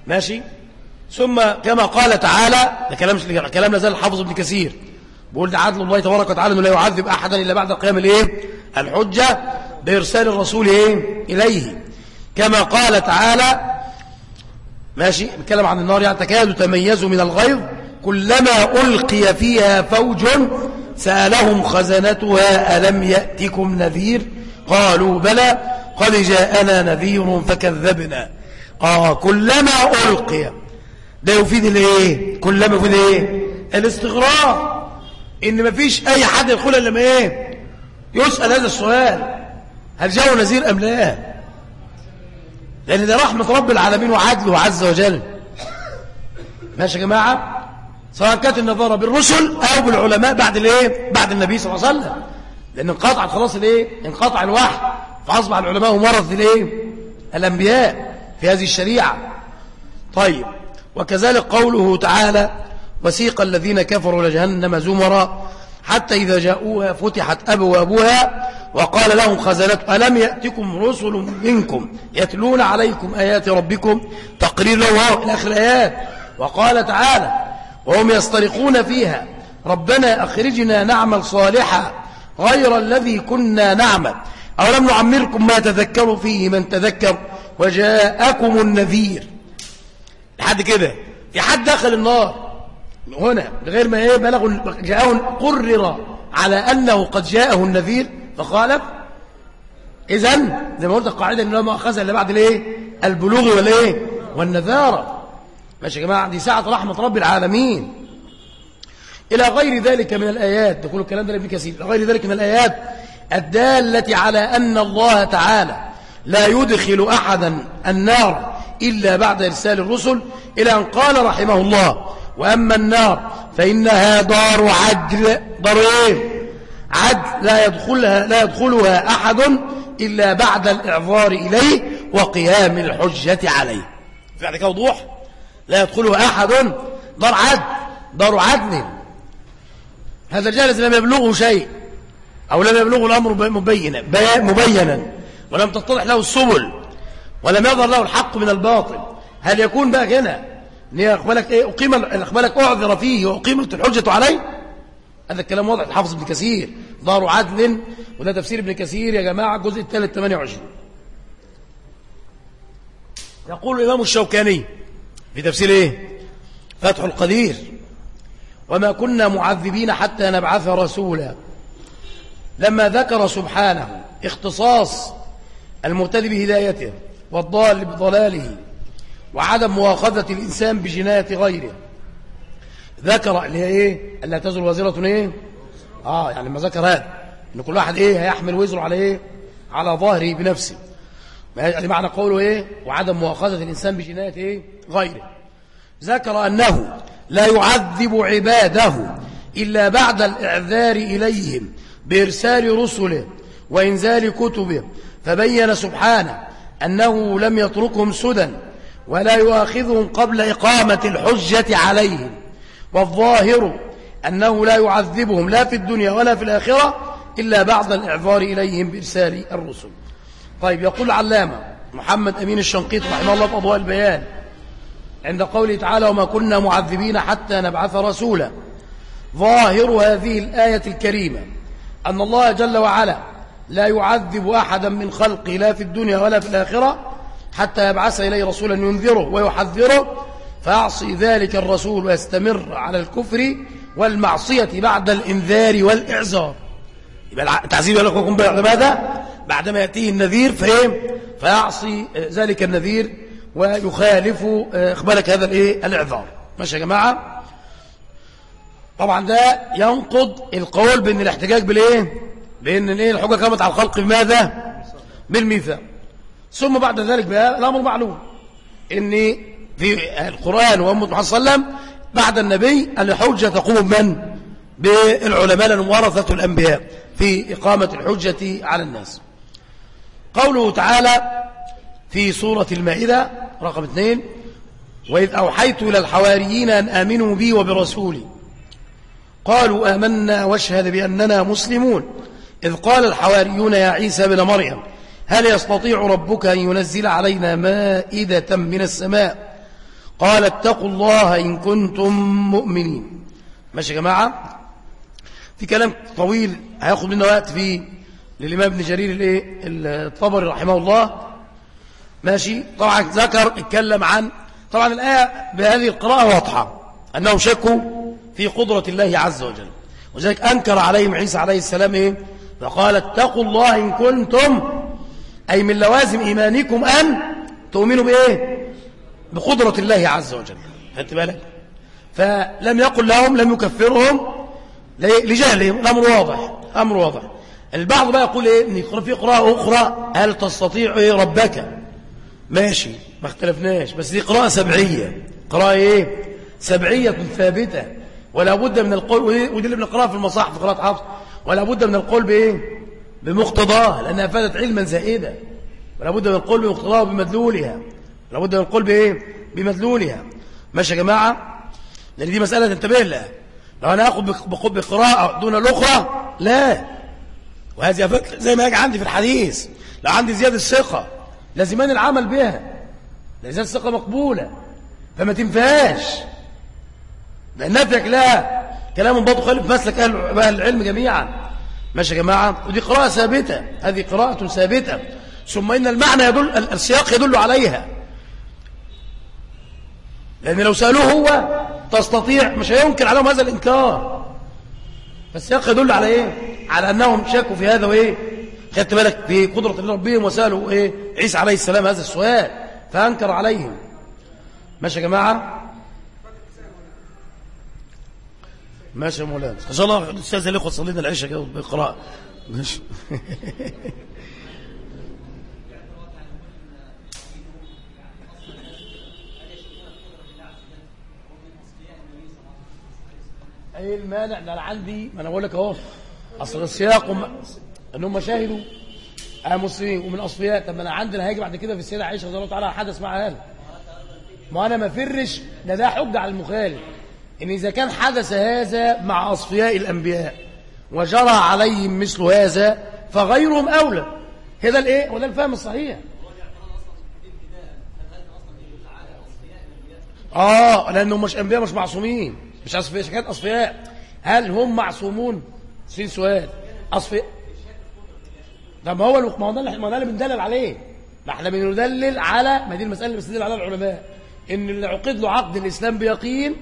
Speaker 1: ماشي؟ ثم كما قال تعالى ده كلام كلام نزل الحافظ ابن كثير. بيقول عدل الله تبارك وتعالى انه لا يعذب أحدا إلا بعد قيام الإيه؟ الحجة بإرسال الرسول إيه؟ إليه. كما قال تعالى ماشي؟ نتكلم عن النار يعني تكاد تميز من الغيظ. كلما ألقي فيها فوج سألهم خزنتها ألم يأتكم نذير؟ قالوا بلى قد جاءنا نذير فكذبنا. آه كلما ألقي. ده يفيد الايه كلما يفيد إيه الاستغراب إن مفيش أي حد يدخل إلا ما إيه؟ يسأل هذا السؤال. هل جاءوا نذير أم لا؟ لأن ده رحمة رب العالمين وعدله عز وجل. ماشي يا جماعة؟ سواء كانت النظارة بالرسل أو بالعلماء بعد الإيه؟ بعد النبي صلى الله عليه وسلم. لأن انقطعت خلاص الإيه؟ انقطع الوحي. فأصبح العلماء مرض الإيه؟ الأنبياء في هذه الشريعة. طيب. وكذلك قوله تعالى وسيق الذين كفروا لجهنم زمرا حتى إذا جاءوها فتحت أبوابها وقال لهم خزنت ألم يأتكم رسل منكم يتلون عليكم آيات ربكم تقرير له إلى آخر الآيات. وقال تعالى وهم يسترقون فيها. ربنا أخرجنا نعمل صالحا غير الذي كنا نعمل. أولم نعمركم ما تذكروا فيه من تذكر؟ وجاءكم النذير. لحد كده. في حد دخل النار. هنا غير ما إيه بلغوا جاءه قرر على أنه قد جاءه النذير فخالف إذا زي ما قلت القاعدة إنه ما أخذها إلا بعد الإيه؟ البلوغ والإيه؟ والنذارة. ماشي يا جماعة دي ساعة رحمة رب العالمين. إلى غير ذلك من الآيات تقول الكلام ده لابن كثير إلى غير ذلك من الآيات الدالة على أن الله تعالى لا يدخل أحدا النار إلا بعد إرسال الرسل إلى أن قال رحمه الله وأما النار فإنها دار عدل دار إيه عدل لا يدخلها, لا يدخلها أحد إلا بعد الإعذار إليه وقيام الحجة عليه. في عندك وضوح. لا يدخلها أحد. دار عدل دار عدل هذا الجالس لم يبلغه شيء أو لم يبلغه الأمر مبينا مبينا ولم تتضح له السبل ولم يظهر له الحق من الباطل. هل يكون بقى هنا؟ ان أخبالك إيه؟ أقيم اخبالك أعذر فيه وأقيمت الحجة عليه؟ هذا الكلام واضح. الحافظ ابن كثير دار عدل وده تفسير ابن كثير يا جماعة الجزء الثالث 28 يقول الإمام الشوكاني في تفسير إيه؟ فتح القدير وما كنا معذبين حتى نبعث رسولا. لما ذكر سبحانه اختصاص المهتدي بهدايته والضال بضلاله وعدم مواخذة الإنسان بجناية غيره. ذكر اللي هي إيه؟ ألا تزر وزيرة إيه؟ آه يعني لما ذكر هذا. إن كل واحد إيه؟ هيحمل وزره على إيه؟ على ظهره بنفسه. يعني معنى قوله إيه؟ وعدم مواخذة الإنسان بجناية إيه؟ غيره. ذكر أنه لا يعذب عباده إلا بعد الإعذار إليهم بإرسال رسله وإنزال كتبه. فبين سبحانه أنه لم يتركهم سدى. ولا يؤاخذهم قبل إقامة الحجة عليهم. والظاهر أنه لا يعذبهم لا في الدنيا ولا في الآخرة إلا بعد الإعذار إليهم بإرسال الرسل. طيب يقول علامة محمد أمين الشنقيط رحمه الله في أضواء البيان عند قوله تعالى وما كنا معذبين حتى نبعث رسولا ظاهر هذه الآية الكريمة أن الله جل وعلا لا يعذب أحدا من خلقه لا في الدنيا ولا في الآخرة حتى يبعث إليه رسولا ينذره ويحذره. فيعصي ذلك الرسول ويستمر على الكفر والمعصية بعد الإنذار والإعزار يبقى التعذيب لكم بعد ماذا؟ بعدما يأتيه النذير فهم فيعصي ذلك النذير ويخالف أخبارك هذا الإيه؟ الإعذار. ماشي يا جماعة؟ طبعا ده ينقض القول بإن الاحتجاج بالإيه؟ بإن الحجة قامت على الخلق بماذا؟ بالميثاق. ثم بعد ذلك بقى الأمر معلوم ان في القرآن وأمة محمد صلى الله عليه وسلم بعد النبي الحجة تقوم من؟ بالعلماء لانهم ورثه الأنبياء في إقامة الحجة على الناس. قوله تعالى في سورة المائدة رقم اثنين وإذ أوحيت إلى الحواريين أن آمنوا بي وبرسولي. قالوا آمنا واشهد بأننا مسلمون. إذ قال الحواريون يا عيسى بن مريم هل يستطيع ربك أن ينزل علينا مائدة من السماء؟ قال اتقوا الله إن كنتم مؤمنين. ماشي يا جماعة؟ في كلام طويل هياخد منا وقت فيه للإمام ابن جرير الطبري رحمه الله. ماشي؟ طبعا ذكر اتكلم عن طبعا الآية بهذه القراءة واضحة أنهم شكوا في قدرة الله عز وجل. وذلك أنكر عليهم عيسى عليه السلام إيه؟ فقال اتقوا الله إن كنتم أي من لوازم إيمانكم أن تؤمنوا بإيه؟ بقدرة الله عز وجل. خدت بالك؟ فلم يقل لهم لم يكفرهم لجهلهم. الأمر واضح أمر واضح. البعض بقى يقول إيه؟ إن في قراءة أخرى هل تستطيع إيه ربك؟ ماشي ما اختلفناش. بس دي قراءة سبعية. قراءة إيه؟ سبعية ثابتة. ولا بد من القول ودي اللي بنقراها في المصاحف قراءة حفص. ولا بد من القول بإيه؟ بمقتضاه لأنها فادت علما زائدا. ولا بد من القول بمقتضاه وبمدلولها. ولا بد من القول بإيه؟ بمدلولها. ماشي يا جماعة؟ لأن دي مسألة تنتبه لها. لو أنا آخذ بقراءة دون الاخرى لا. وهذه زي ما يجي عندي في الحديث. لو عندي زيادة الثقة لازمان العمل بها. لازم الثقة مقبولة. فما تنفهاش لأن نفيك لا. كلام برضه خالف مسلك أهل العلم جميعا. ماشي يا جماعة؟ ودي قراءة ثابتة. هذه قراءة ثابتة. ثم إن المعنى يدل السياق يدل عليها. لأن لو سألوه هو تستطيع مش هينكر عليهم هذا الإنكار. فالسياق يدل على إيه؟ على أنهم شكوا في هذا وإيه؟ خدت بالك بقدرة ربهم وسألوا إيه؟ عيسى عليه السلام هذا السؤال فأنكر عليهم. ماشي يا جماعة؟ ماشي يا مولانا. إن شاء الله الاستاذ الاخوه صلينا العشاء كده بالقراءه ماشي. إيه المانع؟ ده أنا عندي ما أنا بقول لك أهو. أصل السياق وم... إن هم شاهدوا آه مسلمين ومن أصفياء. طب ما أنا عندنا هيجي بعد كده في السيده عائشة رضي الله تعالى حدث معها هذا. ما أنا ما فرش ده ده حجة على المخالف. إن إذا كان حدث هذا مع أصفياء الأنبياء وجرى عليهم مثل هذا فغيرهم أولى. هذا الإيه؟ وده الفهم الصحيح. آه لانهم مش أنبياء مش معصومين. مش أصفياء كانت أصفياء. هل هم معصومون؟ في سؤال. أصفياء. ده ما هو ما هو ده اللي بندلل عليه. ما إحنا بندلل على ما دي المسألة اللي بيستدل عليها العلماء. إن اللي عقد له عقد الإسلام بيقين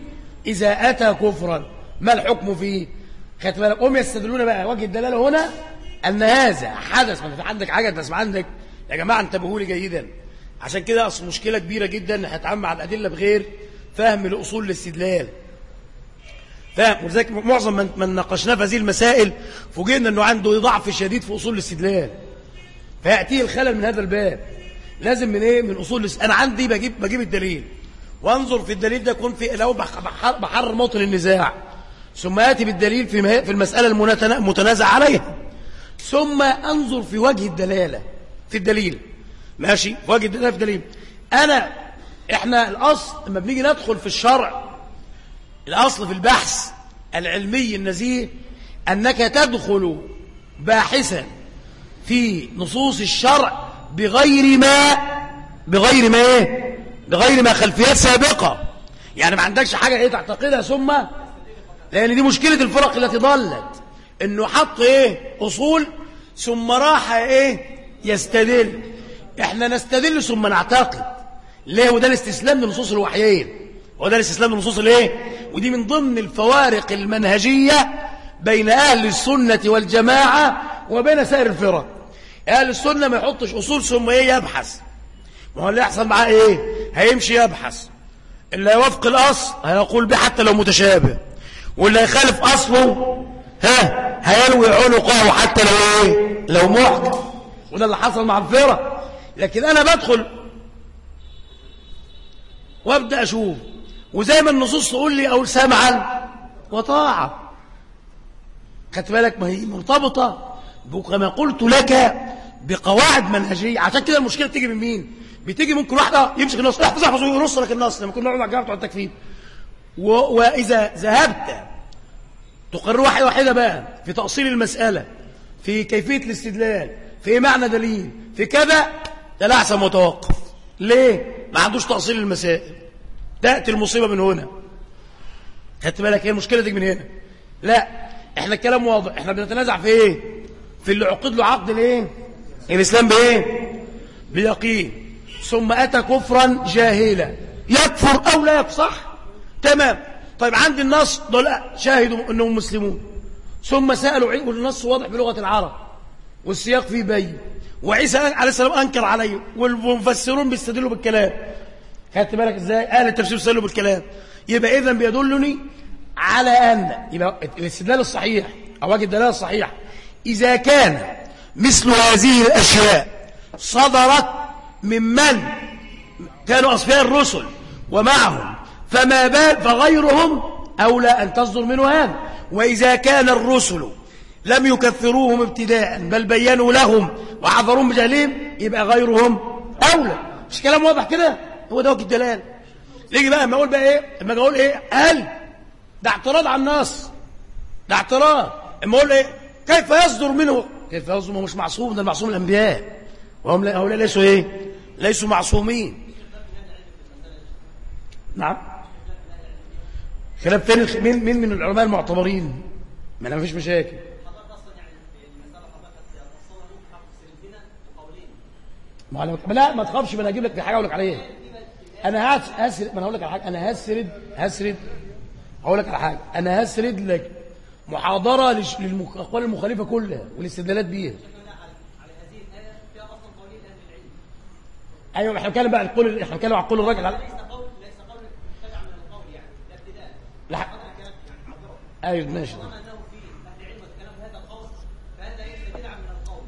Speaker 1: إذا أتى كفرا ما الحكم فيه؟ خدت بالك هم يستدلون بقى وجه الدلالة هنا أن هذا حدث ما عندك حاجة تسمع عندك. يا جماعة انتبهوا لي جيدا. عشان كده أصل مشكلة كبيرة جدا إن هتعامل مع الأدلة بغير فهم لأصول الاستدلال. فاهم؟ ولذلك معظم من, من ناقشناه في هذه المسائل فوجئنا إنه عنده ضعف شديد في أصول الاستدلال. فيأتيه الخلل من هذا الباب. لازم من إيه؟ من أصول الاس- أنا عندي بجيب بجيب الدليل. وانظر في الدليل ده يكون في لو بح- بحر- بحرر موطن النزاع. ثم اتي بالدليل في في المنتنا- المتنازع عليها. ثم انظر في وجه الدلالة في الدليل. ماشي؟ في وجه الدلالة في الدليل. أنا إحنا الأصل لما بنيجي ندخل في الشرع الأصل في البحث العلمي النزيه أنك تدخل باحثا في نصوص الشرع بغير ما بغير ما إيه بغير ما خلفيات سابقة. يعني ما عندكش حاجة إيه تعتقدها ثم؟ لأن دي مشكلة الفرق التي ضلت. إنه حط إيه؟ أصول ثم راح إيه؟ يستدل. إحنا نستدل ثم نعتقد. ليه؟ وده الاستسلام لنصوص الوحيين. وده الاستسلام لنصوص الإيه؟ ودي من ضمن الفوارق المنهجية بين أهل السنة والجماعة وبين سائر الفرق. أهل السنة ما يحطش أصول ثم إيه؟ يبحث. ما هو اللي يحصل معاه إيه؟ هيمشي يبحث. اللي يوافق الأصل هيقول به حتى لو متشابه. واللي يخالف أصله ها هيلوي عنقه حتى لو إيه؟ لو محكم وده اللي حصل مع الفرق لكن أنا بدخل وأبدأ أشوف. وزي ما النصوص تقول لي أقول سمعا وطاعة. خدت بالك؟ ما هي مرتبطة كما قلت لك بقواعد منهجية. عشان كده المشكلة بتيجي من مين؟ بتيجي ممكن واحدة يمسك النص. احفظ احفظ ويرص لك النص لما كنا نقعد مع الجامعة بتوع التكفير و... وإذا ذهبت تقرر واحدة واحدة بقى في تأصيل المسألة في كيفية الاستدلال في معنى دليل في كذا تلعثم متوقف. ليه؟ ما عندوش تأصيل المسائل. تأتي المصيبة من هنا. خدت بالك إيه المشكلة دي من هنا؟ لا إحنا الكلام واضح. إحنا بنتنازع في إيه؟ في اللي عقد له عقد الايه الإسلام بإيه؟ بيقين. ثم أتى كفرا جاهلا. يكفر أو لا يكفر صح؟ تمام. طيب عندي النص دول شاهدوا أنهم مسلمون. ثم سألوا عيد والنص واضح بلغة العرب. والسياق فيه بين. وعيسى عليه السلام أنكر عليه والمفسرون بيستدلوا بالكلام. خدت بالك إزاي؟ أهل التفسير استدلوا بالكلام. يبقى اذا بيدلني على أن يبقى الاستدلال الصحيح أو وجه الدلالة الصحيح إذا كان مثل هذه الأشياء صدرت ممن كانوا أصفياء الرسل ومعهم. فما بال فغيرهم أولى أن تصدر منه هذا. وإذا كان الرسل لم يكفروهم ابتداء بل بينوا لهم وعذروهم بجهلهم يبقى غيرهم أولى. مش كلام واضح كده؟ هو ده وجه الدلال نيجي بقى اما أقول بقى إيه؟ اما أقول إيه؟ هل ده اعتراض على النص ده اعتراض. اما أقول إيه؟ كيف يصدر منه؟ كيف يصدر منه؟ مش معصوم ده المعصوم الأنبياء. وهم هؤلاء ليسوا إيه؟ ليسوا معصومين. نعم. خلاف تاني مين مين من العلماء المعتبرين؟ ما أنا مفيش مشاكل. ما أنا لا ما تخافش ما أنا هجيب لك حاجة أقول لك عليها. أنا هسرد ما أنا هقول لك على حاجة. أنا هسرد هسرد. هقول لك على حاجة. أنا هسرد لك محاضرة للاقوال المخالفة كلها والاستدلالات بيها. أيوه إحنا بنتكلم بقى القول إحنا بنتكلم على القول الراجل على لا. أيوه ماشي.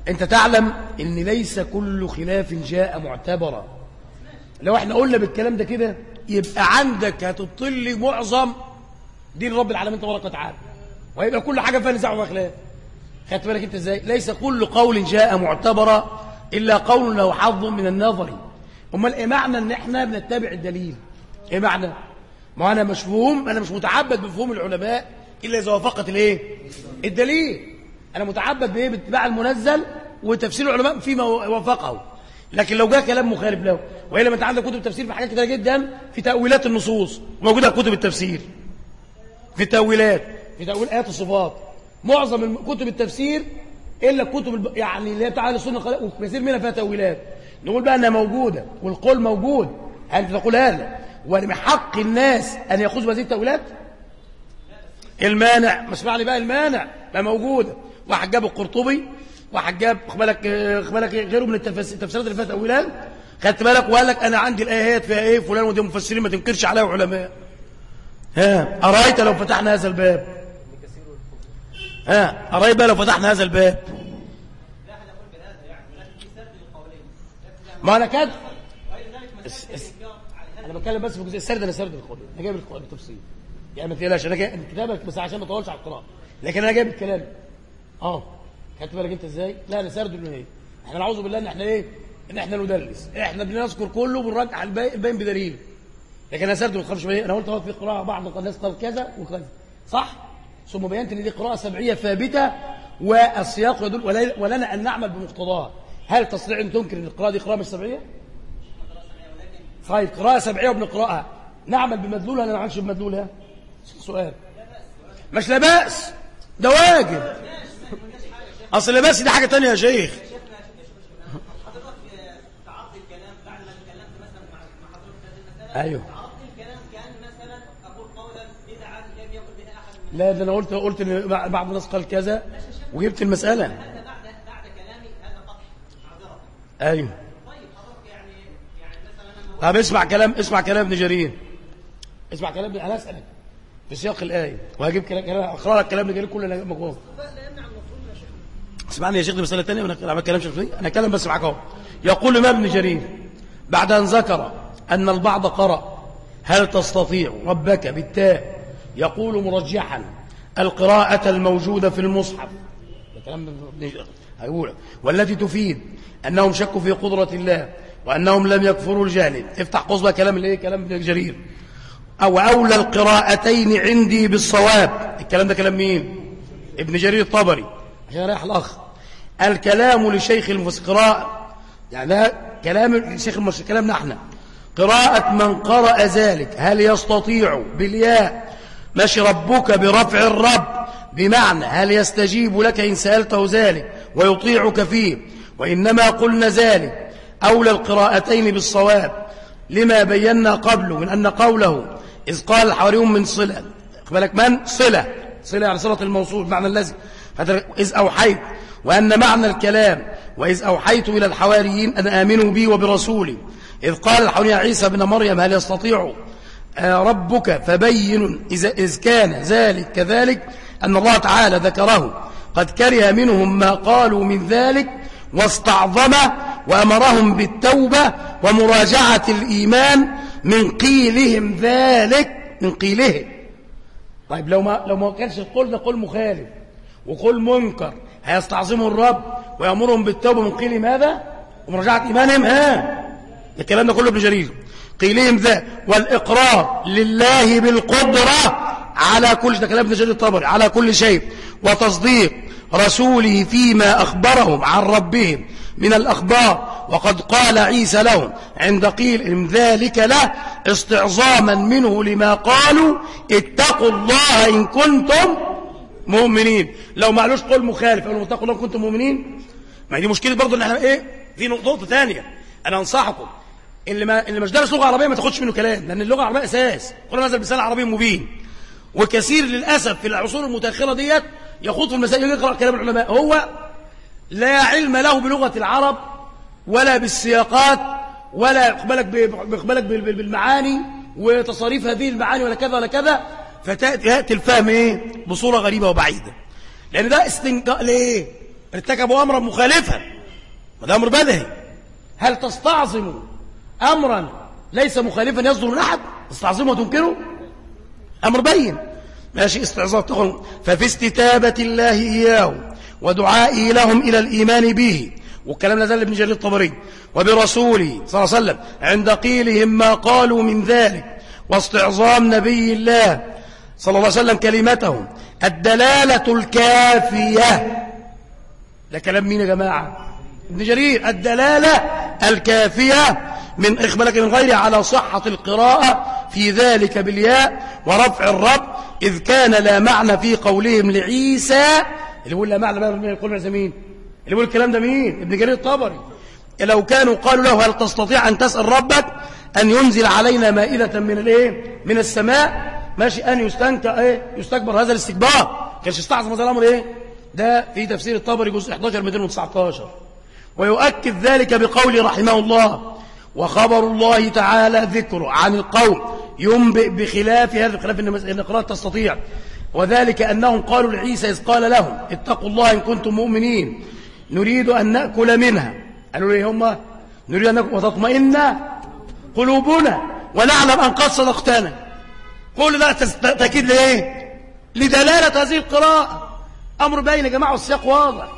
Speaker 1: أنت تعلم إن ليس كل خلاف جاء معتبرا. لو إحنا قلنا بالكلام ده كده يبقى عندك هتطل معظم دين رب العالمين تبارك وتعالى. ويبقى كل حاجة فيها نزاع وخلاف خدت بالك أنت إزاي؟ ليس كل قول جاء معتبرا إلا قول له حظ من النظر. أمال إيه معنى إن إحنا بنتبع الدليل؟ إيه معنى؟ ما أنا مش فهم أنا مش متعبد بفهوم العلماء إلا إذا وافقت الإيه؟ الدليل. أنا متعبد بإيه؟ باتباع المنزل وتفسير العلماء فيما وافقه. لكن لو جاء كلام مخالف له وإلا ما أنت عندك كتب تفسير في حاجات كتيرة جدا في تأويلات النصوص موجودة في كتب التفسير. في تأويلات في تأويل آيات الصفات. معظم كتب التفسير إلا الكتب يعني اللي هي بتاع السنة وكثير منها فيها تأويلات. نقول بقى إنها موجودة والقول موجود. أنت تقول هذا ومن حق الناس أن يأخذوا بهذه التأويلات؟ المانع. ما اسمعني بقى المانع ما موجوده واحد جاب القرطبي واحد جاب بالك بالك غيره من التفسيرات اللي فيها تأويلات. خدت بالك وقال لك أنا عندي الآيات فيها إيه؟ فلان ودي مفسرين ما تنكرش عليها علماء. ها أرأيت لو فتحنا هذا الباب؟ ها أرأيت بقى لو فتحنا هذا الباب؟ ما أنا كده أنا بتكلم بس في جزء السرد أنا سرد القول أنا جايب القول بالتفصيل يعني ما تقلقش أنا جايب كتابك بس عشان ما اطولش على القراءة. لكن أنا جايب الكلام. آه. خدت بالك أنت إزاي؟ لا أنا سرد من إيه؟ إحنا نعوذ بالله إن إحنا إيه؟ إن إحنا ندلس. إحنا بنذكر كله وبنرجع الباقي بدليل. لكن أنا سرد ما تخافش أنا قلت هو في قراءة بعض الناس قال كذا وكذا. صح؟ ثم بينت إن دي قراءة سبعية ثابتة والسياق يدل ولنا أن نعمل بمقتضاها. هل تستطيع أن تنكر أن القراءة دي قراءة مش سبعية؟ طيب قراءة سبعية وبنقرأها نعمل بمدلولها ولا ما نعملش بمدلولها؟ سؤال. مش لا بأس ده واجب. أصل لا بأس دي حاجة تانية يا شيخ. أيوه. لا ده أنا قلت قلت إن بعض الناس قال كذا وجبت المسألة بعد كلامي هذا قطع أيوه. طب اسمع كلام اسمع كلام ابن جرير. اسمع كلام أنا أسألك. في سياق الآية. وهجيب كلام أقرأ لك كلام ابن جرير كله مجموع اسمعني يا شيخ دي مسألة ثانية وأنا بتكلمش في أنا أتكلم بس معاك أهو. يقول الامام ابن جرير؟ بعد أن ذكر أن البعض قرأ هل تستطيع ربك بالتاء؟ يقول مرجحا القراءة الموجودة في المصحف. كلام هيقول والتي تفيد أنهم شكوا في قدرة الله وأنهم لم يكفروا الجانب افتح قصبة كلام الايه كلام ابن جرير. أو أولى القراءتين عندي بالصواب. الكلام ده كلام مين؟ ابن جرير الطبري. عشان رايح الأخ الكلام لشيخ المفسر يعني ده كلام الشيخ المفسر كلامنا إحنا. قراءة من قرأ ذلك. هل يستطيع بالياء ماشي ربك برفع الرب؟ بمعنى هل يستجيب لك إن سألته ذلك ويطيعك فيه؟ وإنما قلنا ذلك أولى القراءتين بالصواب لما بينا قبله من أن قوله إذ قال الحواريون من صلة. بالك من؟ صلة. صلة يعني صلة الموصول معنى الذي. إذ أوحيت وأن معنى الكلام وإذ أوحيت إلى الحواريين أن آمنوا بي وبرسولي. إذ قال الحواريون عيسى بن مريم هل يستطيع آه، ربك فبين إذا إذ كان ذلك كذلك أن الله تعالى ذكره قد كره منهم ما قالوا من ذلك واستعظم وأمرهم بالتوبة ومراجعة الإيمان من قيلهم ذلك من قيلهم. طيب لو ما لو ما كانش القول ده قول مخالف وقول منكر هيستعظموا الرب ويأمرهم بالتوبة من قيل ماذا ومراجعة إيمانهم؟ ها الكلام ده كله ابن جرير. قيلهم ذا والإقرار لله بالقدرة على كل ده كلام ابن جرير الطبري على كل شيء. وتصديق رسوله فيما أخبرهم عن ربهم من الأخبار. وقد قال عيسى لهم عند قيل ذلك له استعظاما منه لما قالوا اتقوا الله إن كنتم مؤمنين. لو ما قالوش قول مخالف قالوا اتقوا الله إن كنتم مؤمنين. ما دي مشكلة برضو إن إحنا إيه؟ في نقطة ثانية. أنا أنصحكم اللي ما اللي مش دارس لغة عربية ما تاخدش منه كلام لأن اللغة العربية أساس. قرآن نزل بلسان عربي مبين. وكثير للأسف في العصور المتأخرة ديت يخوض في المسائل يقرأ كلام العلماء. هو لا علم له بلغة العرب ولا بالسياقات ولا يقبلك بالمعاني وتصاريف هذه المعاني ولا كذا ولا كذا. فتأتي الفهم إيه؟ بصورة غريبة وبعيدة. لأن ده استنجاء ليه ارتكبوا أمرا مخالفا. وده أمر بدهي. هل تستعظم أمرا ليس مخالفا يصدر من أحد؟ تستعظمه وتنكره؟ أمر بين. ماشي استعظام تقول ففي استتابة الله إياه ودعائه لهم إلى الإيمان به. والكلام لا زال ابن جرير الطبري. وبرسوله صلى الله عليه وسلم عند قيلهم ما قالوا من ذلك. واستعظام نبي الله صلى الله عليه وسلم كلمته. الدلالة الكافية. ده كلام مين يا جماعة؟ ابن جرير الدلالة الكافية من إخبالك من غيره على صحة القراءة في ذلك بالياء ورفع الرب إذ كان لا معنى في قولهم لعيسى اللي يقول لا معنى من يقول مين؟ اللي يقول الكلام ده مين؟ ابن جرير الطبري. لو كانوا قالوا له هل تستطيع أن تسأل ربك أن ينزل علينا مائدة من الإيه؟ من السماء ماشي أن يستنكر إيه؟ يستكبر هذا الاستكبار. كانش يستعظم هذا الأمر إيه؟ ده في تفسير الطبري جزء 11 219 ويؤكد ذلك بقول رحمه الله وخبر الله تعالى ذكره عن القوم ينبئ بخلاف هذا بخلاف إن القراءة تستطيع. وذلك أنهم قالوا لعيسى إذ قال لهم اتقوا الله إن كنتم مؤمنين. نريد أن نأكل منها. قالوا لي هم؟ نريد أن نأكل. وتطمئن قلوبنا ونعلم أن قد صدقتنا. قول لا تأكيد لإيه؟ لدلالة هذه القراءة. أمر باين يا جماعة والسياق واضح.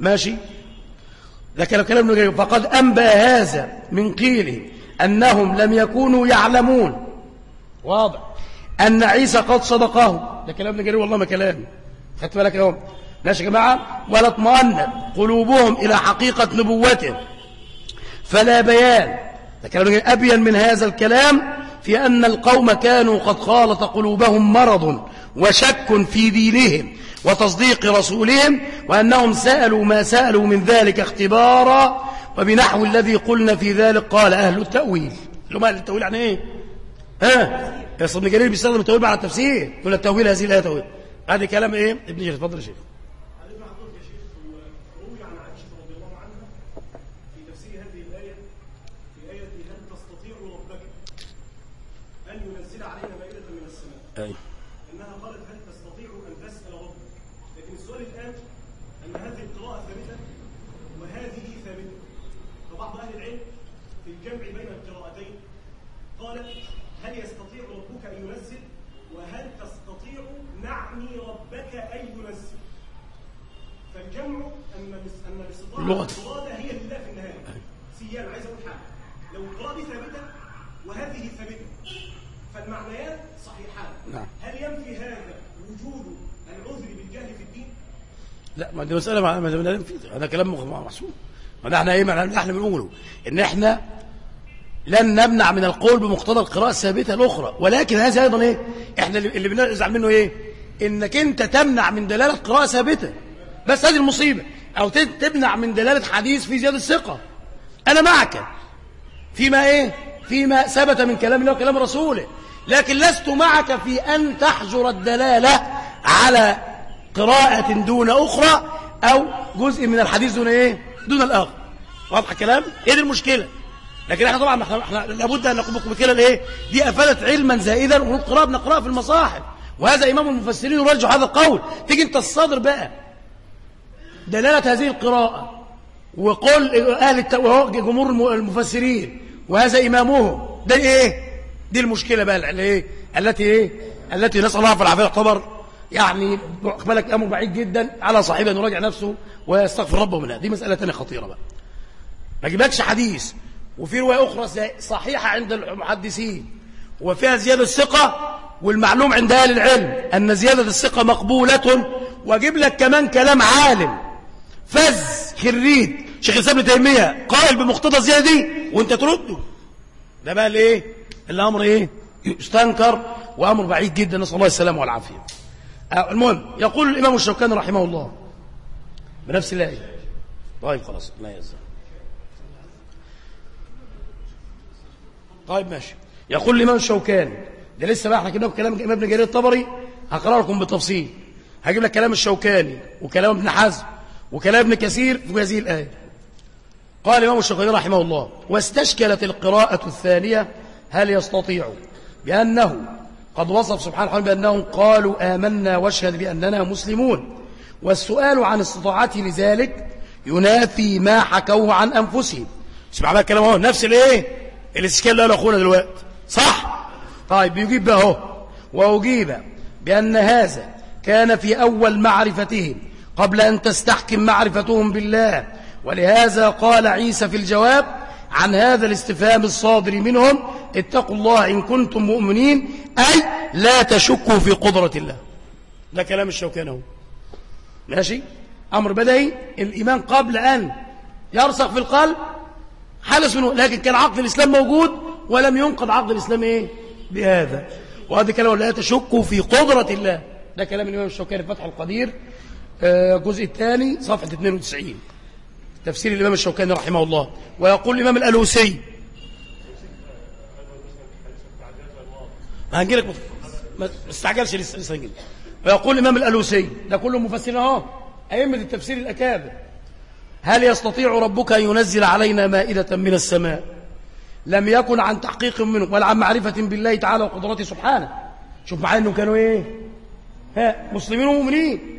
Speaker 1: ماشي؟ ذكر كلام ابن فقد أنبى هذا من قيله أنهم لم يكونوا يعلمون. واضح. أن عيسى قد صدقه. ده كلام ابن جرير والله ما كلامي خدت بالك يوم ماشي يا جماعة ولا اطمأن قلوبهم إلى حقيقة نبوته. فلا بيان. ده كلام أبين من هذا الكلام في أن القوم كانوا قد خالط قلوبهم مرض وشك في دينهم. وتصديق رسولهم وأنهم سألوا ما سألوا من ذلك اختبارا وبنحو الذي قلنا في ذلك قال أهل التأويل. لما أهل التأويل يعني إيه؟ ها؟ يا ابن جرير بيستخدم التأويل على التفسير. يقول التأويل هذه الآية تأويل. هذا كلام إيه؟ ابن جرير. تفضل يا شيخ.
Speaker 2: أي. أنها قالت هل تستطيع أن تسأل ربك لكن السؤال الآن أن هذه القراءة ثابتة وهذه ثابتة فبعض أهل العلم في الجمع بين القراءتين قال هل يستطيع ربك أن ينزل وهل تستطيع نعني ربك أن ينزل فالجمع أن الاستطاعة الإرادة هي لله في النهاية. سيان عايز أقول حاجة. لو القراءة ثابتة وهذه ثابتة فالمعنيان صحيحان نعم. هل ينفي هذا وجود العذر بالجهل في الدين؟
Speaker 1: لا ما دي مسألة ما ما هذا كلام محسوب ما إحنا إيه ما إحنا بنقوله. إن إحنا لن نمنع من القول بمقتضى القراءة الثابتة الأخرى. ولكن هذا أيضا إيه إحنا اللي بنزعل منه إيه؟ إنك أنت تمنع من دلالة قراءة ثابتة. بس هذه المصيبة. أو تمنع من دلالة حديث في زيادة الثقة. أنا معك. فيما إيه؟ فيما ثبت من كلام الله وكلام رسوله. لكن لست معك في أن تحجر الدلالة على قراءة دون أخرى أو جزء من الحديث دون إيه؟ دون الآخر. واضح الكلام؟ إيه دي المشكلة. لكن إحنا طبعا إحنا, إحنا لابد أن نقوم بكده الايه دي أفادت علما زائدا ونقرأ بنقرأ في المصاحف. وهذا إمام المفسرين يرجح هذا القول. تيجي أنت الصدر بقى. دلالة هذه القراءة وقول أهل الت... جمهور المفسرين وهذا إمامهم. ده إيه؟ دي المشكلة بقى الإيه؟ التي إيه؟ التي نسأل الله في العافية يعتبر يعني بالك أمر بعيد جدا على صاحبه أن يراجع نفسه ويستغفر ربه منها. دي مسألة ثانية خطيرة بقى. ما جيبكش حديث. وفي رواية أخرى صحيحة عند المحدثين. وفيها زيادة الثقة والمعلوم عند أهل العلم أن زيادة الثقة مقبولة. وأجيب لك كمان كلام عالم. فز خريج شيخ الإسلام ابن تيمية قائل بمقتضى الزيادة دي وأنت ترده ده بقى الايه الأمر إيه؟ يستنكر وأمر بعيد جدا. نسأل الله السلامة والعافية. آه، المهم يقول الإمام الشوكاني رحمه الله بنفس الآية طيب خلاص لا يزال. طيب ماشي. يقول الإمام الشوكاني ده لسه بقى إحنا كده كلام ابن جرير الطبري هقرأ لكم بالتفصيل هجيب لك كلام الشوكاني وكلام ابن حزم. وكلام ابن كثير في هذه الآية. قال الإمام الشوكاني رحمه الله واستشكلت القراءة الثانية هل يستطيع؟ بأنه قد وصف سبحانه وتعالى بأنهم قالوا آمنا واشهد بأننا مسلمون. والسؤال عن استطاعته لذلك ينافي ما حكوه عن أنفسهم. بقى الكلام أهو. نفس الإيه؟ الاستشكال اللي قاله أخونا دلوقتي. صح؟ طيب بيجيب بقى أهو. وأجيب بأن هذا كان في أول معرفتهم. قبل أن تستحكم معرفتهم بالله. ولهذا قال عيسى في الجواب عن هذا الاستفهام الصادر منهم اتقوا الله إن كنتم مؤمنين أي لا تشكوا في قدرة الله. ده كلام الشوكاني أهو. ماشي؟ أمر بدهي الإيمان قبل أن يرسخ في القلب حدث منه لكن كان عقد الإسلام موجود ولم ينقض عقد الإسلام إيه؟ بهذا. وهذا كلام لا تشكوا في قدرة الله. ده كلام الإمام الشوكاني في فتح القدير. الجزء الثاني صفحة 92 تفسير الإمام الشوكاني رحمه الله. ويقول الإمام الألوسي. هنجي لك ما استعجلش لسه لسه هنجي ويقول الإمام الألوسي. ده كله مفسرين أهو. أئمة التفسير الأكابر. هل يستطيع ربك أن ينزل علينا مائدة من السماء؟ لم يكن عن تحقيق منه ولا عن معرفة بالله تعالى وقدرته سبحانه. شوف معايا أنهم كانوا إيه؟ ها مسلمين ومؤمنين.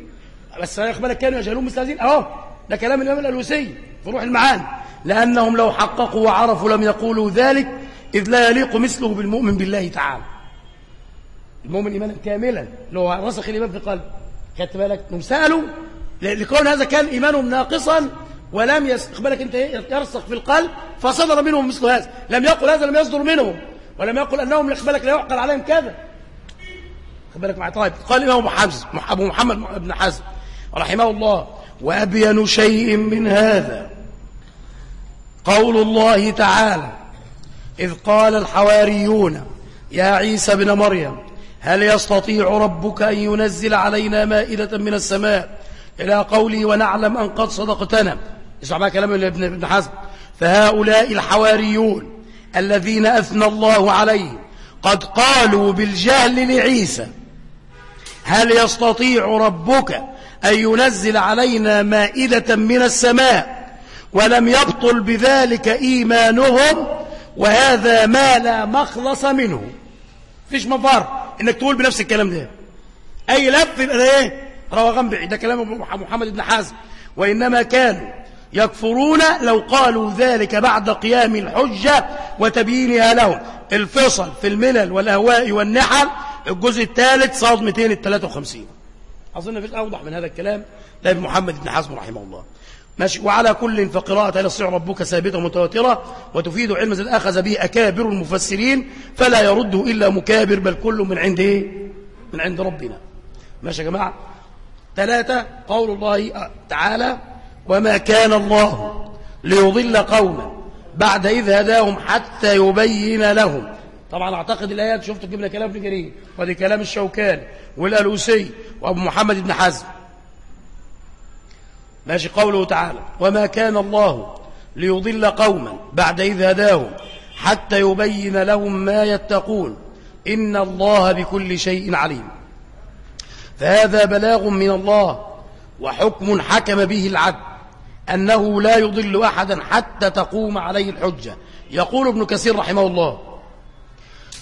Speaker 1: بس بالك كانوا يجهلون مثل هذه أهو ده كلام الإمام الألوسي في روح المعاني. لأنهم لو حققوا وعرفوا لم يقولوا ذلك إذ لا يليق مثله بالمؤمن بالله تعالى. المؤمن إيمانا كاملا لو رسخ الإيمان في قلبه. خدت بالك؟ انهم سألوا لكون هذا كان إيمانهم ناقصا ولم يستقبلك أنت إيه؟ يرسخ في القلب فصدر منهم مثل هذا. لم يقل هذا لم يصدر منهم. ولم يقل أنهم يقبلك لا يعقل عليهم كذا. خد بالك معي طيب قال الإمام حزم أبو محمد بن حزم. رحمه الله وأبين شيء من هذا. قول الله تعالى إذ قال الحواريون يا عيسى بن مريم هل يستطيع ربك أن ينزل علينا مائدة من السماء؟ إلى قوله ونعلم أن قد صدقتنا. اسمع بقى كلام ابن ابن حزم. فهؤلاء الحواريون الذين أثنى الله عليهم قد قالوا بالجهل لعيسى هل يستطيع ربك أن ينزل علينا مائدة من السماء ولم يبطل بذلك إيمانهم وهذا ما لا مخلص منه. فيش مفر. إنك تقول بنفس الكلام ده. أي لف يبقى إيه؟ روغان بعيد ده كلام محمد بن حازم. وإنما كانوا يكفرون لو قالوا ذلك بعد قيام الحجة وتبيينها لهم. الفصل في الملل والأهواء والنحل الجزء الثالث صاد 253 أظن فيش أوضح من هذا الكلام ده ابن محمد بن حزم رحمه الله. ماشي. وعلى كل فقراءة يصيع ربك ثابتة متواترة وتفيد علم ذي أخذ به أكابر المفسرين فلا يرده إلا مكابر بل كل من عند إيه؟ من عند ربنا. ماشي يا جماعة. ثلاثة. قول الله تعالى وما كان الله ليضل قوما بعد إذ هداهم حتى يبين لهم طبعا أعتقد الآيات شفتوا جبنا كلام ابن جرير ودي كلام الشوكان والألوسي وأبو محمد بن حزم. ماشي قوله تعالى وما كان الله ليضل قوما بعد إذ هداهم حتى يبين لهم ما يتقون. إن الله بكل شيء عليم. فهذا بلاغ من الله وحكم حكم به العدل أنه لا يضل أحدا حتى تقوم عليه الحجة. يقول ابن كثير رحمه الله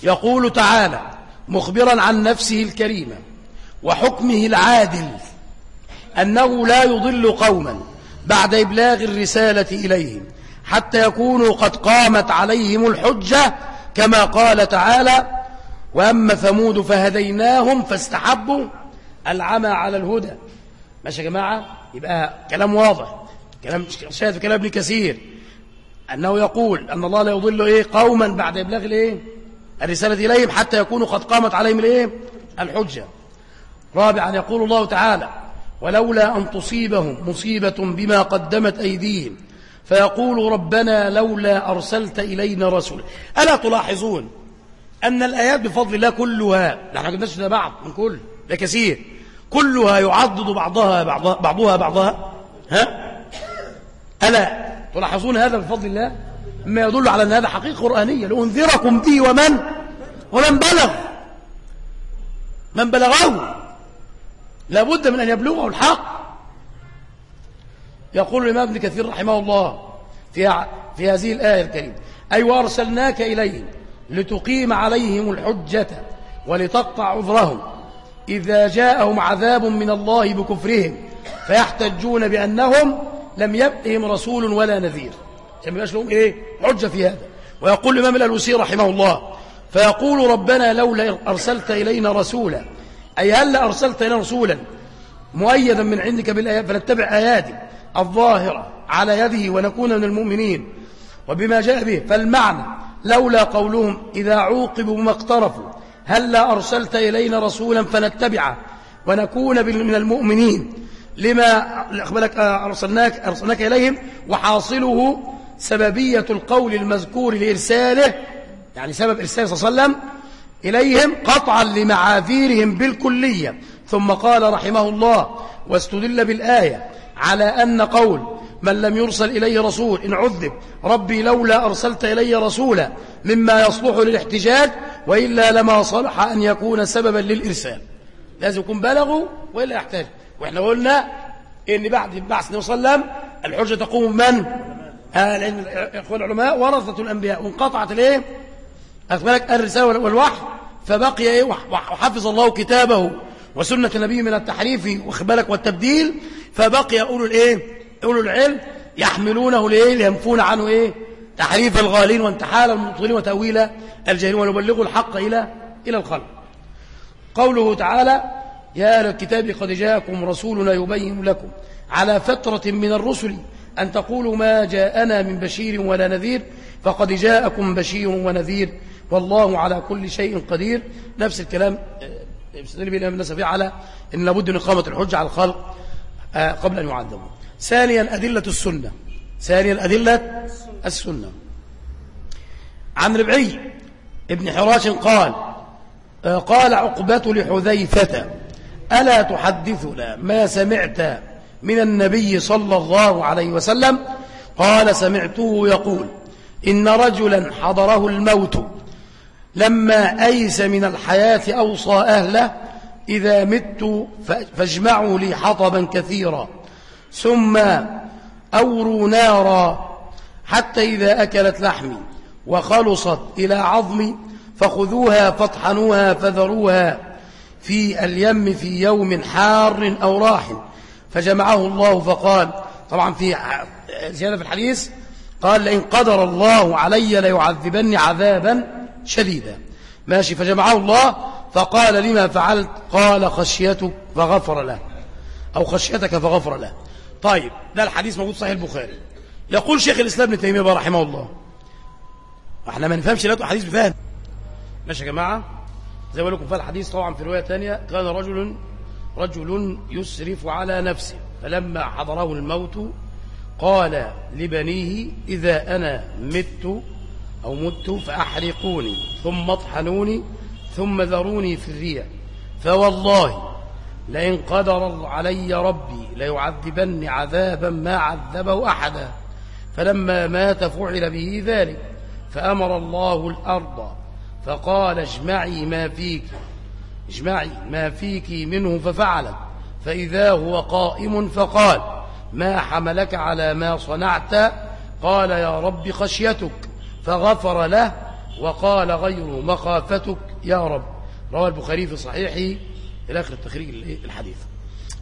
Speaker 1: يقول تعالى مخبرا عن نفسه الكريمة وحكمه العادل أنه لا يضل قوما بعد إبلاغ الرسالة إليهم حتى يكونوا قد قامت عليهم الحجة كما قال تعالى وأما ثمود فهديناهم فاستحبوا العمى على الهدى. ماشي يا جماعة؟ يبقى كلام واضح. كلام شاهد كلام ابن كثير. أنه يقول أن الله لا يضل إيه؟ قوما بعد إبلاغ الإيه؟ الرسالة إليهم حتى يكونوا قد قامت عليهم الإيه؟ الحجة. رابعا يقول الله تعالى ولولا أن تصيبهم مصيبة بما قدمت أيديهم فيقول ربنا لولا أرسلت إلينا رسولا. ألا تلاحظون أن الآيات بفضل الله كلها نحن قدناش بعض من كل ده كثير. كلها يعضد بعضها بعضها بعضها, بعضها. ها؟ ألا تلاحظون هذا بفضل الله؟ مما يدل على أن هذا حقيقة قرآنية. لأنذركم به ومن؟ ومن بلغ. من بلغه. لابد من أن يبلغه الحق. يقول الإمام ابن كثير رحمه الله في, في هذه الآية الكريمة أي وأرسلناك إليهم لتقيم عليهم الحجة ولتقطع عذرهم. إذا جاءهم عذاب من الله بكفرهم فيحتجون بأنهم لم يبقهم رسول ولا نذير. عشان ما يبقاش لهم إيه؟ حجة في هذا. ويقول الإمام الألوسي رحمه الله فيقول ربنا لولا أرسلت إلينا رسولا. أي هل أرسلت إلينا رسولا مؤيدا من عندك بالآيات؟ فنتبع آياتك الظاهرة على يده ونكون من المؤمنين. وبما جاء به فالمعنى لولا قولهم إذا عوقبوا بما اقترفوا هلا أرسلت إلينا رسولا فنتبعه ونكون من المؤمنين. لما أخبرك أرسلناك, أرسلناك إليهم وحاصله سببية القول المذكور لإرساله يعني سبب إرساله صلى الله عليه وسلم إليهم قطعا لمعاذيرهم بالكلية. ثم قال رحمه الله واستدل بالآية على أن قول من لم يرسل إليه رسول إن عذب ربي لولا أرسلت إلي رسولا مما يصلح للاحتجاج وإلا لما صلح أن يكون سببا للإرسال. لازم يكون بلغوا وإلا يحتاج. وإحنا قلنا إن بعد بعث النبي صلى الله عليه وسلم الحجة تقوم من؟ لأن إخوان العلماء ورثة الأنبياء وانقطعت الإيه؟ أخبرك الرسالة والوحي فبقي إيه؟ وحفظ الله كتابه وسنة النبي من التحريف واخبالك والتبديل فبقي أولو الإيه؟ أولو العلم يحملونه لإيه؟ لينفون عنه إيه؟ تحريف الغالين وانتحال المبطلين وتأويل الجاهلين ونبلغ الحق إلى إلى الخلق قوله تعالى يا أهل الكتاب قد جاءكم رسولنا يبين لكم على فترة من الرسل أن تقولوا ما جاءنا من بشير ولا نذير فقد جاءكم بشير ونذير. والله على كل شيء قدير. نفس الكلام النسفي على أن لابد من إقامة الحجة على الخلق آه، قبل أن يعذبوا ثانيا أدلة السنة. ثانيا أدلة السنة. عن ربعي ابن حراش قال آه، قال عقبة لحذيفة ألا تحدثنا؟ ما سمعت من النبي صلى الله عليه وسلم قال سمعته يقول إن رجلا حضره الموت لما أيس من الحياة أوصى أهله إذا مت فاجمعوا لي حطبا كثيرا ثم أوروا نارا حتى إذا أكلت لحمي وخلصت إلى عظمي فخذوها فاطحنوها فذروها في اليم في يوم حار أو راح فجمعه الله فقال طبعا في زيادة في الحديث قال لئن قدر الله علي ليعذبني عذابا شديدا. ماشي فجمعه الله فقال لما فعلت؟ قال خشيتك فغفر له. أو خشيتك فغفر له. طيب ده الحديث موجود صحيح البخاري. يقول شيخ الإسلام ابن تيمية رحمه الله إحنا ما نفهمش لا حديث بفهم. ماشي يا جماعة زي ما لكم في الحديث طبعا في رواية ثانية كان رجل رجل يسرف على نفسه فلما حضره الموت قال لبنيه إذا أنا مت أو مت فأحرقوني ثم اطحنوني ثم ذروني في الريح فوالله لئن قدر علي ربي ليعذبني عذابا ما عذبه أحدا. فلما مات فعل به ذلك فأمر الله الأرض فقال اجمعي ما فيك اجمعي ما فيك منه ففعلت فإذا هو قائم فقال ما حملك على ما صنعت؟ قال يا رب خشيتك. فغفر له وقال غير مخافتك يا رب. روى البخاري في صحيحه إلى آخر التخريج الحديث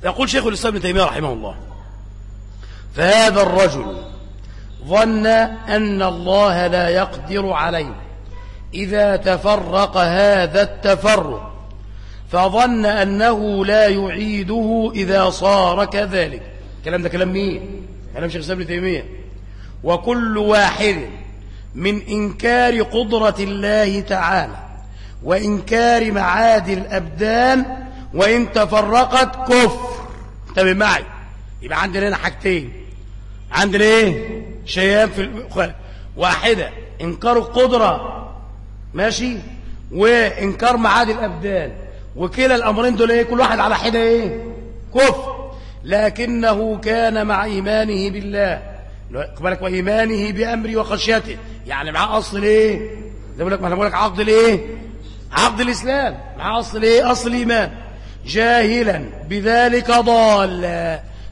Speaker 1: يقول شيخ الإسلام ابن تيمية رحمه الله فهذا الرجل ظن أن الله لا يقدر عليه. إذا تفرق هذا التفرق فظن أنه لا يعيده إذا صار كذلك. كلام ده كلام مين؟ كلام شيخ ابن تيمية. وكل واحد من إنكار قدرة الله تعالى وإنكار معاد الأبدان وإن تفرقت كفر. انتبه معي. يبقى عندنا هنا حاجتين. عندنا إيه شيئان في واحدة إنكار القدرة ماشي وإنكار معاد الأبدان. وكلا الأمرين دول إيه؟ كل واحد على حدة إيه؟ كفر. لكنه كان مع إيمانه بالله. بالك وإيمانه بأمري وخشيته. يعني معاه أصل إيه؟ زي بقول لك ما أنا بقول لك عقد الإيه؟ عقد الإسلام. معاه أصل إيه؟ أصل الإيمان جاهلا. بذلك ضال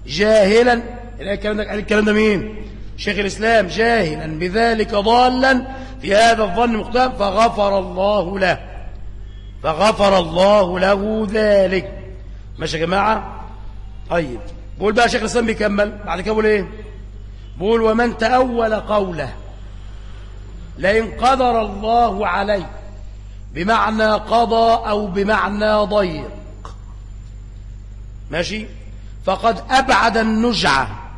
Speaker 1: جاهلا. الكلام ده؟ الكلام ده مين؟ شيخ الإسلام. جاهلا. بذلك ضالا. في هذا الظن مختلف فغفر الله له. فغفر الله له ذلك. ماشي يا جماعة؟ طيب. بقول بقى شيخ الإسلام بيكمل. بعد كده بقول إيه؟ بقول ومن تأول قوله لئن قدر الله عليه بمعنى قضى أو بمعنى ضيق. ماشي؟ فقد أبعد النجعة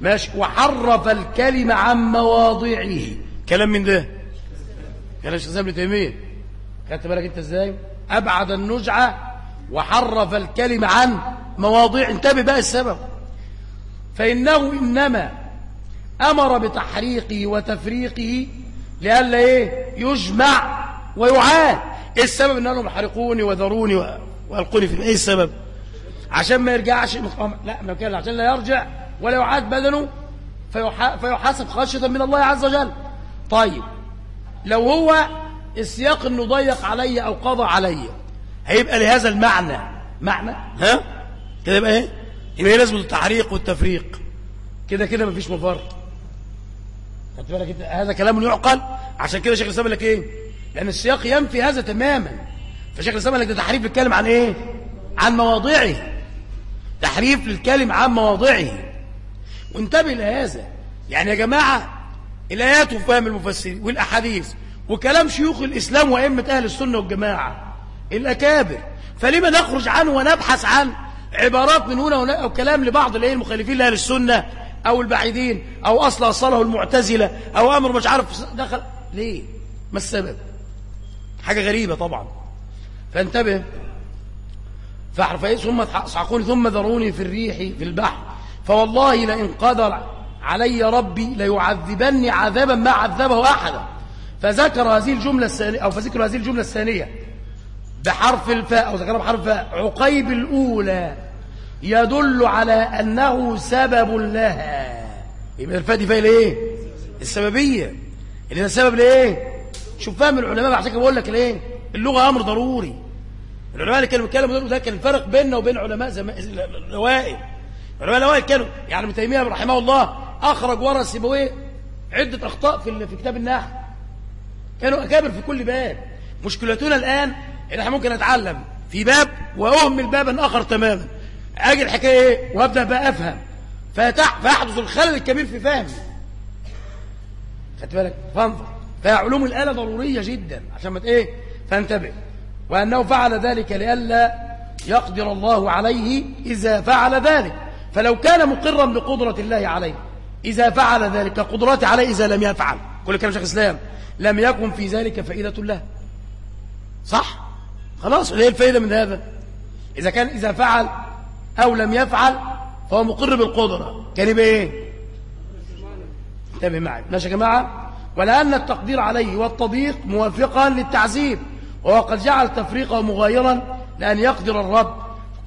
Speaker 1: ماشي؟ وحرف الكلمة عن مواضعه. كلام من ده؟ كلام شيخ ابن تيمية. خدت بالك انت إزاي؟ أبعد النجعة وحرف الكلمة عن مواضيع انتبه بقى السبب. فإنه إنما أمر بتحريقه وتفريقه لئلا إيه؟ يجمع ويعاد. إيه السبب إن قالوا حرقوني وذروني وألقوني في إيه السبب؟ عشان ما يرجعش لا ما كان عشان لا يرجع ولا يعاد بدنه فيحاسب خشية من الله عز وجل. طيب لو هو السياق إنه ضيق علي أو قضى علي. هيبقى لهذا المعنى. معنى؟ ها؟ كده يبقى إيه؟ يبقى لازم التحريق والتفريق. كده كده مفيش مفر. خدت بالك هذا كلام يعقل. عشان كده شيخ الإسلام لك إيه؟ لأن السياق ينفي هذا تماما. فشيخ الإسلام لك ده تحريف بيتكلم عن إيه؟ عن مواضعه. تحريف للكلم عن مواضعه. وانتبه لهذا. يعني يا جماعة الآيات وفهم المفسرين والأحاديث وكلام شيوخ الإسلام وأئمة أهل السنة والجماعة الأكابر فلما نخرج عنه ونبحث عن عبارات من هنا وهنا أو كلام لبعض المخالفين لأهل السنة أو البعيدين أو أصل أصله المعتزلة أو أمر مش عارف دخل ليه؟ ما السبب؟ حاجة غريبة طبعا. فانتبه. فاحرف ثم صعقوني ثم ذروني في الريح في البحر. فوالله لئن قدر علي ربي ليعذبني عذابا ما عذبه أحدا. فذكر هذه الجملة الثانية أو فذكر هذه الجملة الثانية بحرف الفاء أو ذكرها بحرف الفاء. عقيب الأولى يدل على أنه سبب لها. يبقى الفاء دي فاء ليه السببية. اللي ده السبب ليه شوف فهم العلماء عشان كده بقول لك ليه اللغة أمر ضروري. العلماء اللي كانوا بيتكلموا ده كان الفرق بيننا وبين علماء الاوائل علماء الاوائل كانوا يعني ابن تيمية رحمه الله أخرج ورا سيبويه عدة أخطاء في في كتاب النحو كانوا أكابر في كل باب. مشكلتنا الآن إن إحنا ممكن نتعلم في باب واهمل بابا آخر تماما. أجي الحكاية إيه؟ وأبدأ بقى أفهم. فيحدث الخلل الكبير في فهمي. خدت بالك؟ فانظر. فعلوم الآلة ضرورية جدا عشان ما إيه؟ فانتبه وأنه فعل ذلك لئلا يقدر الله عليه إذا فعل ذلك. فلو كان مقرا بقدرة الله عليه إذا فعل ذلك قدرته عليه إذا لم يفعل. كل كلام شيخ الإسلام لم يكن في ذلك فائدة له. صح؟ خلاص إيه الفائدة من هذا. إذا كان إذا فعل أو لم يفعل فهو مقر بالقدرة. كان يبقى إيه؟ انتبه معي. ماشي يا جماعة؟ ولأن التقدير عليه والتضييق موافقا للتعذيب وهو قد جعل تفريقه مغايرا لأن يقدر الرب.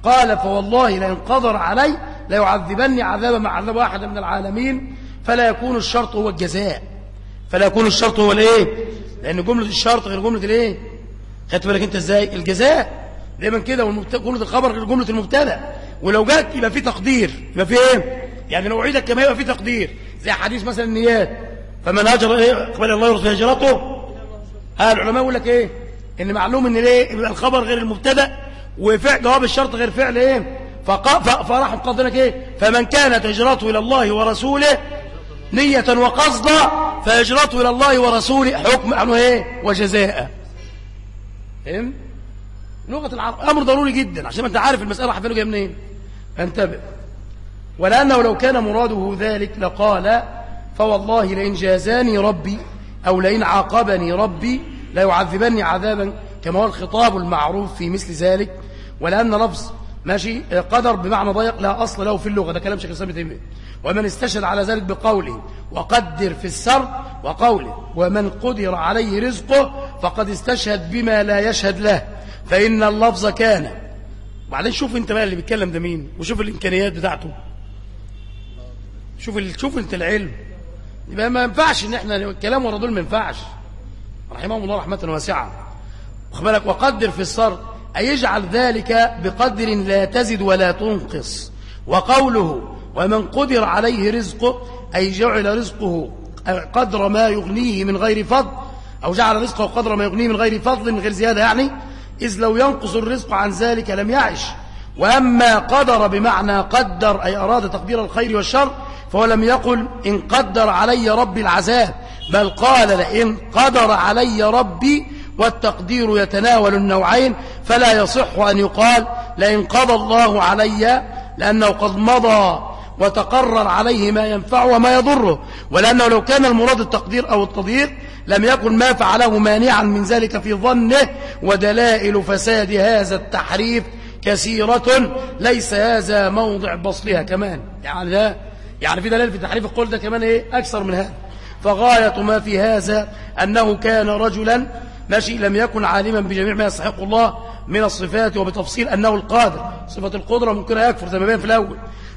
Speaker 1: قال فوالله لئن قدر علي ليعذبني عذابا ما عذب أحد من العالمين فلا يكون الشرط هو الجزاء. فلا يكون الشرط هو الايه؟ لأن جملة الشرط غير جملة الايه؟ خدت بالك انت إزاي؟ الجزاء. دايما كده جملة الخبر غير جملة المبتدأ. ولو جت يبقى في تقدير. يبقى في إيه؟ يعني لو عيدك كما يبقى في تقدير. زي حديث مثلا النيات. فمن هاجر إيه؟ قبل الله يرضي هجرته ها العلماء يقول لك إيه؟ إن معلوم إن ليه يبقى الخبر غير المبتدأ وفعل جواب الشرط غير فعل إيه؟ فراح مقدر لك إيه؟ فمن كانت هجرته إلى الله ورسوله نية وقصدا فهجرته إلى الله ورسوله. حكم عنه إيه؟ وجزاء. فهم؟ لغة العرب. أمر ضروري جدا عشان أنت عارف المسألة فين جاية منين. انتبه ولأنه لو كان مراده ذلك لقال فوالله لئن جازاني ربي أو لئن عاقبني ربي لا يعذبني عذابا. كما هو الخطاب المعروف في مثل ذلك ولأن لفظ ماشي؟ قدر بمعنى ضيق لا أصل له في اللغة ده كلام شيخ الإسلام تيمية. ومن استشهد على ذلك بقوله وقدر في السر وقوله ومن قدر عليه رزقه فقد استشهد بما لا يشهد له فإن اللفظ كان. وبعدين شوف انت بقى اللي بيتكلم ده مين وشوف الإمكانيات بتاعته. شوف شوف انت العلم. يبقى ما ينفعش إن إحنا الكلام ورا دول ما ينفعش. رحمهم الله رحمة واسعة. بالك؟ وقدر في الصر أي يجعل ذلك بقدر لا تزد ولا تنقص. وقوله ومن قدر عليه رزقه أي جعل رزقه قدر ما يغنيه من غير فضل أو جعل رزقه قدر ما يغنيه من غير فضل من غير زيادة يعني إذ لو ينقص الرزق عن ذلك لم يعش. وأما قدر بمعنى قدر أي أراد تقدير الخير والشر فهو لم يقل إن قدر علي ربي العذاب بل قال لئن قدر علي ربي والتقدير يتناول النوعين فلا يصح أن يقال لئن قضى الله علي لأنه قد مضى وتقرر عليه ما ينفعه وما يضره. ولأنه لو كان المراد التقدير أو التضييق لم يكن ما فعله مانعا من ذلك في ظنه ودلائل فساد هذا التحريف كثيرة ليس هذا موضع بصلها كمان. يعني ده يعني في دلائل في تحريف القول ده كمان إيه؟ أكثر من هذا. فغاية ما في هذا أنه كان رجلا ماشي لم يكن عالما بجميع ما يستحق الله من الصفات وبتفصيل أنه القادر. صفة القدرة ممكن يكفر زي ما بين في الأول.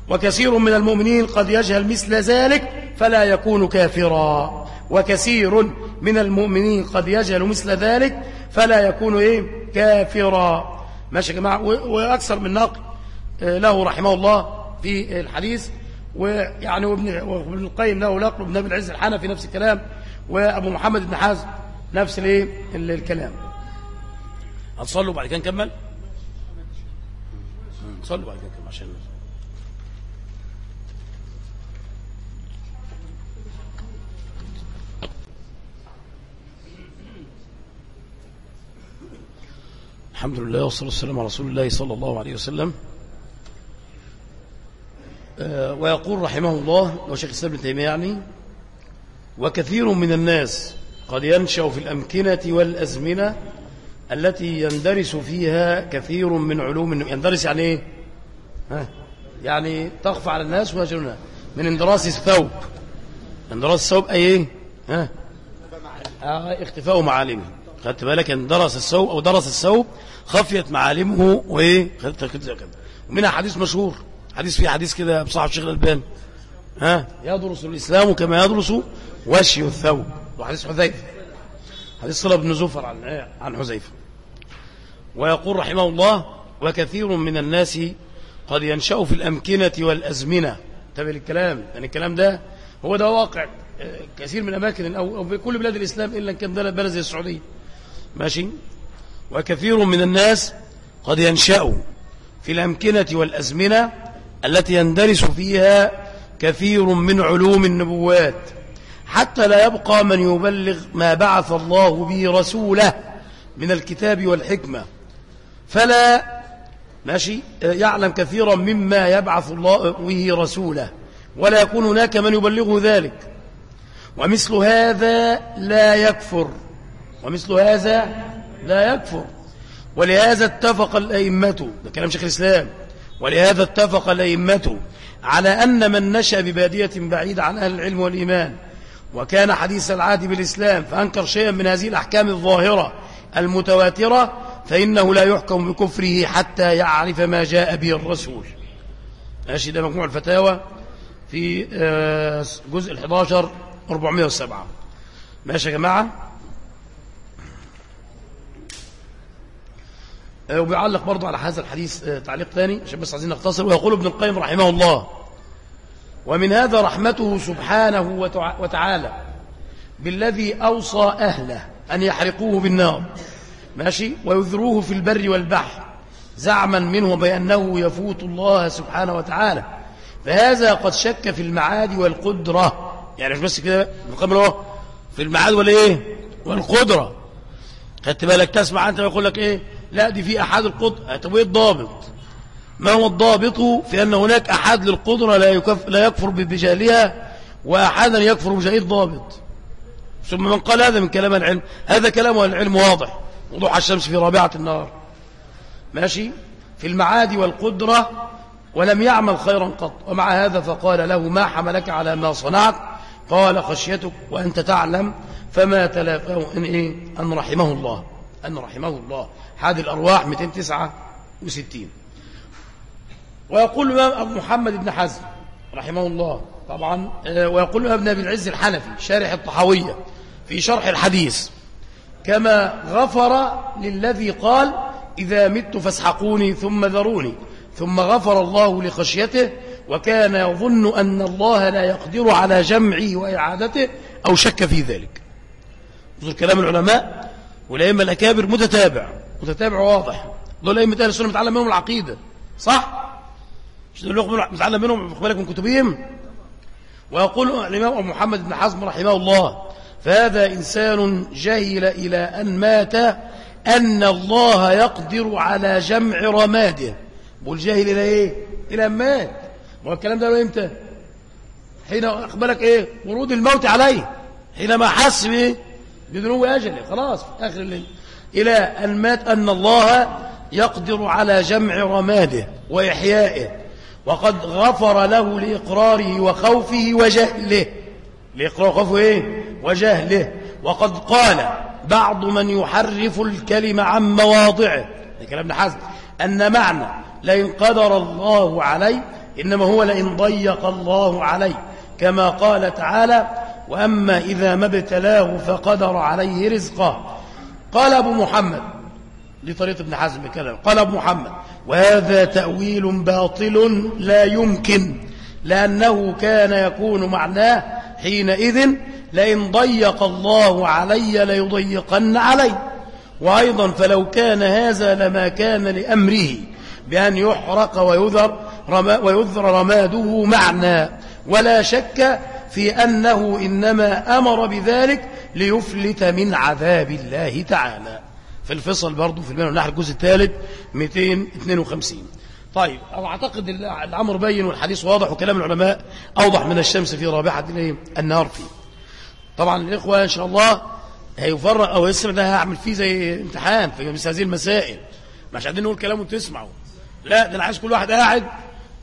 Speaker 1: وكثير من المؤمنين قد يجهل مثل ذلك فلا يكون كافرا. وكثير من المؤمنين قد يجهل مثل ذلك فلا يكون إيه؟ كافرا. ماشي يا جماعة. وأكثر من نقل آه، له رحمه الله في الحديث. ويعني وابن وابن القيم له نقل ابن أبي العز الحنفي نفس الكلام. وأبو محمد بن حازم نفس الايه؟ الكلام. هتصلوا بعد كده نكمل؟ صلوا بعد كده نكمل عشان الحمد لله والصلاة والسلام على رسول الله صلى الله عليه وسلم. آه، ويقول رحمه الله وشيخ الإسلام ابن تيمية يعني وكثير من الناس قد ينشأ في الأمكنة والأزمنة التي يندرس فيها كثير من علوم يندرس يعني إيه؟ ها؟ يعني تخفى على الناس ويجرونها من اندراس الثوب. اندراس الثوب أي إيه؟ ها؟ آه اختفاء معالمه. خدت بالك؟ ان درس الثوب أو درس الثوب خفيت معالمه وإيه؟ خدت كده ومنها حديث مشهور. حديث فيه حديث كده بصاحب الشيخ الألباني. ها؟ يدرس الإسلام كما يدرس وشي الثوب. وحديث حذيفة. حديث صلة بن زفر عن إيه؟ عن حذيفة. ويقول رحمه الله وكثير من الناس قد ينشأ في الأمكنة والأزمنة. تابع الكلام يعني الكلام ده هو ده واقع. كثير من أماكن أو في كل بلاد الإسلام إلا كان بلد زي السعودية. ماشي؟ وكثير من الناس قد ينشأ في الأمكنة والأزمنة التي يندرس فيها كثير من علوم النبوات. حتى لا يبقى من يبلغ ما بعث الله به رسوله من الكتاب والحكمة. فلا ماشي يعلم كثيرا مما يبعث الله به رسوله ولا يكون هناك من يبلغه ذلك. ومثل هذا لا يكفر ومثل هذا لا يكفر. ولهذا اتفق الأئمة ده كلام شيخ الإسلام ولهذا اتفق الأئمة على أن من نشأ ببادية بعيدة عن أهل العلم والإيمان وكان حديث العهد بالإسلام فأنكر شيئا من هذه الأحكام الظاهرة المتواترة فإنه لا يحكم بكفره حتى يعرف ما جاء به الرسول. ماشي ده مجموع الفتاوى في آه، جزء ال 11 407 ماشي يا جماعة؟ آه، وبيعلق برضو على هذا الحديث آه، تعليق ثاني عشان بس عايزين نختصر ويقول ابن القيم رحمه الله ومن هذا رحمته سبحانه وتعالى بالذي أوصى أهله أن يحرقوه بالنار. ماشي؟ ويذروه في البر والبحر زعما منه بأنه يفوت الله سبحانه وتعالى. فهذا قد شك في المعاد والقدرة. يعني مش بس كده بقبل في المعاد والايه والقدرة. خدت بالك تسمع أنت يقول لك إيه؟ لا دي في أحد القدرة طب إيه الضابط؟ ما هو الضابط في أن هناك أحد للقدرة لا, لا يكفر بجالها وأحدا يكفر بجاهل الضابط ثم من قال هذا من كلام العلم هذا كلام العلم واضح. وضوح الشمس في رابعة النهار. ماشي؟ في المعاد والقدرة ولم يعمل خيرا قط. ومع هذا فقال له ما حملك على ما صنعت؟ قال خشيتك وأنت تعلم فما تلافه إن, إيه؟ أن رحمه الله. أن رحمه الله. هذه الأرواح 269 ويقول الإمام أبو محمد بن حزم رحمه الله طبعا آه، ويقول ابن أبي العز الحنفي شارح الطحاوية في شرح الحديث كما غفر للذي قال إذا مت فاسحقوني ثم ذروني ثم غفر الله لخشيته وكان يظن أن الله لا يقدر على جمعي وإعادته أو شك في ذلك انظر كلام العلماء والأئمة الأكابر متتابع متتابع واضح دول أئمة أهل السنة متعلم منهم العقيدة صح؟ مش دول متعلم منهم بالك من كتبهم. ويقول الإمام أبو محمد بن حزم رحمه الله فهذا إنسان جهل إلى أن مات أن الله يقدر على جمع رماده. بقول جاهل إلى إيه؟ إلى أن مات. والكلام ده إمتى؟ حين أقبلك إيه؟ ورود الموت عليه. حينما حس بإيه بدنو أجله. خلاص في آخر الليل. إلى أن مات أن الله يقدر على جمع رماده وإحيائه. وقد غفر له لإقراره وخوفه وجهله. لإقراره وخوفه إيه؟ وجهله. وقد قال بعض من يحرف الكلمة عن مواضعه. كلام حزم. أن معنى لئن قدر الله عليه إنما هو لئن ضيق الله عليه كما قال تعالى وأما إذا ما ابتلاه فقدر عليه رزقه. قال أبو محمد لطريقة ابن حزم كلام قال أبو محمد وهذا تأويل باطل لا يمكن لأنه كان يكون معناه حينئذ لئن ضيق الله علي ليضيقن علي. وأيضا فلو كان هذا لما كان لأمره بأن يحرق ويذر, رما ويذر رماده معنى. ولا شك في أنه إنما أمر بذلك ليفلت من عذاب الله تعالى. في الفصل برضه في المال والنحل الجزء الثالث 252 طيب أعتقد الأمر بين والحديث واضح وكلام العلماء أوضح من الشمس في رابحة النهار فيه. طبعا الإخوة إن شاء الله هيفرق أو يسمع ده هعمل فيه زي امتحان في مثل هذه المسائل. مش عايزين نقول كلام وتسمعوا لا ده أنا عايز كل واحد قاعد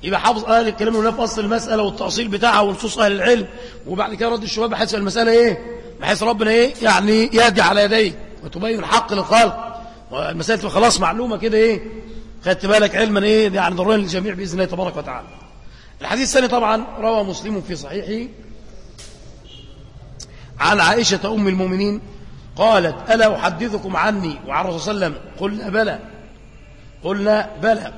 Speaker 1: يبقى حافظ أهل الكلام اللي في أصل المسألة والتأصيل بتاعها ونصوص أهل العلم. وبعد كده رد الشباب بحيث المسألة إيه؟ بحيث ربنا إيه؟ يعني يهدي على يديك وتبين الحق للخلق. والمسألة خلاص معلومة كده إيه؟ خدت بالك علما إيه؟ يعني ضروري للجميع بإذن الله تبارك وتعالى. الحديث الثاني طبعا روى مسلم في صحيحه عن عائشة أم المؤمنين قالت ألا أحدثكم عني؟ وعن صلى الله قلنا بلى. قلنا بلى.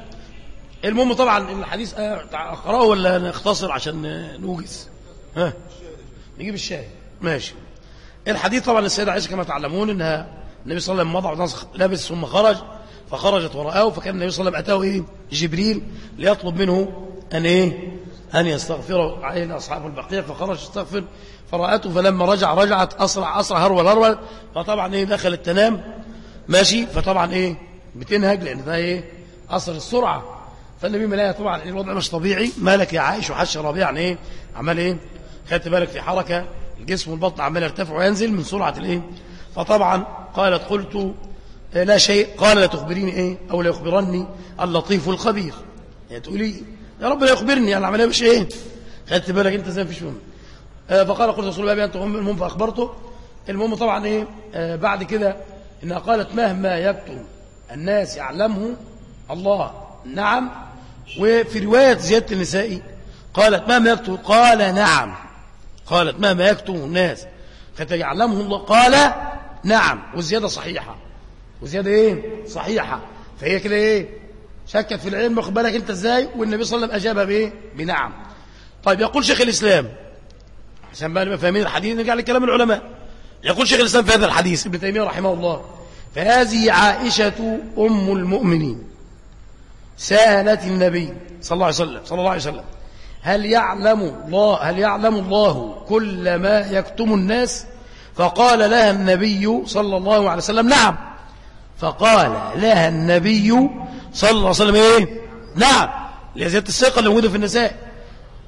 Speaker 1: المهم طبعا الحديث أقرأه ولا نختصر عشان نوجز؟ ها؟ نجيب الشاي ماشي. الحديث طبعا السيدة عائشة كما تعلمون إنها النبي صلى الله عليه وسلم وضع لابس ثم خرج فخرجت وراءه فكان النبي صلى الله عليه وسلم أتاه إيه؟ جبريل ليطلب منه أن إيه؟ أن يستغفر عليه أصحاب البقيع فخرج يستغفر فرأته فلما رجع رجعت أسرع أسرع هرول هرول فطبعا إيه؟ دخلت تنام ماشي فطبعا إيه؟ بتنهج لأن ده إيه؟ أثر السرعة. فالنبي ملاها طبعا الوضع مش طبيعي. مالك يا عايش وحش ربيع يعني إيه؟ عمال إيه؟ خدت بالك في حركة؟ الجسم والبطن عمال يرتفع وينزل من سرعة الإيه؟ فطبعا قالت قلت لا شيء. قال لا تخبريني إيه؟ أو لا يخبرني اللطيف الخبير. يعني تقولي يا رب لا يخبرني العملية مش إيه؟ خدت بالك أنت زي فيش منه آه، فقال قلت رسول الله هم المهم فأخبرته. المهم طبعا إيه؟ آه، بعد كده إنها قالت مهما يكتم الناس يعلمه الله. نعم. وفي رواية زيادة النسائي قالت مهما يكتم قال نعم. قالت مهما يكتم الناس يعلمه الله؟ قال نعم. والزيادة صحيحة. وزيادة إيه؟ صحيحة. فهي كده إيه؟ شكت في العلم واخد بالك أنت إزاي؟ والنبي صلى الله عليه وسلم اجابها بإيه؟ بنعم. طيب يقول شيخ الإسلام عشان بقى نبقى فاهمين الحديث نرجع لكلام العلماء. يقول شيخ الإسلام في هذا الحديث ابن تيمية رحمه الله فهذه عائشة أم المؤمنين سألت النبي صلى الله عليه وسلم صلى الله عليه وسلم هل يعلم الله هل يعلم الله كل ما يكتم الناس؟ فقال لها النبي صلى الله عليه وسلم نعم. فقال لها النبي صلى الله عليه وسلم إيه؟ نعم. لزيادة الثقة اللي موجودة في النساء.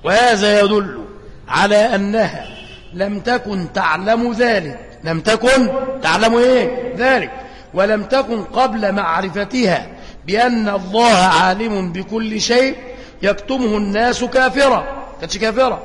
Speaker 1: وهذا يدل على أنها لم تكن تعلم ذلك. لم تكن تعلم إيه؟ ذلك. ولم تكن قبل معرفتها بأن الله عالم بكل شيء يكتمه الناس كافرة كانتش كافرة.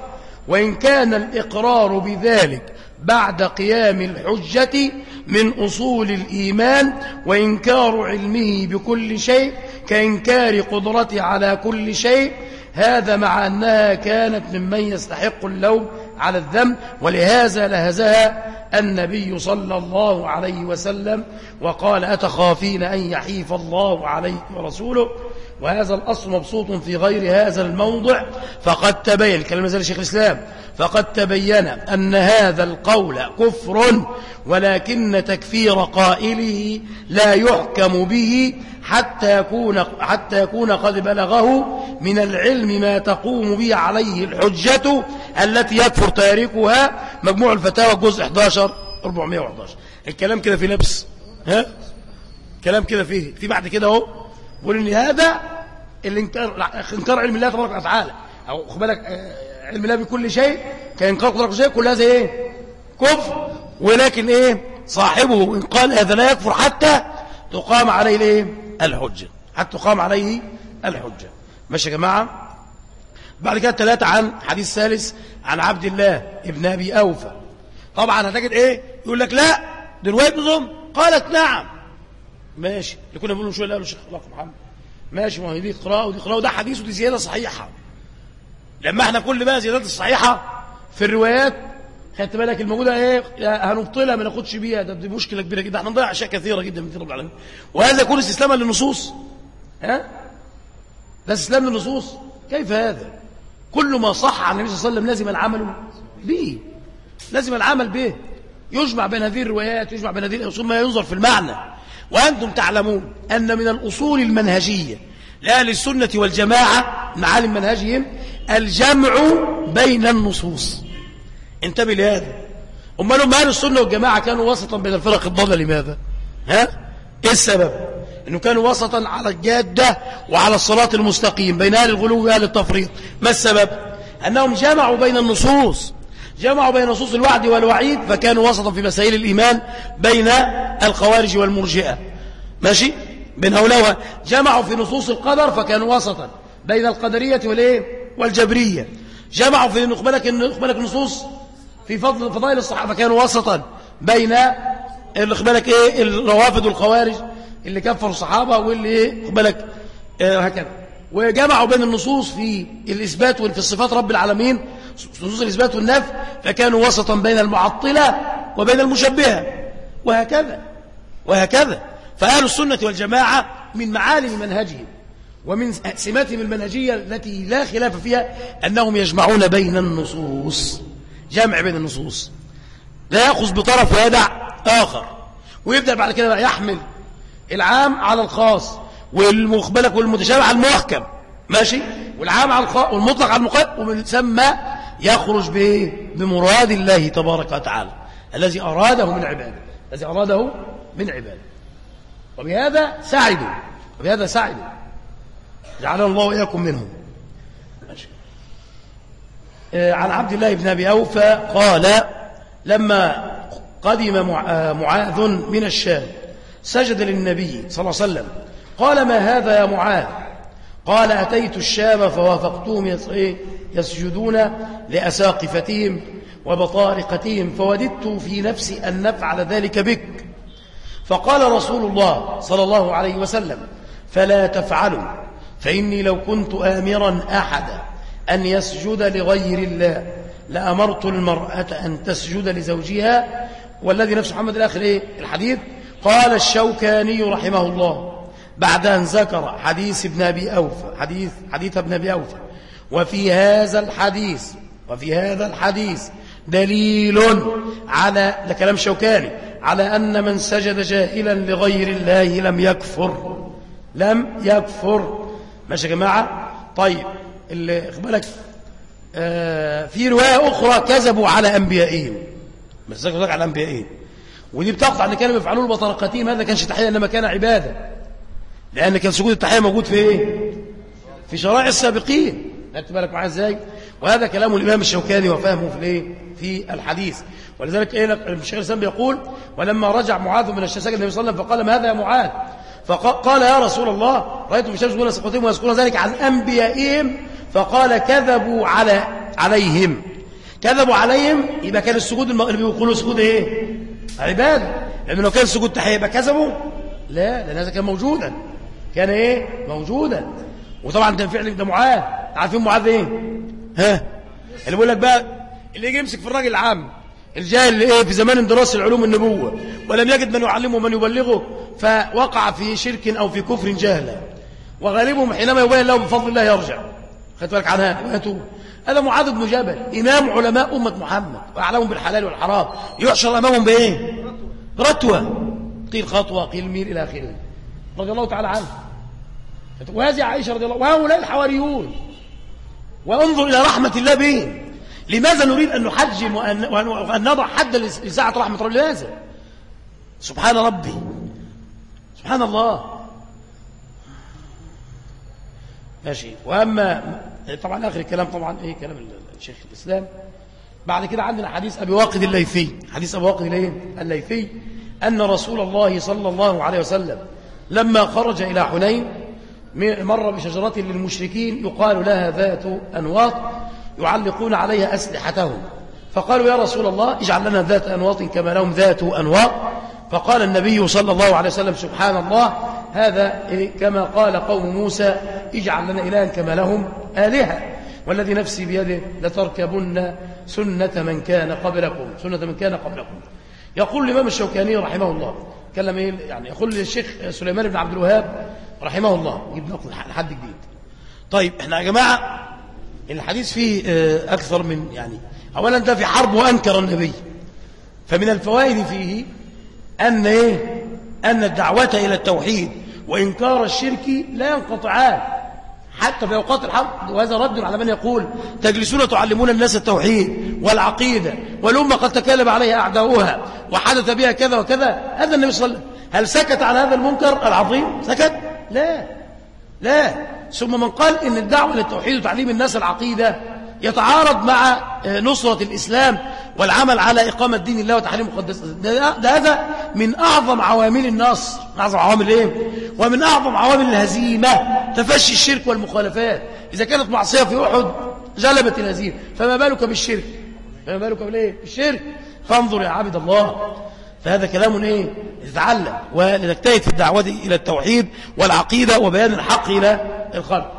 Speaker 1: وإن كان الإقرار بذلك بعد قيام الحجة من أصول الإيمان وإنكار علمه بكل شيء كإنكار قدرته على كل شيء هذا مع أنها كانت ممن يستحق اللوم على الذنب. ولهذا لهزها النبي صلى الله عليه وسلم وقال أتخافين أن يحيف الله عليك ورسوله؟ وهذا الأصل مبسوط في غير هذا الموضع فقد تبين كلمة زي شيخ الإسلام فقد تبين أن هذا القول كفر ولكن تكفير قائله لا يحكم به حتى يكون, حتى يكون قد بلغه من العلم ما تقوم به عليه الحجة التي يكفر تاركها مجموع الفتاوى الجزء 11 411 الكلام كده في لبس ها؟ كلام كده فيه في بعد كده أهو. بيقول ان هذا الانكار انكار علم الله تبارك وتعالى. أو خد بالك آه، علم الله بكل شيء. كإنكار قدرة شيء كل هذا إيه؟ كفر. ولكن إيه؟ صاحبه إن قال هذا لا يكفر حتى تقام عليه الإيه؟ الحجة. حتى تقام عليه الحجة. ماشي يا جماعة؟ بعد كده ثلاثة عن حديث ثالث عن عبد الله ابن أبي أوفى. طبعا هتجد إيه؟ يقول لك لا رواية نظام قالت نعم. ماشي. اللي كنا بنقوله شوية قالوا الشيخ الله محمد ماشي ما هي دي قراءة ودي قراءة وده حديث ودي زيادة صحيحة. لما إحنا كل بقى زيادات الصحيحة في الروايات خدت بالك الموجودة إيه؟ هنبطلها ما ناخدش بيها. ده دي مشكلة كبيرة جدا. إحنا نضيع أشياء كثيرة جدا من رب العالمين وهذا يكون استسلاما للنصوص. ها؟ ده استسلام للنصوص. كيف هذا؟ كل ما صح عن النبي صلى الله عليه وسلم لازم العمل به. لازم العمل به. يجمع بين هذه الروايات يجمع بين هذه ما ينظر في المعنى. وأنتم تعلمون أن من الأصول المنهجية لأهل السنة والجماعة معالم منهجهم الجمع بين النصوص. انتبه لهذا. أمالهم أهل السنة والجماعة كانوا وسطا بين الفرق الضالة لماذا؟ ها؟ إيه السبب؟ أنه كانوا وسطا على الجادة وعلى الصلاة المستقيم بين أهل الغلو وأهل التفريط. ما السبب؟ أنهم جمعوا بين النصوص. جمعوا بين نصوص الوعد والوعيد فكانوا وسطا في مسائل الإيمان بين الخوارج والمرجئة. ماشي؟ بين هؤلاء جمعوا في نصوص القدر فكانوا وسطا بين القدرية والإيه؟ والجبرية. جمعوا في نقبلك نقبلك نصوص في فضل فضائل الصحابة كانوا وسطا بين نقبلك إيه؟ الروافد والخوارج اللي كفروا الصحابة واللي إيه؟ نقبلك إيه هكذا. وجمعوا بين النصوص في الإثبات وفي الصفات رب العالمين نصوص الإثبات والنفي فكانوا وسطا بين المعطلة وبين المشبهة. وهكذا وهكذا. فأهل السنة والجماعة من معالم منهجهم ومن سماتهم المنهجية التي لا خلاف فيها أنهم يجمعون بين النصوص جمع بين النصوص. لا يأخذ بطرف ويدع آخر ويبدأ بعد كده يحمل العام على الخاص. والمخبلك والمتشابه على المحكم. ماشي؟ والعام على الخاص والمطلق على المقيد ومن ثم يخرج بمراد الله تبارك وتعالى. الذي أراده من عباده. الذي أراده من عباده. وبهذا سعدوا وبهذا سعدوا جعلنا الله وإياكم منهم. ماشي. آه، عن عبد الله بن أبي أوفى قال لما قدم معاذ من الشام سجد للنبي صلى الله عليه وسلم قال ما هذا يا معاذ قال أتيت الشام فوافقتهم إيه؟ يسجدون لأساقفتهم وبطارقتهم فوددت في نفسي أن نفعل ذلك بك فقال رسول الله صلى الله عليه وسلم فلا تفعلوا فإني لو كنت آمرا أحدا أن يسجد لغير الله لأمرت المرأة أن تسجد لزوجها والذي نفس محمد الآخر إيه؟ الحديث قال الشوكاني رحمه الله بعد أن ذكر حديث ابن أبي أوفى حديث حديث ابن أبي أوفى وفي هذا الحديث وفي هذا الحديث دليل على ده كلام شوكاني على أن من سجد جاهلا لغير الله لم يكفر. لم يكفر. ماشي يا جماعة؟ طيب اللي اخبالك آه في رواية أخرى كذبوا على أنبيائهم. ذكروا على أنبيائهم. ودي بتقطع أن كانوا يفعلون بطرقتهم هذا كانش تحية إنما كان عبادة. لأن كان سجود التحية موجود في إيه؟ في شرائع السابقين. خدت بالك معايا إزاي؟ وهذا كلام الإمام الشوكاني وفهمه في الإيه؟ في الحديث. ولذلك إيه؟ الشيخ الإسلام بيقول ولما رجع معاذ من الشساج النبي صلى الله عليه وسلم فقال ما هذا يا معاذ؟ فقال يا رسول الله رأيت من الشمس دون سقطهم ويذكرون ذلك عن أنبيائهم. فقال كذبوا على عليهم. كذبوا عليهم يبقى كان السجود اللي بيقولوا سجود إيه؟ عباده لأنه لو كان سجود تحية يبقى كذبوا؟ لا لأن هذا كان موجودا. كان إيه؟ موجودا. وطبعا ده فعل ده معاذ عارفين معاذ إيه ها؟ اللي بيقول لك بقى اللي يجي يمسك في الراجل العام الجاهل اللي إيه؟ في زمان دراسة العلوم النبوة ولم يجد من يعلمه ومن يبلغه فوقع في شرك أو في كفر جهلا. وغالبهم حينما يبين له بفضل الله يرجع. خدت بالك عنها؟ ويتوب هذا معاذ بن جبل إمام علماء أمة محمد وأعلمهم بالحلال والحرام. يحشر أمامهم بإيه؟ رتوة. قيل خطوة قيل ميل إلى آخره. رضي الله تعالى عنه. وهذه عائشة رضي الله وهؤلاء الحواريون. وانظر إلى رحمة الله بهم. لماذا نريد أن نحجم وأن, نضع حدا لساعة رحمة الله لماذا؟ سبحان ربي. سبحان الله. ماشي. وأما طبعا آخر الكلام طبعا إيه كلام الشيخ الإسلام. بعد كده عندنا حديث أبي واقد الليثي. حديث أبي واقد الليثي. أن رسول الله صلى الله عليه وسلم لما خرج إلى حنين مر بشجرة للمشركين يقال لها ذات أنواط يعلقون عليها أسلحتهم. فقالوا يا رسول الله اجعل لنا ذات أنواط كما لهم ذات أنواط. فقال النبي صلى الله عليه وسلم سبحان الله هذا كما قال قوم موسى اجعل لنا إلها كما لهم آلهة. والذي نفسي بيده لتركبن سنة من كان قبلكم سنة من كان قبلكم. يقول الإمام الشوكاني رحمه الله كلم إيه؟ يعني يقول للشيخ سليمان بن عبد الوهاب رحمه الله. يجيب نقل لحد جديد. طيب إحنا يا جماعة الحديث فيه آه، أكثر من يعني أولا ده في حرب وأنكر النبي. فمن الفوائد فيه أن إيه؟ أن الدعوة إلى التوحيد وإنكار الشرك لا ينقطعان. حتى في أوقات الحرب وهذا رد على من يقول تجلسون تعلمون الناس التوحيد والعقيدة والأمة قد تكلم عليها أعداؤها وحدث بها كذا وكذا. هذا النبي صلى الله عليه وسلم هل سكت عن هذا المنكر العظيم؟ سكت؟ لا لا. ثم من قال إن الدعوة للتوحيد وتعليم الناس العقيدة يتعارض مع آه، نصرة الإسلام والعمل على إقامة دين الله وتحريم مقدس. ده, هذا من أعظم عوامل النصر. من أعظم عوامل إيه؟ ومن أعظم عوامل الهزيمة تفشي الشرك والمخالفات. إذا كانت معصية في أحد جلبت الهزيمة. فما بالك بالشرك؟ فما بالك بالإيه؟ بالشرك. فانظر يا عبد الله. فهذا كلام إيه؟ يتعلم ولنجتهد في الدعوة إلى التوحيد والعقيدة وبيان الحق إلى الخلق.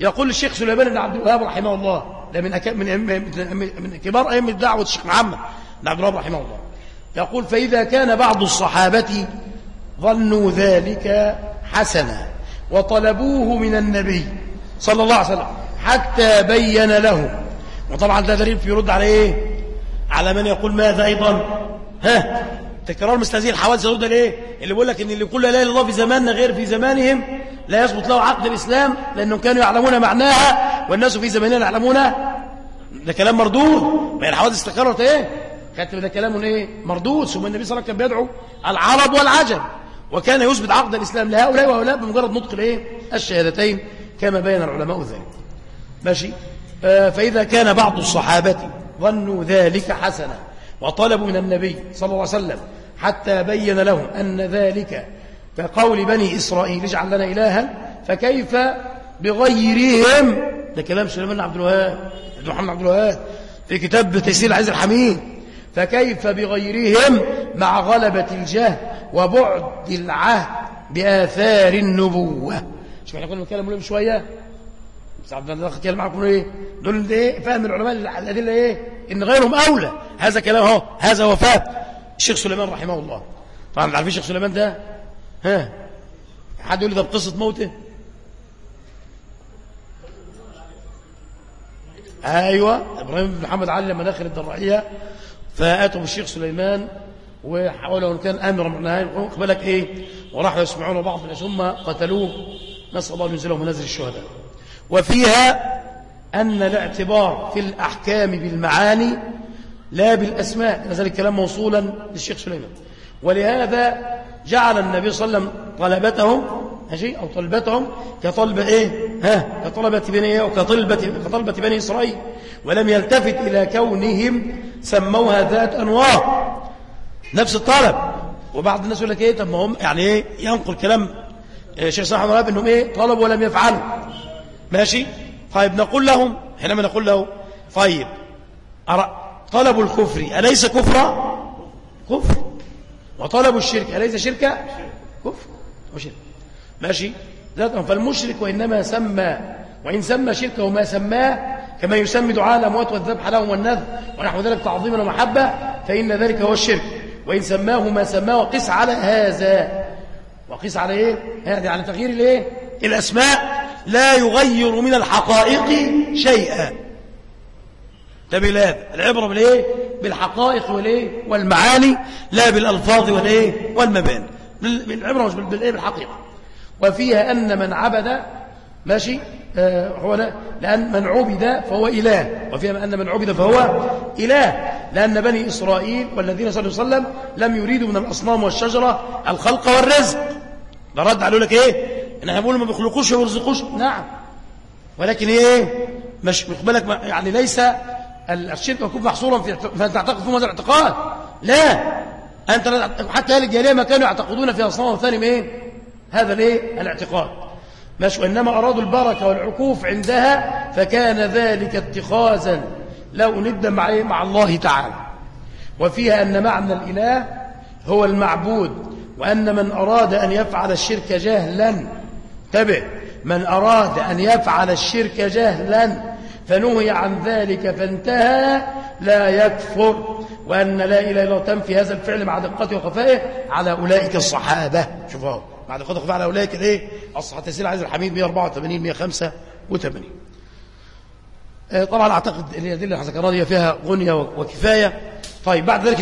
Speaker 1: يقول الشيخ سليمان بن عبد الوهاب رحمه الله ده من. من من, كبار أئمة دعوة الشيخ محمد بن عبد الوهاب رحمه الله. يقول فإذا كان بعض الصحابة ظنوا ذلك حسنا وطلبوه من النبي صلى الله عليه وسلم حتى بين لهم. وطبعا ده دليل يرد على إيه؟ على من يقول ماذا أيضا؟ ها؟ تكرار مثل هذه الحوادث ده ليه؟ اللي بيقول لك إن اللي كل لا إله إلا الله في زماننا غير في زمانهم لا يثبت له عقد الإسلام لأنهم كانوا يعلمون معناها والناس في زماننا يعلمون ده كلام مردود. ما هي الحوادث تكررت إيه؟ كانت ده كلام إيه؟ مردود. ثم النبي صلى الله عليه وسلم كان بيدعو العرب والعجم وكان يثبت عقد الإسلام لهؤلاء وهؤلاء بمجرد نطق الإيه؟ الشهادتين كما بين العلماء ذلك. ماشي؟ آه فإذا كان بعض الصحابة ظنوا ذلك حسنا. وطلبوا من النبي صلى الله عليه وسلم حتى بين لهم أن ذلك كقول بني إسرائيل اجعل لنا إلها فكيف بغيرهم؟ ده كلام سليمان عبد الوهاب محمد عبد الوهاب في كتاب تيسير العزيز الحميد. فكيف بغيرهم؟ مع غلبة الجهل وبعد العهد بآثار النبوة. شو إحنا كنا بنتكلم لهم شوية بس عبد الله اتكلم معكم إيه؟ دول إيه؟ فهم العلماء الأدلة إيه؟ إن غيرهم أولى. هذا كلام أهو. هذا وفاة. الشيخ سليمان رحمه الله. طبعا عارفين الشيخ سليمان ده؟ ها؟ حد يقول لي ده بقصه موته؟ أيوه. إبراهيم بن محمد علي لما دخل الدرعيه فاتوا بالشيخ سليمان وحاولوا إن كان امرا من بالك إيه؟ وراحوا يسمعون بعض ثم قتلوه نسأل الله أن ينزلهم منازل الشهداء. وفيها أن الاعتبار في الأحكام بالمعاني لا بالأسماء نزل الكلام موصولا للشيخ سليمان. ولهذا جعل النبي صلى الله عليه وسلم طلبتهم ماشي؟ أو طلبتهم كطلبة إيه؟ ها؟ كطلبة بني؟ وكطلبة كطلبة بني إسرائيل. ولم يلتفت إلى كونهم سموها ذات أنوار نفس الطلب. وبعض الناس يقول لك إيه؟ طب ما هم يعني إيه؟ ينقل كلام الشيخ صلى الله عليه وسلم إنهم إيه؟ طلبوا ولم يفعلوا. ماشي؟ طيب نقول لهم حينما نقول له طيب طلب الكفر أليس كفرا؟ كفر. وطلب الشرك أليس شركة كفر. وشرك ماشي؟ فالمشرك وإنما سمى وإن سمى شركه وما سماه كما يسمي دعاء الأموات والذبح لهم والنذر ونحو ذلك تعظيما ومحبة فإن ذلك هو الشرك. وإن سماه ما سماه وقس على هذا. وقس على إيه؟ هذا على تغيير الإيه؟ الأسماء. لا يغير من الحقائق شيئا. انتبه لهذا العبرة بالايه بالحقائق والإيه؟ والمعاني لا بالألفاظ والإيه؟ والمباني. العبرة مش بالإيه؟ بالحقيقة. وفيها أن من عبد ماشي آه هو لأن من عبد فهو إله. وفيها أن من عبد فهو إله. لأن بني إسرائيل والذين صلى الله عليه وسلم لم يريدوا من الأصنام والشجرة الخلق والرزق. ده رد عليه لك إيه؟ إحنا بنقول ما بيخلقوش ويرزقوش نعم. ولكن إيه؟ مش بالك يعني ليس الشرك يكون محصورا في تعتقد في ماذا الاعتقاد؟ لا. أنت حتى أهل الجاهلية ما كانوا يعتقدون في أصنام وثاني إيه هذا الايه الاعتقاد. مش وإنما أرادوا البركة والعكوف عندها فكان ذلك اتخاذا لو ند مع, إيه؟ مع الله تعالى. وفيها أن معنى الإله هو المعبود وأن من أراد أن يفعل الشرك جهلا تبع من أراد أن يفعل الشرك جهلا فنهي عن ذلك فانتهى لا يكفر وأن لا إله إلا الله تنفي هذا الفعل مع دقته وخفائه على أولئك الصحابة. شوفوا بعد قد خفى على أولئك الإيه الصحة تسير عايز الحميد 184 185 طبعا أعتقد الأدلة اللي ذكرناها دي فيها غنية وكفاية. طيب بعد ذلك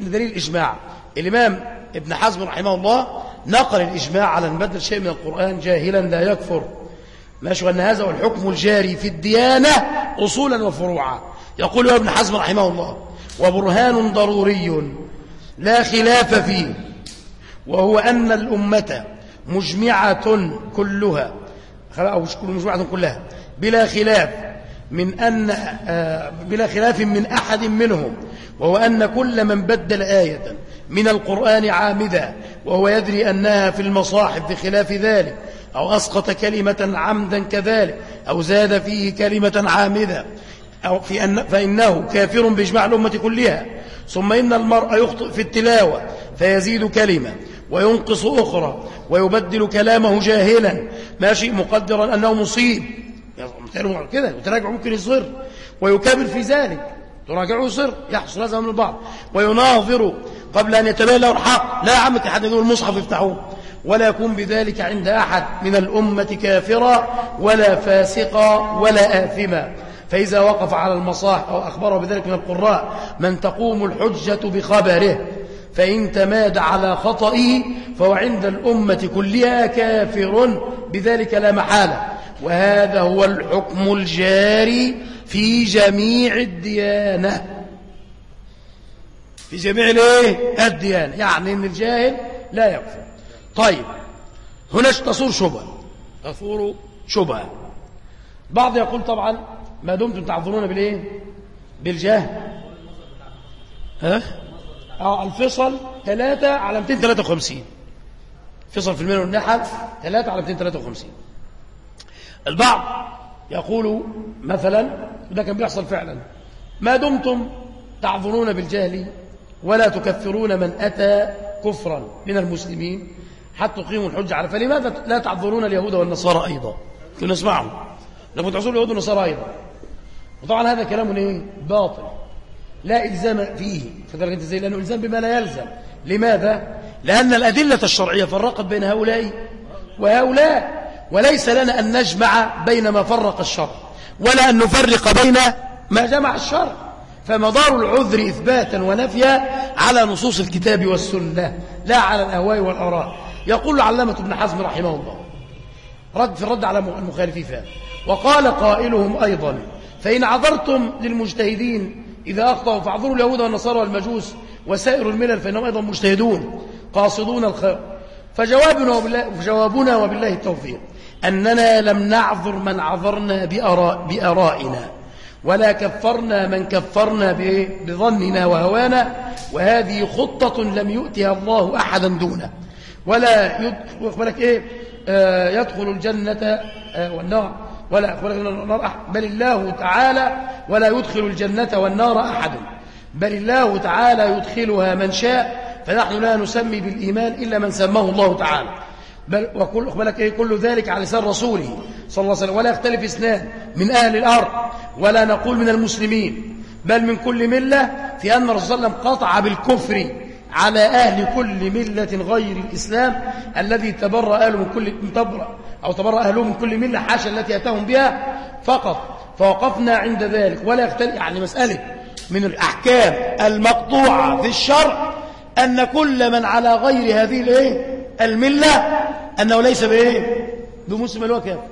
Speaker 1: دليل الإجماع. الإمام ابن حزم رحمه الله نقل الإجماع على أن شيء من القرآن جاهلا لا يكفر. ماشي وأن هذا هو الحكم الجاري في الديانة أصولا وفروعا. يقول ابن حزم رحمه الله وبرهان ضروري لا خلاف فيه وهو أن الأمة مجمعة كلها. أو مجمعة كلها. بلا خلاف من أن آه، بلا خلاف من أحد منهم وهو أن كل من بدل آية من القرآن عامدا وهو يدري أنها في المصاحف بخلاف ذلك أو أسقط كلمة عمدا كذلك أو زاد فيه كلمة عامدا أو في أن فإنه كافر بإجماع الأمة كلها. ثم إن المرء يخطئ في التلاوة فيزيد كلمة وينقص أخرى ويبدل كلامه جاهلا. ماشي مقدرا أنه مصيب. كده وتراجع ممكن يصر ويكابر في ذلك. تراجعه يصر يحصل هذا من البعض. ويناظر قبل أن يتبين له الحق. لا يا عم حد يقول المصحف يفتحوه. ولا يكون بذلك عند أحد من الأمة كافرا ولا فاسقا ولا آثما فإذا وقف على المصاح أو أخبره بذلك من القراء من تقوم الحجة بخبره فإن تماد على خطئه فهو عند الأمة كلها كافر بذلك لا محالة. وهذا هو الحكم الجاري في جميع الديانة. في جميع الايه؟ الديانة. يعني إن الجاهل لا يكفر. طيب هنا تصور شبهة تصور شبهة بعض يقول طبعا ما دمتم تعذرون بالإيه؟ بالجهل. ها؟ آه الفصل 3 على 253 فصل في الميل والنحل 3 على 253 البعض يقول مثلا وده كان بيحصل فعلا ما دمتم تعذرون بالجهل ولا تكفرون من أتى كفرا من المسلمين. حتى تقيموا الحجة على فلماذا لا تعذرون اليهود والنصارى أيضا؟ نسمعهم. لما تعذرون اليهود والنصارى أيضا. وطبعا هذا كلام إيه؟ باطل. لا إلزام فيه. فدرجة زي لأنه إلزام بما لا يلزم. لماذا؟ لأن الأدلة الشرعية فرقت بين هؤلاء وهؤلاء. وليس لنا أن نجمع بين ما فرق الشرع ولا أن نفرق بين ما جمع الشرع. فمدار العذر إثباتا ونفيا على نصوص الكتاب والسنة لا على الأهواء والأراء. يقول علامة ابن حزم رحمه الله رد في الرد على المخالفين فيها وقال قائلهم أيضا فإن عذرتم للمجتهدين إذا أخطأوا فاعذروا اليهود والنصارى والمجوس وسائر الملل فإنهم أيضا مجتهدون قاصدون الخير. فجوابنا وبالله, فجوابنا وبالله التوفيق أننا لم نعذر من عذرنا بأراء بأرائنا. ولا كفرنا من كفرنا بظننا وهوانا وهذه خطة لم يؤتها الله أحدا دونه. ولا يدخل, إيه؟ آه يدخل الجنة آه والنار ولا النار بل الله تعالى ولا يدخل الجنة والنار أحد. بل الله تعالى يدخلها من شاء فنحن لا نسمي بالإيمان إلا من سماه الله تعالى. بل وكل إيه؟ كل ذلك على لسان رسوله. صلى الله عليه وسلم. ولا يختلف اثنان من أهل الأرض ولا نقول من المسلمين بل من كل ملة في أن الرسول صلى الله عليه وسلم قطع بالكفر على أهل كل ملة غير الإسلام الذي تبرأ أهله من كل تبرأ أو تبرأ أهله من كل ملة حاشا التي أتاهم بها فقط. فوقفنا عند ذلك. ولا يختلف يعني مسألة من الأحكام المقطوعة في الشرع أن كل من على غير هذه الإيه؟ الملة أنه ليس بإيه؟ بمسلم الوكاف. كافر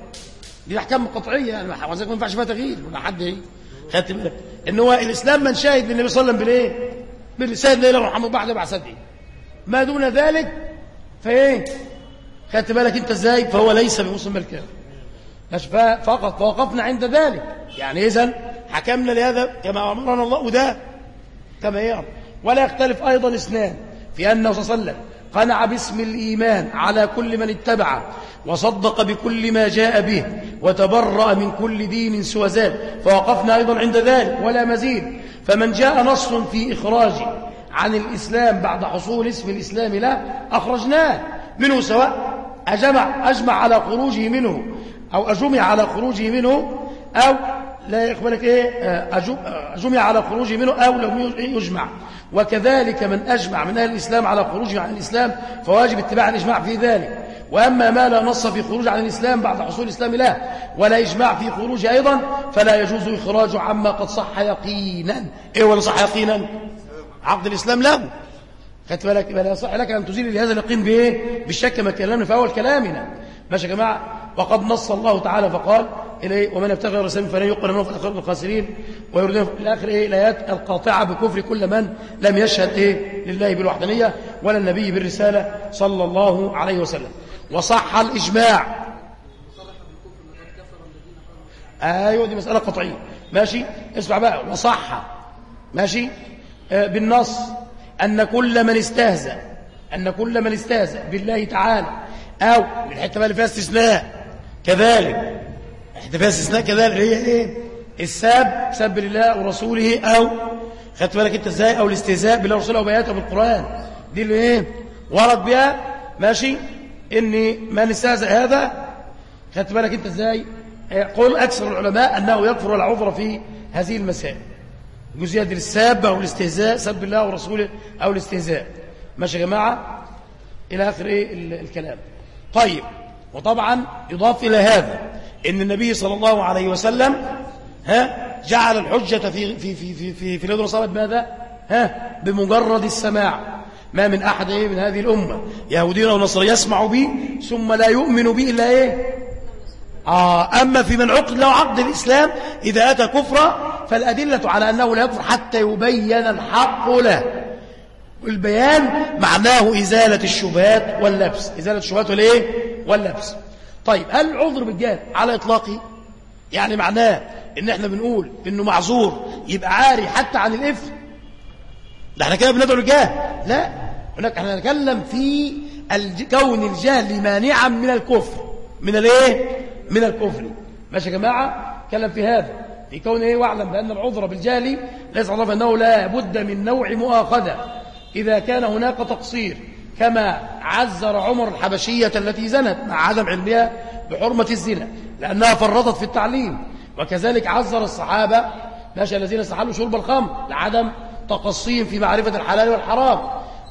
Speaker 1: دي أحكام قطعية يعني ما ينفعش فيها تغيير ولا حد إيه خدت بالك إن هو الإسلام من شاهد بالنبي صلى الله عليه وسلم بالإيه بالرسالة لا إله محمد بعد بعثته ما دون ذلك فإيه؟ خدت بالك أنت إزاي؟ فهو ليس بمسلم الكافر فقط وقفنا عند ذلك. يعني إذن حكمنا لهذا كما أمرنا الله وده كما يرى. ولا يختلف أيضا اثنان في أنه صلى الله عليه وسلم قنع باسم الإيمان على كل من اتبع وصدق بكل ما جاء به وتبرأ من كل دين سوى ذلك فوقفنا أيضا عند ذلك ولا مزيد. فمن جاء نص في إخراجه عن الإسلام بعد حصول اسم الإسلام له أخرجناه منه سواء أجمع, أجمع على خروجه منه أو أجمع على خروجه منه أو لا يقبلك إيه أجمع على خروجه منه أو لم يجمع. وكذلك من أجمع من أهل الإسلام على خروجه عن الإسلام فواجب اتباع الإجماع في ذلك. وأما ما لا نص في خروج عن الإسلام بعد حصول الإسلام له ولا إجماع في خروجه أيضا فلا يجوز إخراجه عما قد صح يقينا. إيه ولا صح يقينا؟ عقد الإسلام له. خدت بالك؟ لا يصح لك أن تزيل لهذا اليقين بإيه؟ بالشك كما كلامنا في أول كلامنا. ماشي يا جماعة؟ وقد نص الله تعالى فقال إليه ومن ابتغى غير الإسلام فلن يقبل منه في الآخرة الخاسرين ويردون في الآخر إيه؟ الآيات القاطعة بكفر كل من لم يشهد إيه؟ لله بالوحدانية ولا النبي بالرسالة صلى الله عليه وسلم. وصح الإجماع. أيوة دي مسألة قطعية. ماشي؟ اسمع بقى. وصح. ماشي؟ آه بالنص. أن كل من استهزأ. أن كل من استهزأ بالله تعالى. أو الحتة بقى اللي فيها استثناء. كذلك. الحتة فيها استثناء كذلك هي إيه؟ الساب سب لله ورسوله أو خدت بالك أنت إزاي؟ أو الاستهزاء بالله ورسوله وبياته بالقرآن دي اللي إيه؟ ورد بها ماشي؟ إن من استهزأ هذا. خدت بالك أنت إزاي؟ قول أكثر العلماء أنه يكفر ولا عذر في هذه المسائل. جزئية الساب أو الاستهزاء سب الله ورسوله أو الاستهزاء. ماشي يا جماعة؟ إلى آخر إيه؟ الكلام. طيب وطبعا يضاف إلى هذا. إن النبي صلى الله عليه وسلم ها جعل الحجة في في في في في, في الهدرة ماذا ها بمجرد السماع. ما من أحد إيه من هذه الأمة. يهودين أو نصر يسمع بي ثم لا يؤمن بي إلا إيه؟ آه أما في من عقد له عقد الإسلام إذا أتى كفرا فالأدلة على أنه لا يكفر حتى يبين الحق له. والبيان معناه إزالة الشبهات واللبس. إزالة الشبهات والإيه؟ واللبس. طيب هل العذر بالجهل على إطلاقه يعني معناه إن إحنا بنقول إنه معذور يبقى عاري حتى عن الإثم ده إحنا كده بندعو الجهل لا هناك إحنا نتكلم في كون الجهل مانعا من الكفر. من الإيه؟ من الكفر. ماشي يا جماعة نتكلم في هذا. في كون إيه؟ واعلم بأن العذر بالجهل ليس الله أنه لا بد من نوع مؤاخذة. إذا كان هناك تقصير كما عذر عمر الحبشية التي زنت مع عدم علمها بحرمة الزنا لأنها فرطت في التعليم. وكذلك عذر الصحابة ماشي الذين استحلوا شرب الخمر لعدم تقصيهم في معرفة الحلال والحرام.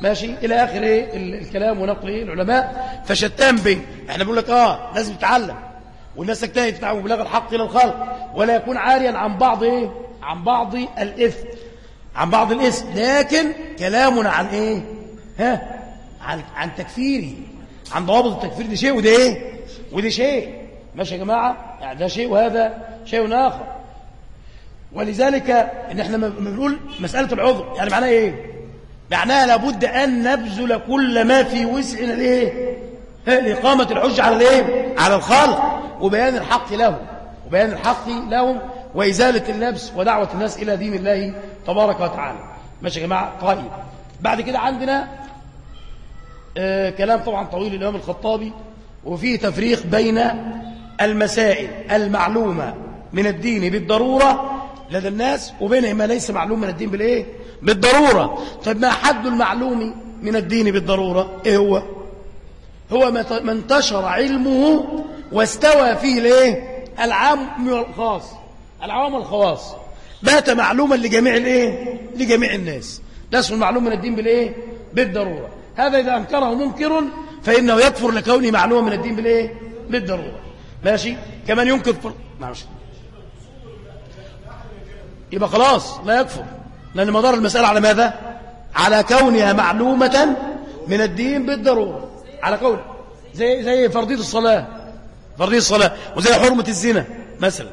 Speaker 1: ماشي إلى آخر إيه؟ الكلام ونقل إيه؟ العلماء. فشتان بين إحنا بنقول لك آه لازم تتعلم والناس تجتهد في بلاغ الحق إلى الخلق ولا يكون عاريا عن بعض إيه؟ عن بعض الإثم عن بعض الإثم لكن كلامنا عن إيه؟ ها؟ عن عن تكفيري. عن ضوابط التكفير. دي شيء وده إيه؟ وده شيء. ماشي يا جماعة؟ يعني ده شيء وهذا شيء آخر. ولذلك إن إحنا بنقول مسألة العذر. يعني معناها إيه؟ معناها لابد أن نبذل كل ما في وسعنا الإيه؟ لإقامة الحجة على الإيه؟ على الخلق وبيان الحق لهم وبيان الحق لهم. وإزالة اللبس ودعوة الناس إلى دين الله تبارك وتعالى. ماشي يا جماعة؟ طيب. بعد كده عندنا كلام طبعا طويل الإمام الخطابي وفيه تفريق بين المسائل المعلومة من الدين بالضرورة لدى الناس وبين ما ليس معلوم من الدين بالإيه؟ بالضرورة. طيب ما حد المعلوم من الدين بالضرورة؟ إيه هو؟ هو ما انتشر علمه واستوى فيه الإيه؟ العام والخاص العوام والخواص بات معلوما لجميع الإيه؟ لجميع الناس. ده اسمه المعلوم من الدين بالإيه؟ بالضرورة. هذا إذا أنكره منكر فإنه يكفر لكونه معلوم من الدين بالإيه؟ بالضرورة. ماشي؟ كمان ينكر فر... ماشي. يبقى خلاص لا يكفر. لأن مدار المسألة على ماذا؟ على كونها معلومة من الدين بالضرورة. على كون زي زي فرضية الصلاة. فرضية الصلاة. وزي حرمة الزنا مثلا.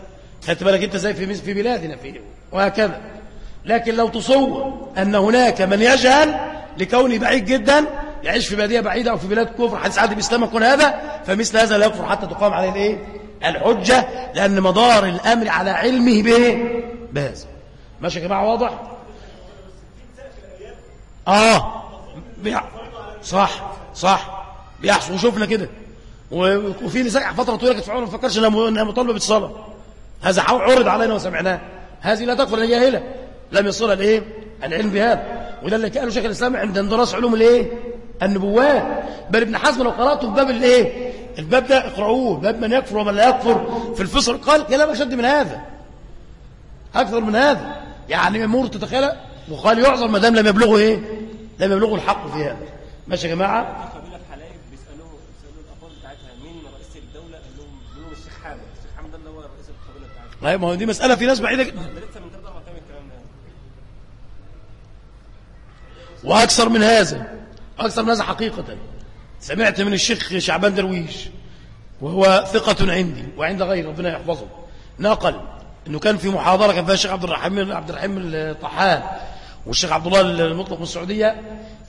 Speaker 1: خدت بالك أنت زي في في بلادنا في وهكذا. لكن لو تصور أن هناك من يجهل لكونه بعيد جدا يعيش في بادية بعيدة أو في بلاد كفر حديث عهد بإسلام يكون هذا فمثل هذا لا يكفر حتى تقام عليه الإيه؟ الحجة لأن مدار الأمر على علمه به بهذا ماشي يا جماعة واضح؟ آه. بيع. صح صح. بيحصل. وشوفنا كده. وفي نساء فترة طويلة كانت في عمر ما فكرش إنها مطالبة بالصلاة هذا عرض علينا وسمعناه. هذه لا تكفر ان جاهلة. لم يصل الإيه؟ العلم بهذا. وده اللي قاله شيخ الإسلام عند اندراس علوم الإيه؟ النبوات. بل ابن حزم لو قراته في باب الإيه؟ الباب ده اقرأوه باب من يكفر ومن لا يكفر. في الفصل قال كلام اشد من هذا. أكثر من هذا. يعني امور تتخيلها وقال يعذر ما دام لم يبلغه إيه؟ لم يبلغه الحق في هذا. ماشي يا جماعة؟
Speaker 3: قبيله حلايب بيسألوه بيسألوه الأقوال بتاعتها. مين رئيس الدولة قال لهم بيقولوا الشيخ حامد الشيخ حامد ده اللي هو رئيس القبيله بتاعتها
Speaker 1: طيب ما هو دي مساله في ناس بعيده
Speaker 3: ده لسه من ثلاث أربع أيام الكلام ده
Speaker 1: وأكثر من هذا أكثر من هذا حقيقة. سمعت من الشيخ شعبان درويش وهو ثقة عندي وعند غيره ربنا يحفظه نقل إنه كان في محاضرة كان فيها الشيخ عبد الرحيم عبد الرحيم الطحان والشيخ عبد الله المطلق من السعودية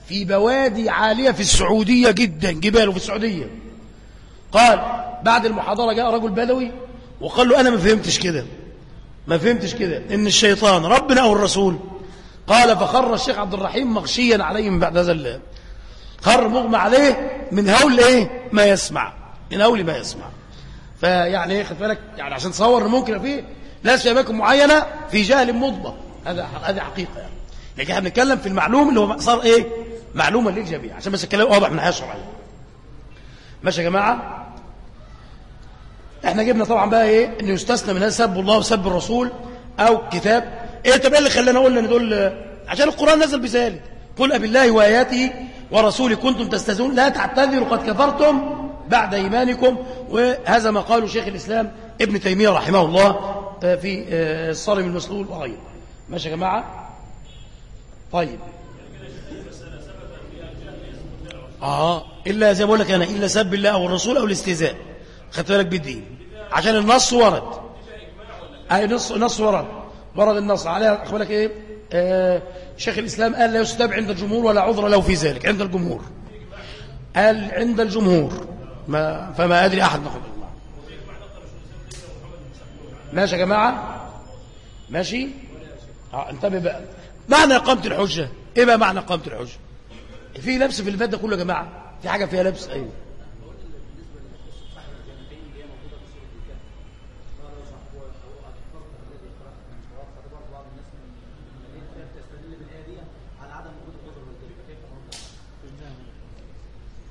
Speaker 1: في بوادي عالية في السعودية جدا جبال في السعودية. قال بعد المحاضرة جاء رجل بدوي وقال له أنا ما فهمتش كده ما فهمتش كده إن الشيطان ربنا أو الرسول قال فخر الشيخ عبد الرحيم مغشيا عليه من بعد هذا الليل خر مغمى عليه من هول إيه؟ ما يسمع. من هول ما يسمع. فيعني إيه خد بالك يعني عشان تصور ممكن في ناس في أماكن معينة في جهل مضبط. هذا هذه حقيقة يعني. لكن إحنا بنتكلم في المعلوم اللي هو صار إيه؟ معلومة للجميع. عشان بس الكلام واضح من الحياة الشرعية. ماشي يا جماعة؟ إحنا جبنا طبعا بقى إيه؟ ان يستثنى من هذا سب الله وسب الرسول أو كتاب إيه طب إيه اللي خلانا قلنا إن دول عشان القرآن نزل بذلك قل ابي الله وآياته ورسوله كنتم تستهزئون لا تعتذروا قد كفرتم بعد إيمانكم. وهذا ما قاله شيخ الإسلام ابن تيمية رحمه الله في الصارم المسلول وغيره. ماشي يا جماعة؟ طيب. آه إلا زي ما بقول لك أنا إلا سب الله أو الرسول أو الاستهزاء. خدت بالك بالدين؟ عشان النص ورد. أي نص نص ورد. ورد النص عليها. اخبرك إيه؟ آه شيخ الإسلام قال لا يستتاب عند الجمهور ولا عذر له في ذلك عند الجمهور. قال عند الجمهور. ما فما أدري أحد ناخذ ماشي يا جماعة؟ ماشي؟ آه انتبه بقى. معنى اقامه الحجة. إيه بقى معنى اقامه الحجة؟ في لبس في الباب ده كله يا جماعة. في حاجة فيها لبس؟ أيوه.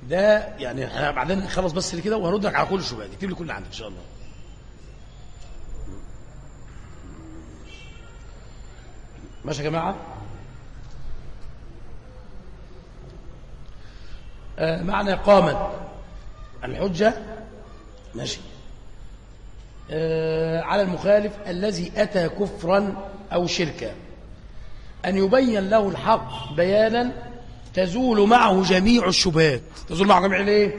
Speaker 1: ده يعني إحنا بعدين نخلص بس اللي كده وهنرد لك على كل الشبهات. اكتب لي كل اللي عندك إن شاء الله. ماشي يا جماعة؟ آه معنى إقامة الحجة. ماشي. آه على المخالف الذي أتى كفرا أو شركا. أن يبين له الحق بيانا تزول معه جميع الشبهات. تزول معه جميع الايه؟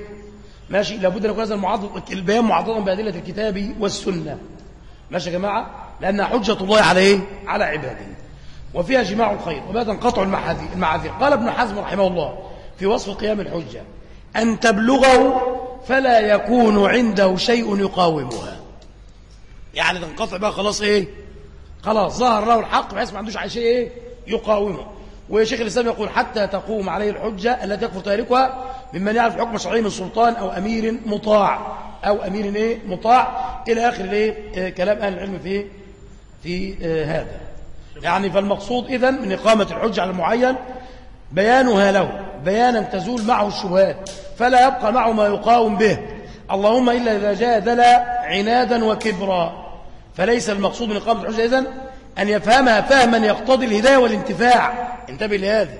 Speaker 1: ماشي لابد أن يكون هذا المعضل البيان معضلا بأدلة الكتاب والسنة. ماشي يا جماعة؟ لأنها حجة الله على إيه؟ على عباده. وفيها جماع الخير وبعد انقطع المعاذير. قال ابن حزم رحمه الله في وصف قيام الحجة أن تبلغه فلا يكون عنده شيء يقاومها. يعني تنقطع بقى خلاص إيه؟ خلاص ظهر له الحق بحيث ما عندوش شيء إيه؟ يقاومه. وشيخ الإسلام يقول حتى تقوم عليه الحجة التي يكفر تاركها ممن يعرف حكم الشرعي من سلطان أو أمير مطاع. أو أمير إيه؟ مطاع. إلى آخر إيه؟ كلام أهل العلم في في آه هذا. يعني فالمقصود إذن من إقامة الحجة على المعين بيانها له. بيانا تزول معه الشبهات. فلا يبقى معه ما يقاوم به. اللهم إلا إذا جادل عنادا وكبرا. فليس المقصود من إقامة الحجة إذن أن يفهمها فهما يقتضي الهداية والانتفاع. انتبه لهذا.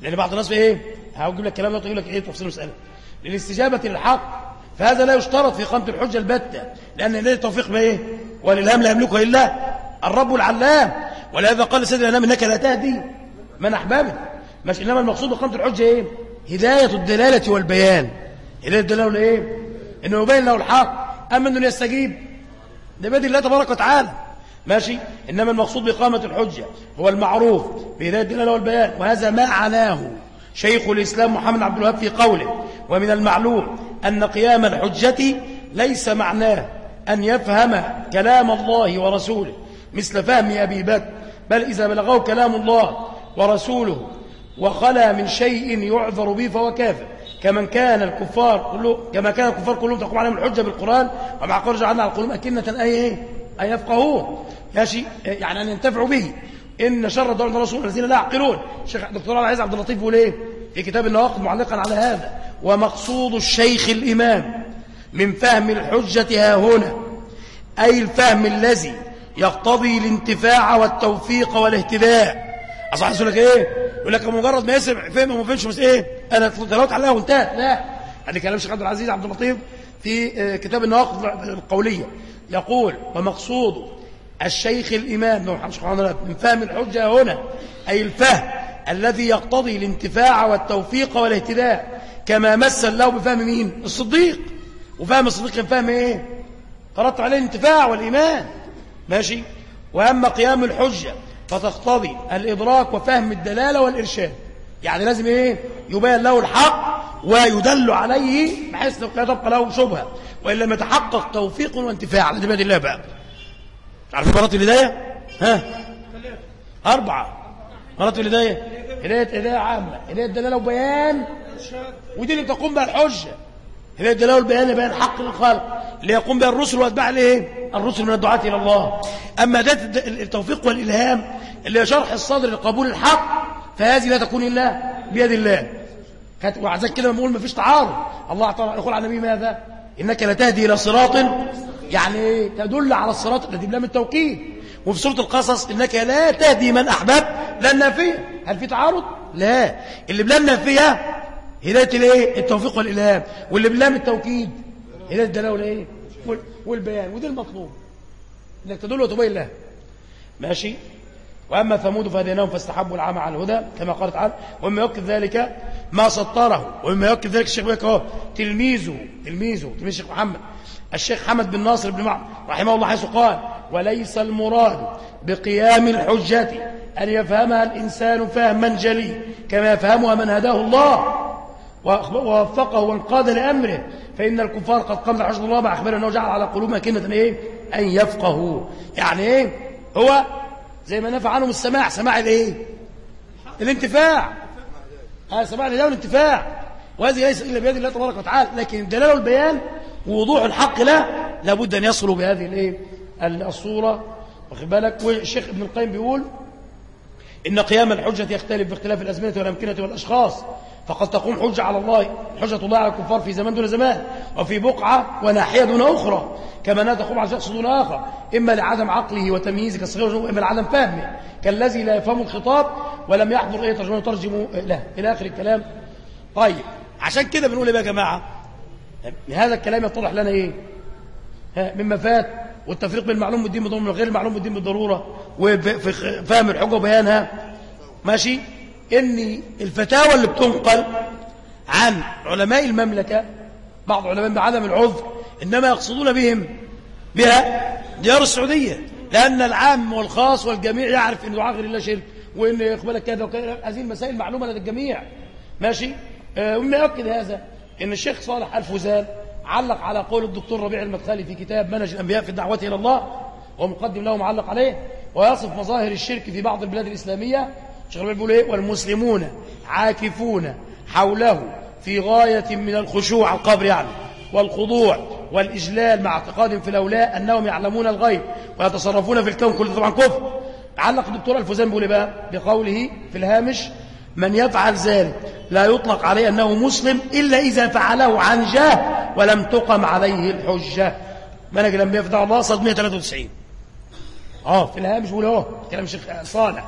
Speaker 1: لأن بعض الناس إيه؟ هجيب لك كلام يقول لك إيه؟ تفصيل المسألة للاستجابة للحق فهذا لا يشترط في قامة الحجة البتة لأن إليه التوفيق بإيه؟ والإلهام لا يملكه إلا الرب العلام. ولهذا قال سيدنا الإمام إنك لا تهدي من أحببت مش إنما المقصود بقامة الحجة إيه؟ هداية الدلالة والبيان. هداية الدلالة إيه إنه يبين له الحق. أما أنه يستجيب؟ ده بيد الله تبارك وتعالى. ماشي؟ إنما المقصود بإقامة الحجة هو المعروف بهداية الدلالة والبيان وهذا ما عناه شيخ الإسلام محمد عبد الوهاب في قوله ومن المعلوم أن قيام الحجة ليس معناه أن يفهم كلام الله ورسوله مثل فهم أبي بكر بل إذا بلغه كلام الله ورسوله وخلى من شيء يعذر به فهو كافر. كمن كان الكفار كله كما كان الكفار كلهم تقوم عليهم الحجة بالقرآن ومع قول جعلنا على القلوب أكنة أي إيه؟ أن يفقهوه. ماشي؟ يعني أن ينتفعوا به. إن شر الدول الرسول الذين لا يعقلون الشيخ دكتور عبد العزيز عبد اللطيف بيقول إيه؟ في كتاب النواقض معلقا على هذا. ومقصود الشيخ الإمام من فهم الحجة ها هنا. أي الفهم الذي يقتضي الانتفاع والتوفيق والاهتداء. أصح يقول لك إيه؟ يقول لك مجرد ما يسمع فهم وما فهمش بس إيه؟ أنا تلوت عليها وانتهى لا. هذا كلام الشيخ عبد العزيز عبد اللطيف في آه، كتاب النواقض القولية. يقول ومقصود الشيخ الإمام من فهم الحجة هنا أي الفهم الذي يقتضي الانتفاع والتوفيق والاهتداء كما مثل له بفهم مين؟ الصديق. وفهم الصديق كان فهم إيه؟ قرأت عليه الانتفاع والإيمان. ماشي؟ وأما قيام الحجة فتقتضي الإدراك وفهم الدلالة والإرشاد. يعني لازم إيه؟ يبين له الحق ويدل عليه بحيث لا تبقى له شبهة وإن لم يتحقق توفيق وانتفاع. على بيد الله بقى. عارفين مرات الهداية؟ ها؟ أربعة. مرات الهداية؟ هداية هداية عامة. هداية دلالة وبيان. ودي اللي تقوم بها الحجة. هداية دلالة والبيان بيان حق للخلق اللي يقوم بها الرسل واتباع الايه الرسل من الدعاة إلى الله. أما هداية التوفيق والإلهام اللي هي شرح الصدر لقبول الحق فهذه لا تكون إلا بيد الله. وعزك كده بنقول ما فيش تعارض. الله تعالى يقول على النبي ماذا؟ إنك لتهدي إلى صراط يعني تدل على الصراط الذي بلام التوكيد. وفي سورة القصص إنك لا تهدي من أحباب لا النافية. هل في تعارض؟ لا. اللي بلا النافية هداية الإيه؟ التوفيق والإلهام. واللي بلام التوكيد هداية الدلاله والإيه؟ والبيان. وده المطلوب. إنك تدل وتبين له. ماشي؟ وأما ثمود فهديناهم فاستحبوا العامة على الهدى كما قال تعالى ومما يؤكد ذلك ما سطره ومما يؤكد ذلك الشيخ بيك تلميذه تلميذه تلميذ الشيخ محمد الشيخ حمد بن ناصر بن معن رحمه الله حيث قال وليس المراد بقيام الحجة أن يفهمها الإنسان فهما جلي كما يفهمها من هداه الله ووفقه وانقاد لأمره فإن الكفار قد قام حجة الله مع أنه جعل على قلوبهم كلمة إيه؟ أن يفقهوا يعني إيه؟ هو زي ما نفع عنهم السماع. سماع الإيه الانتفاع. هذا سماع الهداية والانتفاع وهذه ليس إلا بيد الله تبارك وتعالى لكن الدلالة والبيان ووضوح الحق له لابد أن يصلوا بهذه الإيه؟ الصورة. واخد بالك؟ والشيخ ابن القيم بيقول إن قيام الحجة يختلف باختلاف الأزمنة والأمكنة والأشخاص. فقد تقوم حجة على الله حجة الله على الكفار في زمان دون زمان وفي بقعة وناحية دون أخرى. كما لا تقوم على شخص دون آخر إما لعدم عقله وتمييزه كالصغير وإما لعدم فهمه. كالذي لا يفهم الخطاب ولم يحضر أي ترجمة يترجم له إلى آخر الكلام. طيب عشان كده بنقول إيه يا جماعة هذا الكلام يتضح لنا إيه؟ من مفات والتفريق بين المعلوم بالدين بالضرورة وغير المعلوم بالدين بالضرورة وفي فهم الحجة وبيانها. ماشي؟ ان الفتاوى اللي بتنقل عن علماء المملكة بعض علماء بعدم العذر إنما يقصدون بهم بها ديار السعودية لأن العام والخاص والجميع يعرف أن دعاء غير الله شرك وأن يقبلك كذا وكذا هذه المسائل معلومة لدى الجميع ماشي؟ آه ومما يؤكد هذا أن الشيخ صالح الفوزان علق على قول الدكتور ربيع المدخلي في كتاب منهج الأنبياء في الدعوة إلى الله ومقدم له معلق عليه ويصف مظاهر الشرك في بعض البلاد الإسلامية. الشيخ ربيع بيقول إيه؟ والمسلمون عاكفون حوله في غاية من الخشوع على القبر يعني والخضوع والإجلال مع اعتقاد في الأولاء أنهم يعلمون الغيب ويتصرفون في الكون كله. طبعا كفر. علق الدكتور الفوزان بيقول إيه بقوله في الهامش من يفعل ذلك لا يطلق عليه أنه مسلم إلا إذا فعله عن جاه ولم تقم عليه الحجة. منهج لم يفدع الله صد 193 آه في الهامش بيقول أهو كلام الشيخ صالح.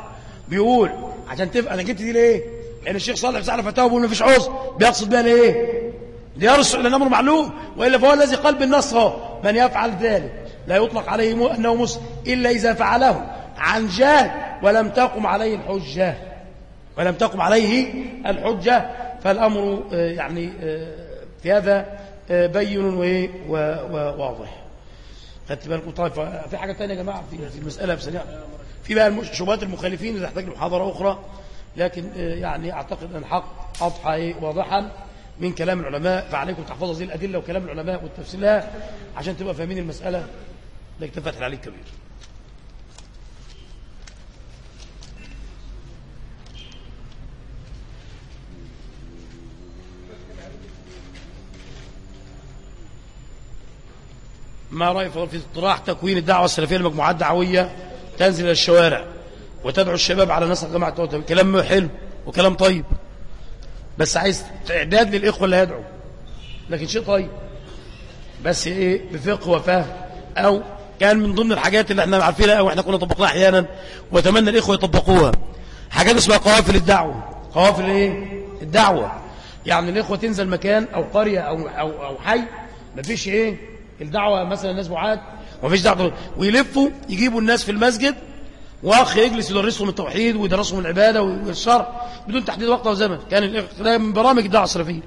Speaker 1: بيقول عشان تفهم أنا جبت دي ليه؟ لأن الشيخ صالح سأل فتاوى بيقول مفيش عذر. بيقصد بها ليه؟ يرسل إلى الأمر معلوم. وإلا فهو الذي قال بالنص هو من يفعل ذلك لا يطلق عليه أنه مسلم إلا إذا فعله عن جهل ولم تقم عليه الحجة. ولم تقم عليه الحجة فالأمر آه، يعني آه، في هذا آه، بين وواضح خدت بالكم؟ طيب في حاجة تانية يا جماعة؟ في المسألة في في بقى شبهات المخالفين تحتاج لمحاضرة أخرى لكن يعني أعتقد أن الحق أضحى إيه؟ واضحا من كلام العلماء. فعليكم تحفظوا هذه الأدلة وكلام العلماء والتفسير لها عشان تبقى فاهمين المسألة. ده كتاب فتح عليك كبير. ما رأي في اقتراح تكوين الدعوة السلفية لمجموعات دعوية تنزل إلى الشوارع وتدعو الشباب على نسق جماعة كلام حلو وكلام طيب. بس عايز إعداد للإخوة اللي هيدعوا. لكن شيء طيب. بس إيه؟ بفقه وفهم. أو كان من ضمن الحاجات اللي إحنا عارفينها أو إحنا كنا طبقناها أحيانا وأتمنى الإخوة يطبقوها. حاجات اسمها قوافل الدعوة. قوافل إيه؟ الدعوة. يعني الإخوة تنزل مكان أو قرية أو, أو, أو حي مفيش إيه؟ الدعوة مثلا الناس بعاد ومفيش دعوة. ويلفوا يجيبوا الناس في المسجد واخ يجلس يدرسهم التوحيد ويدرسهم العبادة والشرع بدون تحديد وقت وزمن. كان الإخ- ده من برامج الدعوة السلفيه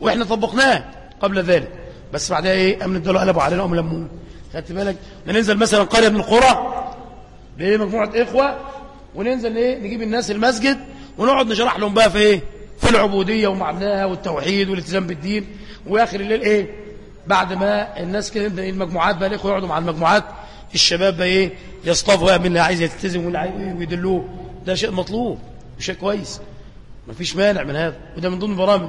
Speaker 1: وإحنا طبقناه قبل ذلك. بس بعدها إيه أمن الدولة قلبوا علينا ام لمون خدت بالك؟ ننزل مثلا قرية من القرى بمجموعة إخوة وننزل إيه نجيب الناس المسجد ونقعد نشرح لهم بقى في إيه في العبودية ومعناها والتوحيد والالتزام بالدين. وآخر الليل إيه بعد ما الناس كده يبدأ المجموعات بقى الاخوه يقعدوا مع المجموعات الشباب بقى إيه يصطفوا بقى من اللي عايز يلتزم واللي عايز إيه ويدلوه. ده شيء مطلوب وشيء كويس. مفيش مانع من هذا وده من ضمن البرامج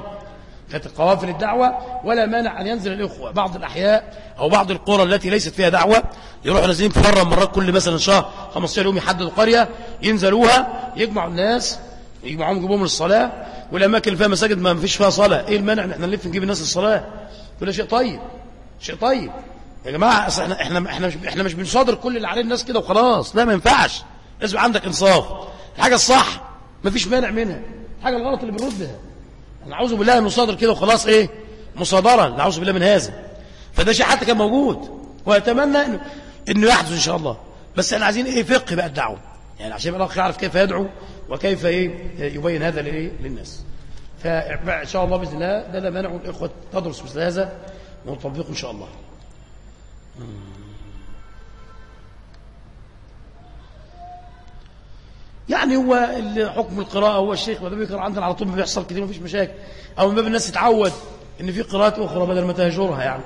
Speaker 1: كانت قوافل الدعوة ولا مانع أن ينزل الإخوة. بعض الأحياء أو بعض القرى التي ليست فيها دعوة يروحوا نازلين في مرة مرات كل مثلا شهر 15 يوم يحددوا قرية ينزلوها يجمعوا الناس يجمعوهم يجيبوهم للصلاة. والأماكن اللي فيها مساجد ما فيش فيها صلاة. إيه المانع إن إحنا نلف نجيب الناس للصلاة؟ كل شيء طيب شيء طيب. يا جماعة أصل إحنا إحنا إحنا مش إحنا مش بنصادر كل اللي عليه الناس كده وخلاص. لا ما ينفعش. لازم عندك إنصاف. الحاجة الصح ما فيش مانع منها. الحاجة الغلط اللي بنردها نعوذ بالله أن نصادر كده وخلاص إيه؟ مصادرة. نعوذ بالله من هذا. فده شيء حتى كان موجود. وأتمنى انه إنه يحدث إن شاء الله. بس إحنا عايزين إيه؟ فقه بقى الدعوة. يعني عشان الاخ يعرف كيف يدعو وكيف إيه؟ يبين هذا للناس. فان شاء الله بإذن الله ده لا مانع. الاخوه تدرس مثل هذا ونطبقه إن شاء الله. يعني هو حكم القراءة هو الشيخ ما دام يقرأ عندنا على طول بيحصل كتير ما فيش مشاكل. أو من باب الناس تتعود إن في قراءات أخرى بدل ما تهجرها يعني.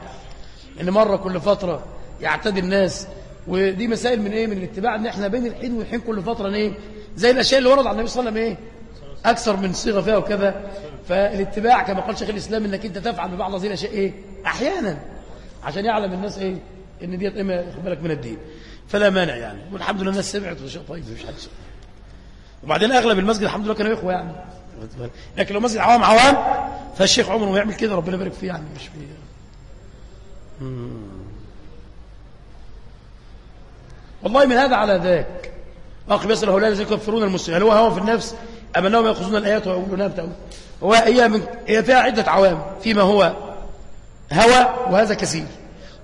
Speaker 1: إن مرة كل فترة يعتدي الناس ودي مسائل من إيه؟ من الاتباع إن إحنا بين الحين والحين كل فترة إيه زي الأشياء اللي ورد عن النبي صلى الله عليه وسلم إيه؟ أكثر من صيغة فيها وكذا. فالاتباع كما قال شيخ الإسلام إنك أنت تفعل ببعض هذه الأشياء إيه؟ أحيانا. عشان يعلم الناس إيه؟ ديت إيه خد بالك من الدين. فلا مانع يعني. والحمد لله الناس سمعت وشيء طيب مفيش حد. وبعدين أغلب المسجد الحمد لله كانوا إخوة يعني. لكن لو مسجد عوام عوام فالشيخ عمره ما يعمل كده ربنا يبارك فيه يعني مش فيه والله من هذا على ذاك. اخ بيسأل هؤلاء الذين يكفرون المسلمين هل هو هوى في النفس؟ أم أنهم يأخذون الآيات ويقولونها بتاع هو هي من هي فيها عدة عوام. فيما هو هوى وهذا كثير.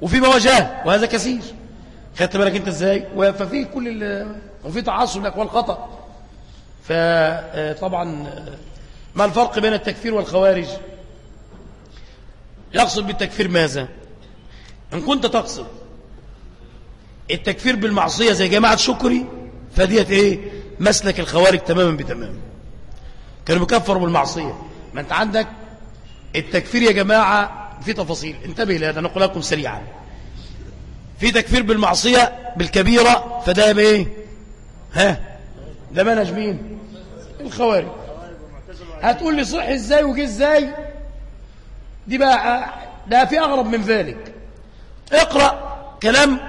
Speaker 1: وفيما هو جهل وهذا كثير. خدت بالك انت إزاي؟ ففي كل وفي تعصب لاقوال خطأ فطبعا ما الفرق بين التكفير والخوارج؟ يقصد بالتكفير ماذا؟ إن كنت تقصد التكفير بالمعصية زي جماعة شكري فديت إيه؟ مسلك الخوارج تماما بتمام كانوا بيكفروا بالمعصية. ما انت عندك التكفير يا جماعة في تفاصيل. انتبه لهذا نقول لكم سريعا. في تكفير بالمعصية بالكبيرة فده يبقى إيه؟ ها؟ ده منهج مين؟ الخوارج. هتقول لي صح إزاي وجه إزاي؟ دي بقى ده في أغرب من ذلك. اقرأ كلام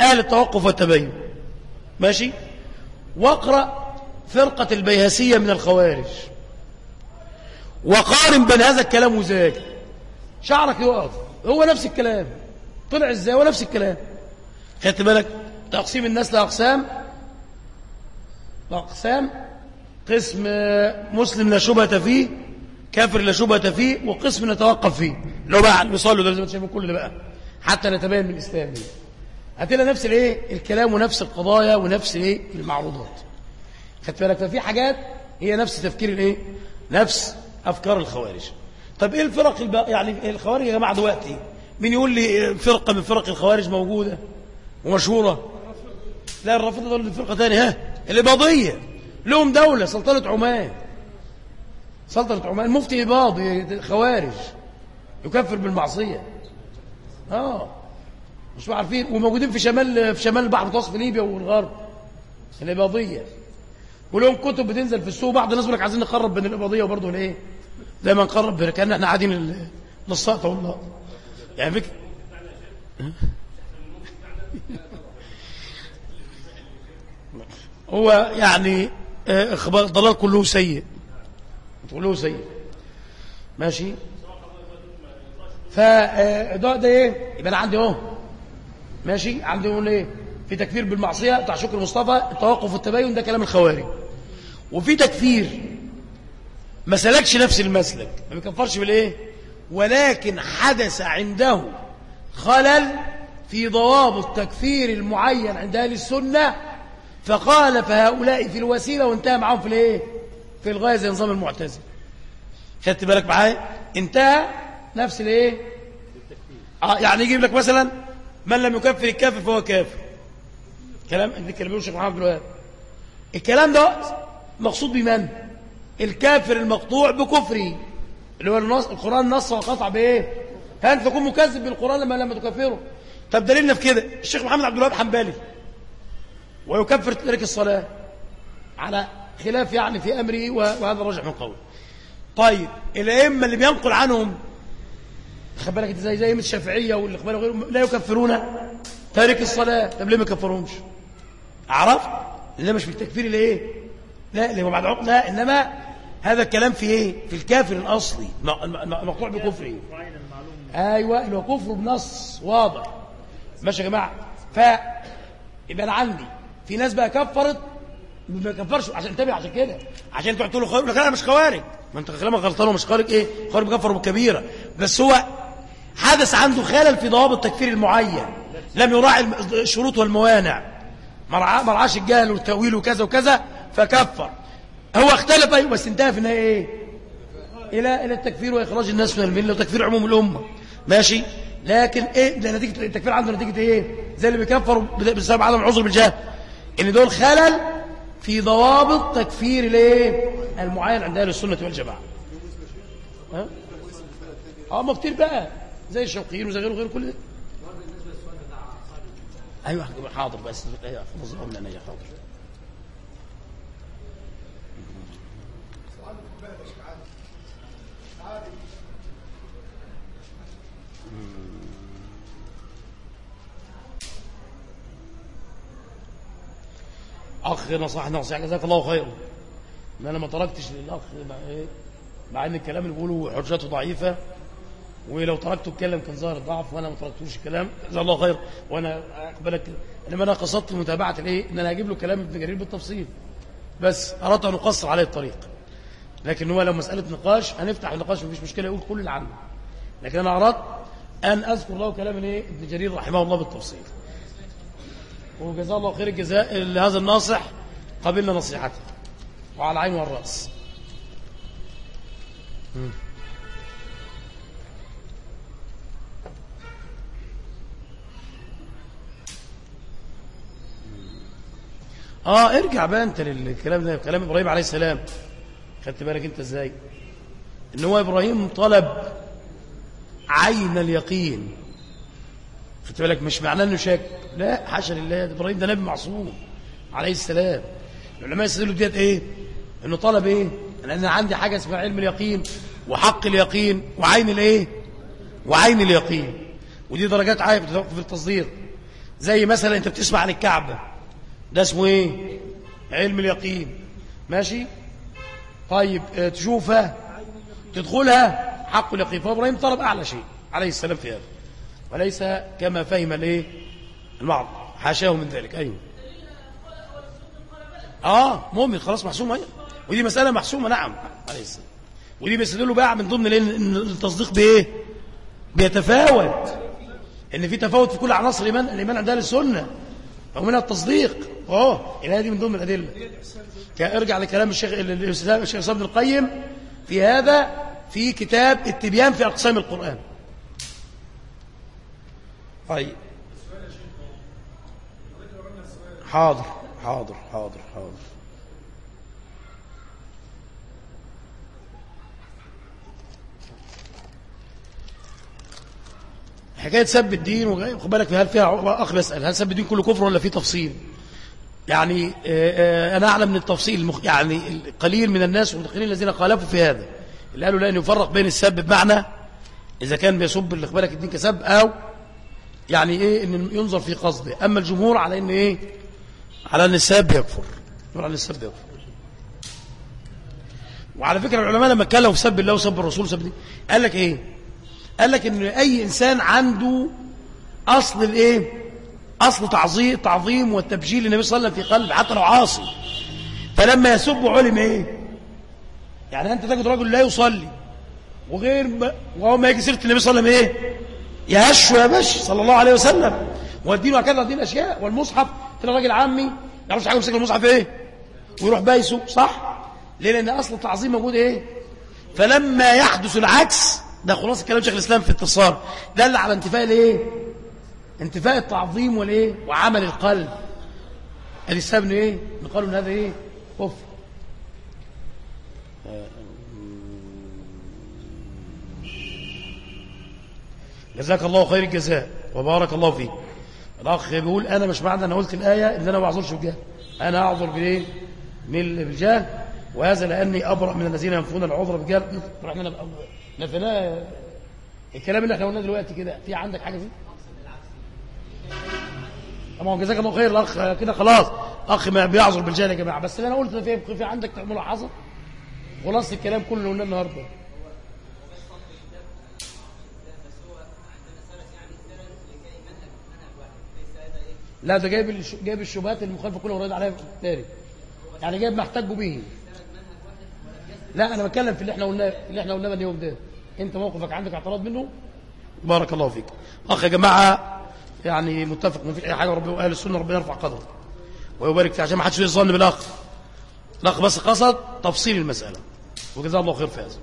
Speaker 1: أهل التوقف والتبين ماشي؟ واقرأ فرقة البيهسية من الخوارج. وقارن بين هذا الكلام وذاك. شعرك يقف. هو نفس الكلام. طلع إزاي؟ هو نفس الكلام. خدت بالك؟ تقسيم الناس لأقسام. أقسام. قسم مسلم لا شبهة فيه كافر لا شبهة فيه وقسم نتوقف فيه. لو بقى بيصلوا ده ما شايفين كل ده بقى. حتى نتبين من الإسلام دي. هتلاقي نفس الإيه؟ الكلام ونفس القضايا ونفس الإيه؟ المعروضات. خدت بالك؟ ففي حاجات هي نفس تفكير الإيه؟ نفس أفكار الخوارج. طب إيه الفرق الب... يعني الخوارج يا جماعة دلوقتي؟ مين يقول لي فرقة من فرق الخوارج موجودة ومشهورة؟ لا الرافضه دول فرقة ثانية ها؟ الإباضية. لهم دولة سلطنة عمان. سلطنة عمان مفتي إباضي خوارج. يكفر بالمعصية. آه. مش عارفين. وموجودين في شمال في شمال البحر المتوسط في ليبيا والغرب. الإباضية. ولهم كتب بتنزل في السوق. بعض الناس بيقول لك عايزين نقرب بين الإباضية وبرضه الايه دايما نقرب بين كأن إحنا قاعدين للسقط والله يعني فكر هو يعني آه، إخبار الضلال كله سيء. كله سيء. ماشي؟ فده ده إيه؟ يبقى أنا عندي أهو. ماشي؟ عندي يقول إيه؟ في تكفير بالمعصية بتاع شكر مصطفى التوقف والتباين ده كلام الخوارج. وفي تكفير ما سلكش نفس المسلك ما بيكفرش بالإيه؟ ولكن حدث عنده خلل في ضوابط تكفير المعين عند أهل السنة فقال فهؤلاء في الوسيلة وانتهى معاهم في الإيه؟ في الغاية زي نظام المعتزلة. خدت بالك معايا؟ انتهى نفس الإيه؟ آه يعني يجيب لك مثلا من لم يكفر الكافر فهو كافر. كلام اللي بيقول الشيخ محمد بن الوهاب الكلام ده مقصود بمن؟ الكافر المقطوع بكفره. اللي هو النص القرآن نص وقطع بإيه؟ هل تكون مكذب بالقرآن لما لما تكفره؟ طب دليلنا في كده. الشيخ محمد عبد الوهاب حنبلي. ويكفر تارك الصلاة. على خلاف يعني في أمره وهذا راجح من قوله طيب الأئمة اللي بينقل عنهم خد بالك زي زي أئمة الشافعية واللي خد بالك غيرهم لا يكفرون تارك الصلاة. طب ليه ما يكفرهمش؟ عرفت؟ اللي مش في التكفير الايه لا اللي هو بعد عقد لا إنما هذا الكلام في إيه؟ في الكافر الأصلي. م- م- مقطوع بكفره أيوه اللي هو كفر بنص واضح. ماشي يا جماعة؟ ف يبقى أنا عندي. في ناس بقى كفرت ما كفرش عشان انتبه عشان كده. عشان تقعد تقول له لك أنا مش خوارج. ما أنت كلامك غلطان ومش خوارج إيه؟ خوارج بكفر بالكبيره بس هو حدث عنده خلل في ضوابط التكفير المعين. لم يراعي الشروط والموانع. ما رعاش الجهل والتأويل وكذا وكذا. فكفر. هو اختلف أيوه بس انتهى في النهاية إيه؟ إلى إلى التكفير وإخراج الناس من الملة وتكفير عموم الأمة. ماشي؟ لكن إيه؟ ده نتيجة التكفير عنده نتيجة إيه؟ زي اللي بيكفروا بسبب عدم العذر بالجهل. إن دول خلل في ضوابط تكفير الايه المعين عند أهل السنة والجماعة. ها؟ آه ما كتير بقى. زي الشوقيين وزي غيره غير كل ده. أيوه حاضر بس. أيوه احفظهم لنا يا حاضر. اخ نصحنا نصيحه جزاك الله خيرا إن أنا ما تركتش للأخ مع, إيه؟ مع إن الكلام اللي بيقوله حجته ضعيفة. ولو تركته اتكلم كان ظاهر ضعف وأنا ما تركتوش الكلام. جزاه الله خير. وأنا أقبلك. إنما أنا قصدت متابعة الإيه؟ إن أنا هجيب له كلام ابن جرير بالتفصيل. بس أردت أن أقصر عليه الطريق. لكن هو لو مسألة نقاش هنفتح النقاش مفيش مشكلة يقول كل اللي عنده لكن أنا أردت أن أذكر له كلام الإيه؟ ابن جرير رحمه الله بالتفصيل. وجزاه الله خير الجزاء لهذا الناصح قبلنا نصيحته. وعلى العين والراس مم. آه ارجع بقى انت للكلام ده كلام إبراهيم عليه السلام. خدت بالك انت إزاي؟ إن هو إبراهيم طلب عين اليقين. خدت بالك مش معناه إنه شك لا حاشا لله ده إبراهيم ده نبي معصوم عليه السلام. العلماء يستدلوا ديت إيه؟ إنه طلب إيه؟ ان أنا عندي حاجة اسمها علم اليقين وحق اليقين وعين الإيه؟ وعين اليقين. ودي درجات عالية في التصديق. زي مثلا أنت بتسمع عن الكعبة. ده اسمه إيه؟ علم اليقين. ماشي؟ طيب آه، تشوفها تدخلها حق اليقين. فإبراهيم طلب أعلى شيء عليه السلام في هذا. وليس كما فهم الايه؟ البعض. حاشاه من ذلك. أيوه. آه مؤمن. خلاص محسوم. أيوه. ودي مسألة محسومة. نعم. عليه السلام. ودي بيستدلوا بقى من ضمن التصديق بإيه؟ بيتفاوت. إن في تفاوت في كل عناصر الإيمان الإيمان عند أهل السنة ومنها التصديق. آه إلى دي من ضمن الأدلة. ارجع لكلام الشيخ الاسلام الشيخ ابن القيم في هذا في كتاب التبيان في أقسام القرآن. طيب. حاضر حاضر حاضر حاضر. حكاية سب الدين وغير- خد بالك هل فيها أخ بيسال هل سب الدين كله كفر ولا فيه تفصيل؟ يعني آه، آه، أنا أعلم من التفصيل يعني القليل من الناس والقليل الذين خالفوا في هذا. اللي قالوا لا ان يفرق بين السب بمعنى إذا كان بيسب اللي بالك الدين كسب أو يعني إيه؟ إن ينظر في قصده. أما الجمهور على إن إيه؟ على إن السب يكفر. على إن السب يكفر. وعلى فكرة العلماء لما اتكلموا في سب الله وسب الرسول وسب دي قال لك إيه؟ قال لك إن أي إنسان عنده أصل الإيه؟ أصل تعظيم تعظيم والتبجيل للنبي صلى الله عليه وسلم في قلبه حتى لو عاصي. فلما يسب علم إيه؟ يعني أنت تجد رجل لا يصلي وغير. وهو ما يجي سيرة النبي صلى الله عليه وسلم إيه؟ يهشوا يا باشا صلى الله عليه وسلم. والدين وكذا دين أشياء. والمصحف تلاقي راجل عامي ما يعرفش حاجة يمسك المصحف إيه؟ ويروح بايسه صح؟ ليه؟ لأن أصل التعظيم موجود إيه؟ فلما يحدث العكس ده خلاص كلام شيخ الإسلام في اتصال دل على انتفاء الإيه؟ انتفاء التعظيم والإيه؟ وعمل القلب. ادي السبب إيه؟ قالوا ان هذا إيه؟ كفر جزاك الله خير الجزاء وبارك الله فيك. الأخ بيقول أنا مش معنى أنا قلت الآية ان أنا ما أعذرش بالجهل أنا أعذر بالايه من بالجهل وهذا لأني أبرأ من الذين ينفون العذر بالجهل إحنا نفيناه الكلام اللي إحنا قلناه دلوقتي كده. في عندك حاجة فيه؟ طبعا جزاك الله خير الأخ. كده خلاص. أخ ما بيعذر بالجهل يا جماعة. بس اللي أنا قلت في عندك ملاحظة؟ خلاص الكلام كله اللي قلناه النهارده. لا ده جايب. جايب الشبهات المخالفه كلها ورد عليها تاني. يعني جايب ما احتجوا به لا أنا بتكلم في اللي إحنا قلناه اللي إحنا قلناه من يوم ده. أنت موقفك عندك اعتراض منه؟ بارك الله فيك. أخ يا جماعة يعني متفق ما فيش أي حاجة ربنا وأهل السنة ربنا يرفع قدره ويبارك فيه عشان ما حدش يظن بالاخ الأخ بس قصد تفصيل المسألة. وجزاه الله خير في هذا.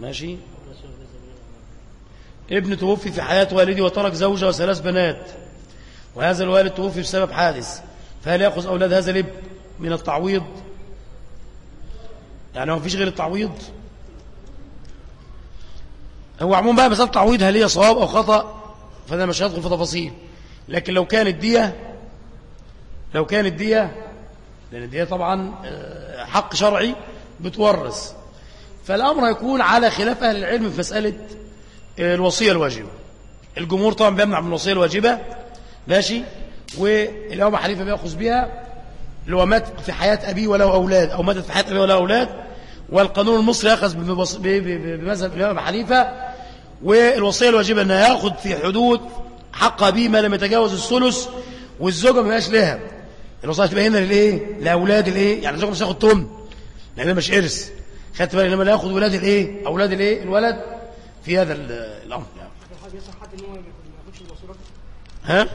Speaker 1: ماشي؟ ابن توفي في حياة والدي وترك زوجة وثلاث بنات. وهذا الوالد توفي بسبب حادث فهل يأخذ أولاد هذا الابن من التعويض؟ يعني ما فيش غير التعويض؟ هو عموما بقى مسألة تعويض هل هي صواب أو خطأ؟ فده مش هدخل في تفاصيل. لكن لو كانت دية لو كانت دية لأن الدية طبعا آه، حق شرعي بتورث. فالأمر هيكون على خلاف أهل العلم في مسألة آه، الوصية الواجبة. الجمهور طبعا بيمنع من الوصية الواجبة ماشي والإمام حنيفة بيأخذ بها اللي هو مات في حياة أبيه وله أولاد أو ماتت في حياة أبيه وله أولاد والقانون المصري يأخذ بمذهب الإمام حنيفة والوصية الواجبة أنه يأخذ في حدود حق أبيه ما لم يتجاوز الثلث والزوجة ما يبقاش لها الوصية تبقى هنا للإيه؟ لأولاد الإيه؟ يعني الزوجة مش هتاخد تم لأن مش إرث خدت بالك لما يأخذ ولاد الإيه؟ أولاد الإيه؟ الولد في هذا ال- الأمر يعني. ها؟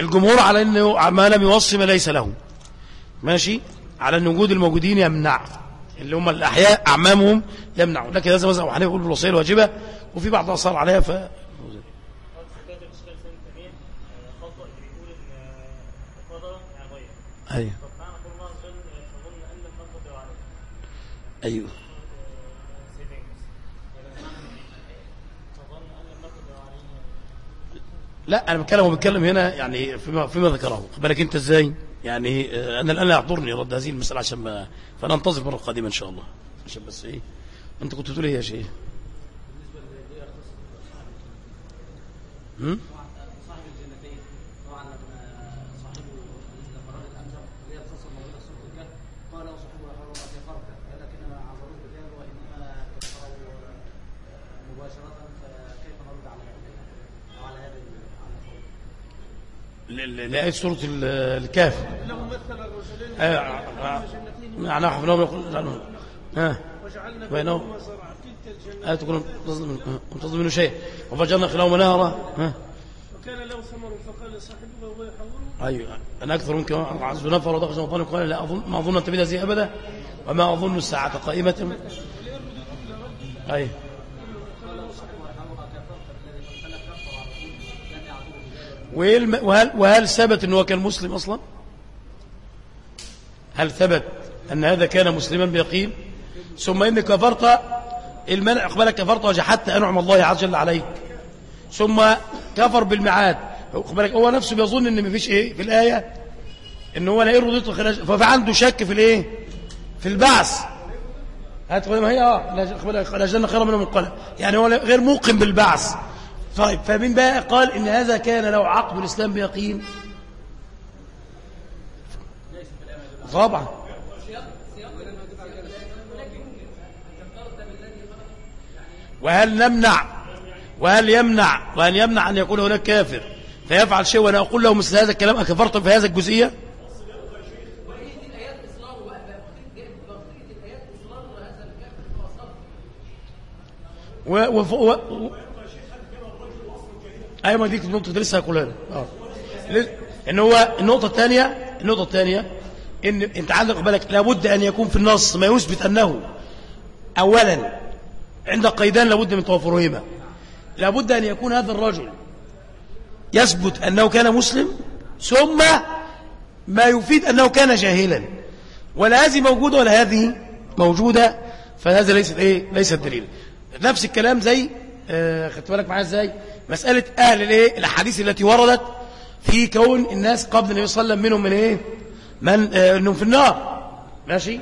Speaker 1: الجمهور على إنه ما لم يوصي ما ليس له. ماشي؟ على إن وجود الموجودين يمنع. اللي هم الأحياء أعمامهم يمنعوا لكن مذهب ابو حنيفه يقول بالوصيه الواجبة وفي بعض اثار عليها ف أيوه أيوه. لا أنا بتكلم وبتكلم هنا يعني فيما فيما ذكره. بالك أنت إزاي؟ يعني آه، أنا الآن لا يحضرني رد هذه المسألة عشان ما فننتظر المره القادمه إن شاء الله. عشان بس إيه؟ أنت كنت بتقول إيه يا شيخ؟ هم؟ لآية سورة ال- الكهف. آه، آه، معناها حفظناهم يقول ها؟
Speaker 4: وجعلنا
Speaker 1: بينهم
Speaker 4: بينهما زرعا تلك الجنة.
Speaker 1: آية تكون منتظم منه شيء. وفجرنا خلالهما نهرا ها؟
Speaker 4: وكان له ثمر فقال لصاحبه وهو يحاوره
Speaker 1: أيوة. أنا أكثر منك عز نفر ودخل شيطان قال لا أظن ما أظن أن تبيد هذه أبدا وما أظن الساعة قائمة. أيوة وإيه الم- وهل, وهل ثبت أنه كان مسلم أصلا؟ هل ثبت أن هذا كان مسلما بيقين؟ ثم إن كفرت المنع أقبلك كفرت وجحدت أنعم الله عز وجل عليك. ثم كفر بالميعاد. أقبلك هو نفسه بيظن أن مفيش إيه؟ في الآية؟ أن هو إيه رضيت ففي عنده شك في الإيه؟ في البعث. هات ما هي. آه لا أقبلك لا جنة خير منه منقلب يعني هو غير موقن بالبعث. طيب فمن بقى قال إن هذا كان له عقب الإسلام بيقين. طبعا. وهل نمنع وهل يمنع وهل يمنع أن يكون هناك كافر فيفعل شيء وأنا أقول له مثل هذا الكلام أكفرتم في هذا الجزئية؟ و و و أيوه ما دي النقطة اللي لسه هقولها لك. آه. ان هو النقطة الثانية النقطة الثانية إن أنت عندك بالك لابد أن يكون في النص ما يثبت أنه اولا عند قيدان لابد من توافرهما. لابد أن يكون هذا الرجل يثبت أنه كان مسلم ثم ما يفيد أنه كان جاهلا. ولا هذه موجودة ولا هذه موجودة فهذا ليس إيه ليس الدليل. نفس الكلام زي آه خدت بالك معايا إزاي؟ مسألة أهل الإيه؟ الأحاديث التي وردت في كون الناس قبل النبي صلى الله عليه وسلم منهم من إيه؟ من آه إنهم في النار. ماشي؟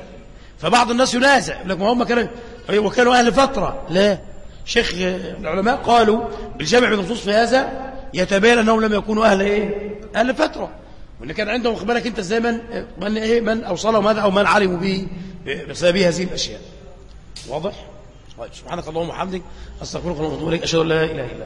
Speaker 1: فبعض الناس ينازع يقول لك ما هم كانوا وكانوا أهل فترة. لا. شيخ آه، العلماء قالوا بالجمع بين النصوص في هذا يتبين أنهم لم يكونوا أهل إيه؟ أهل فترة. وإن كان عندهم بالك أنت إزاي من من إيه؟ من أوصلهم هذا أو من علموا به بسبب هذه الأشياء. واضح؟ طيب سبحانك اللهم وبحمدك أستغفرك اللهم واتوب إليك أشهد أن لا إله إلا أنت.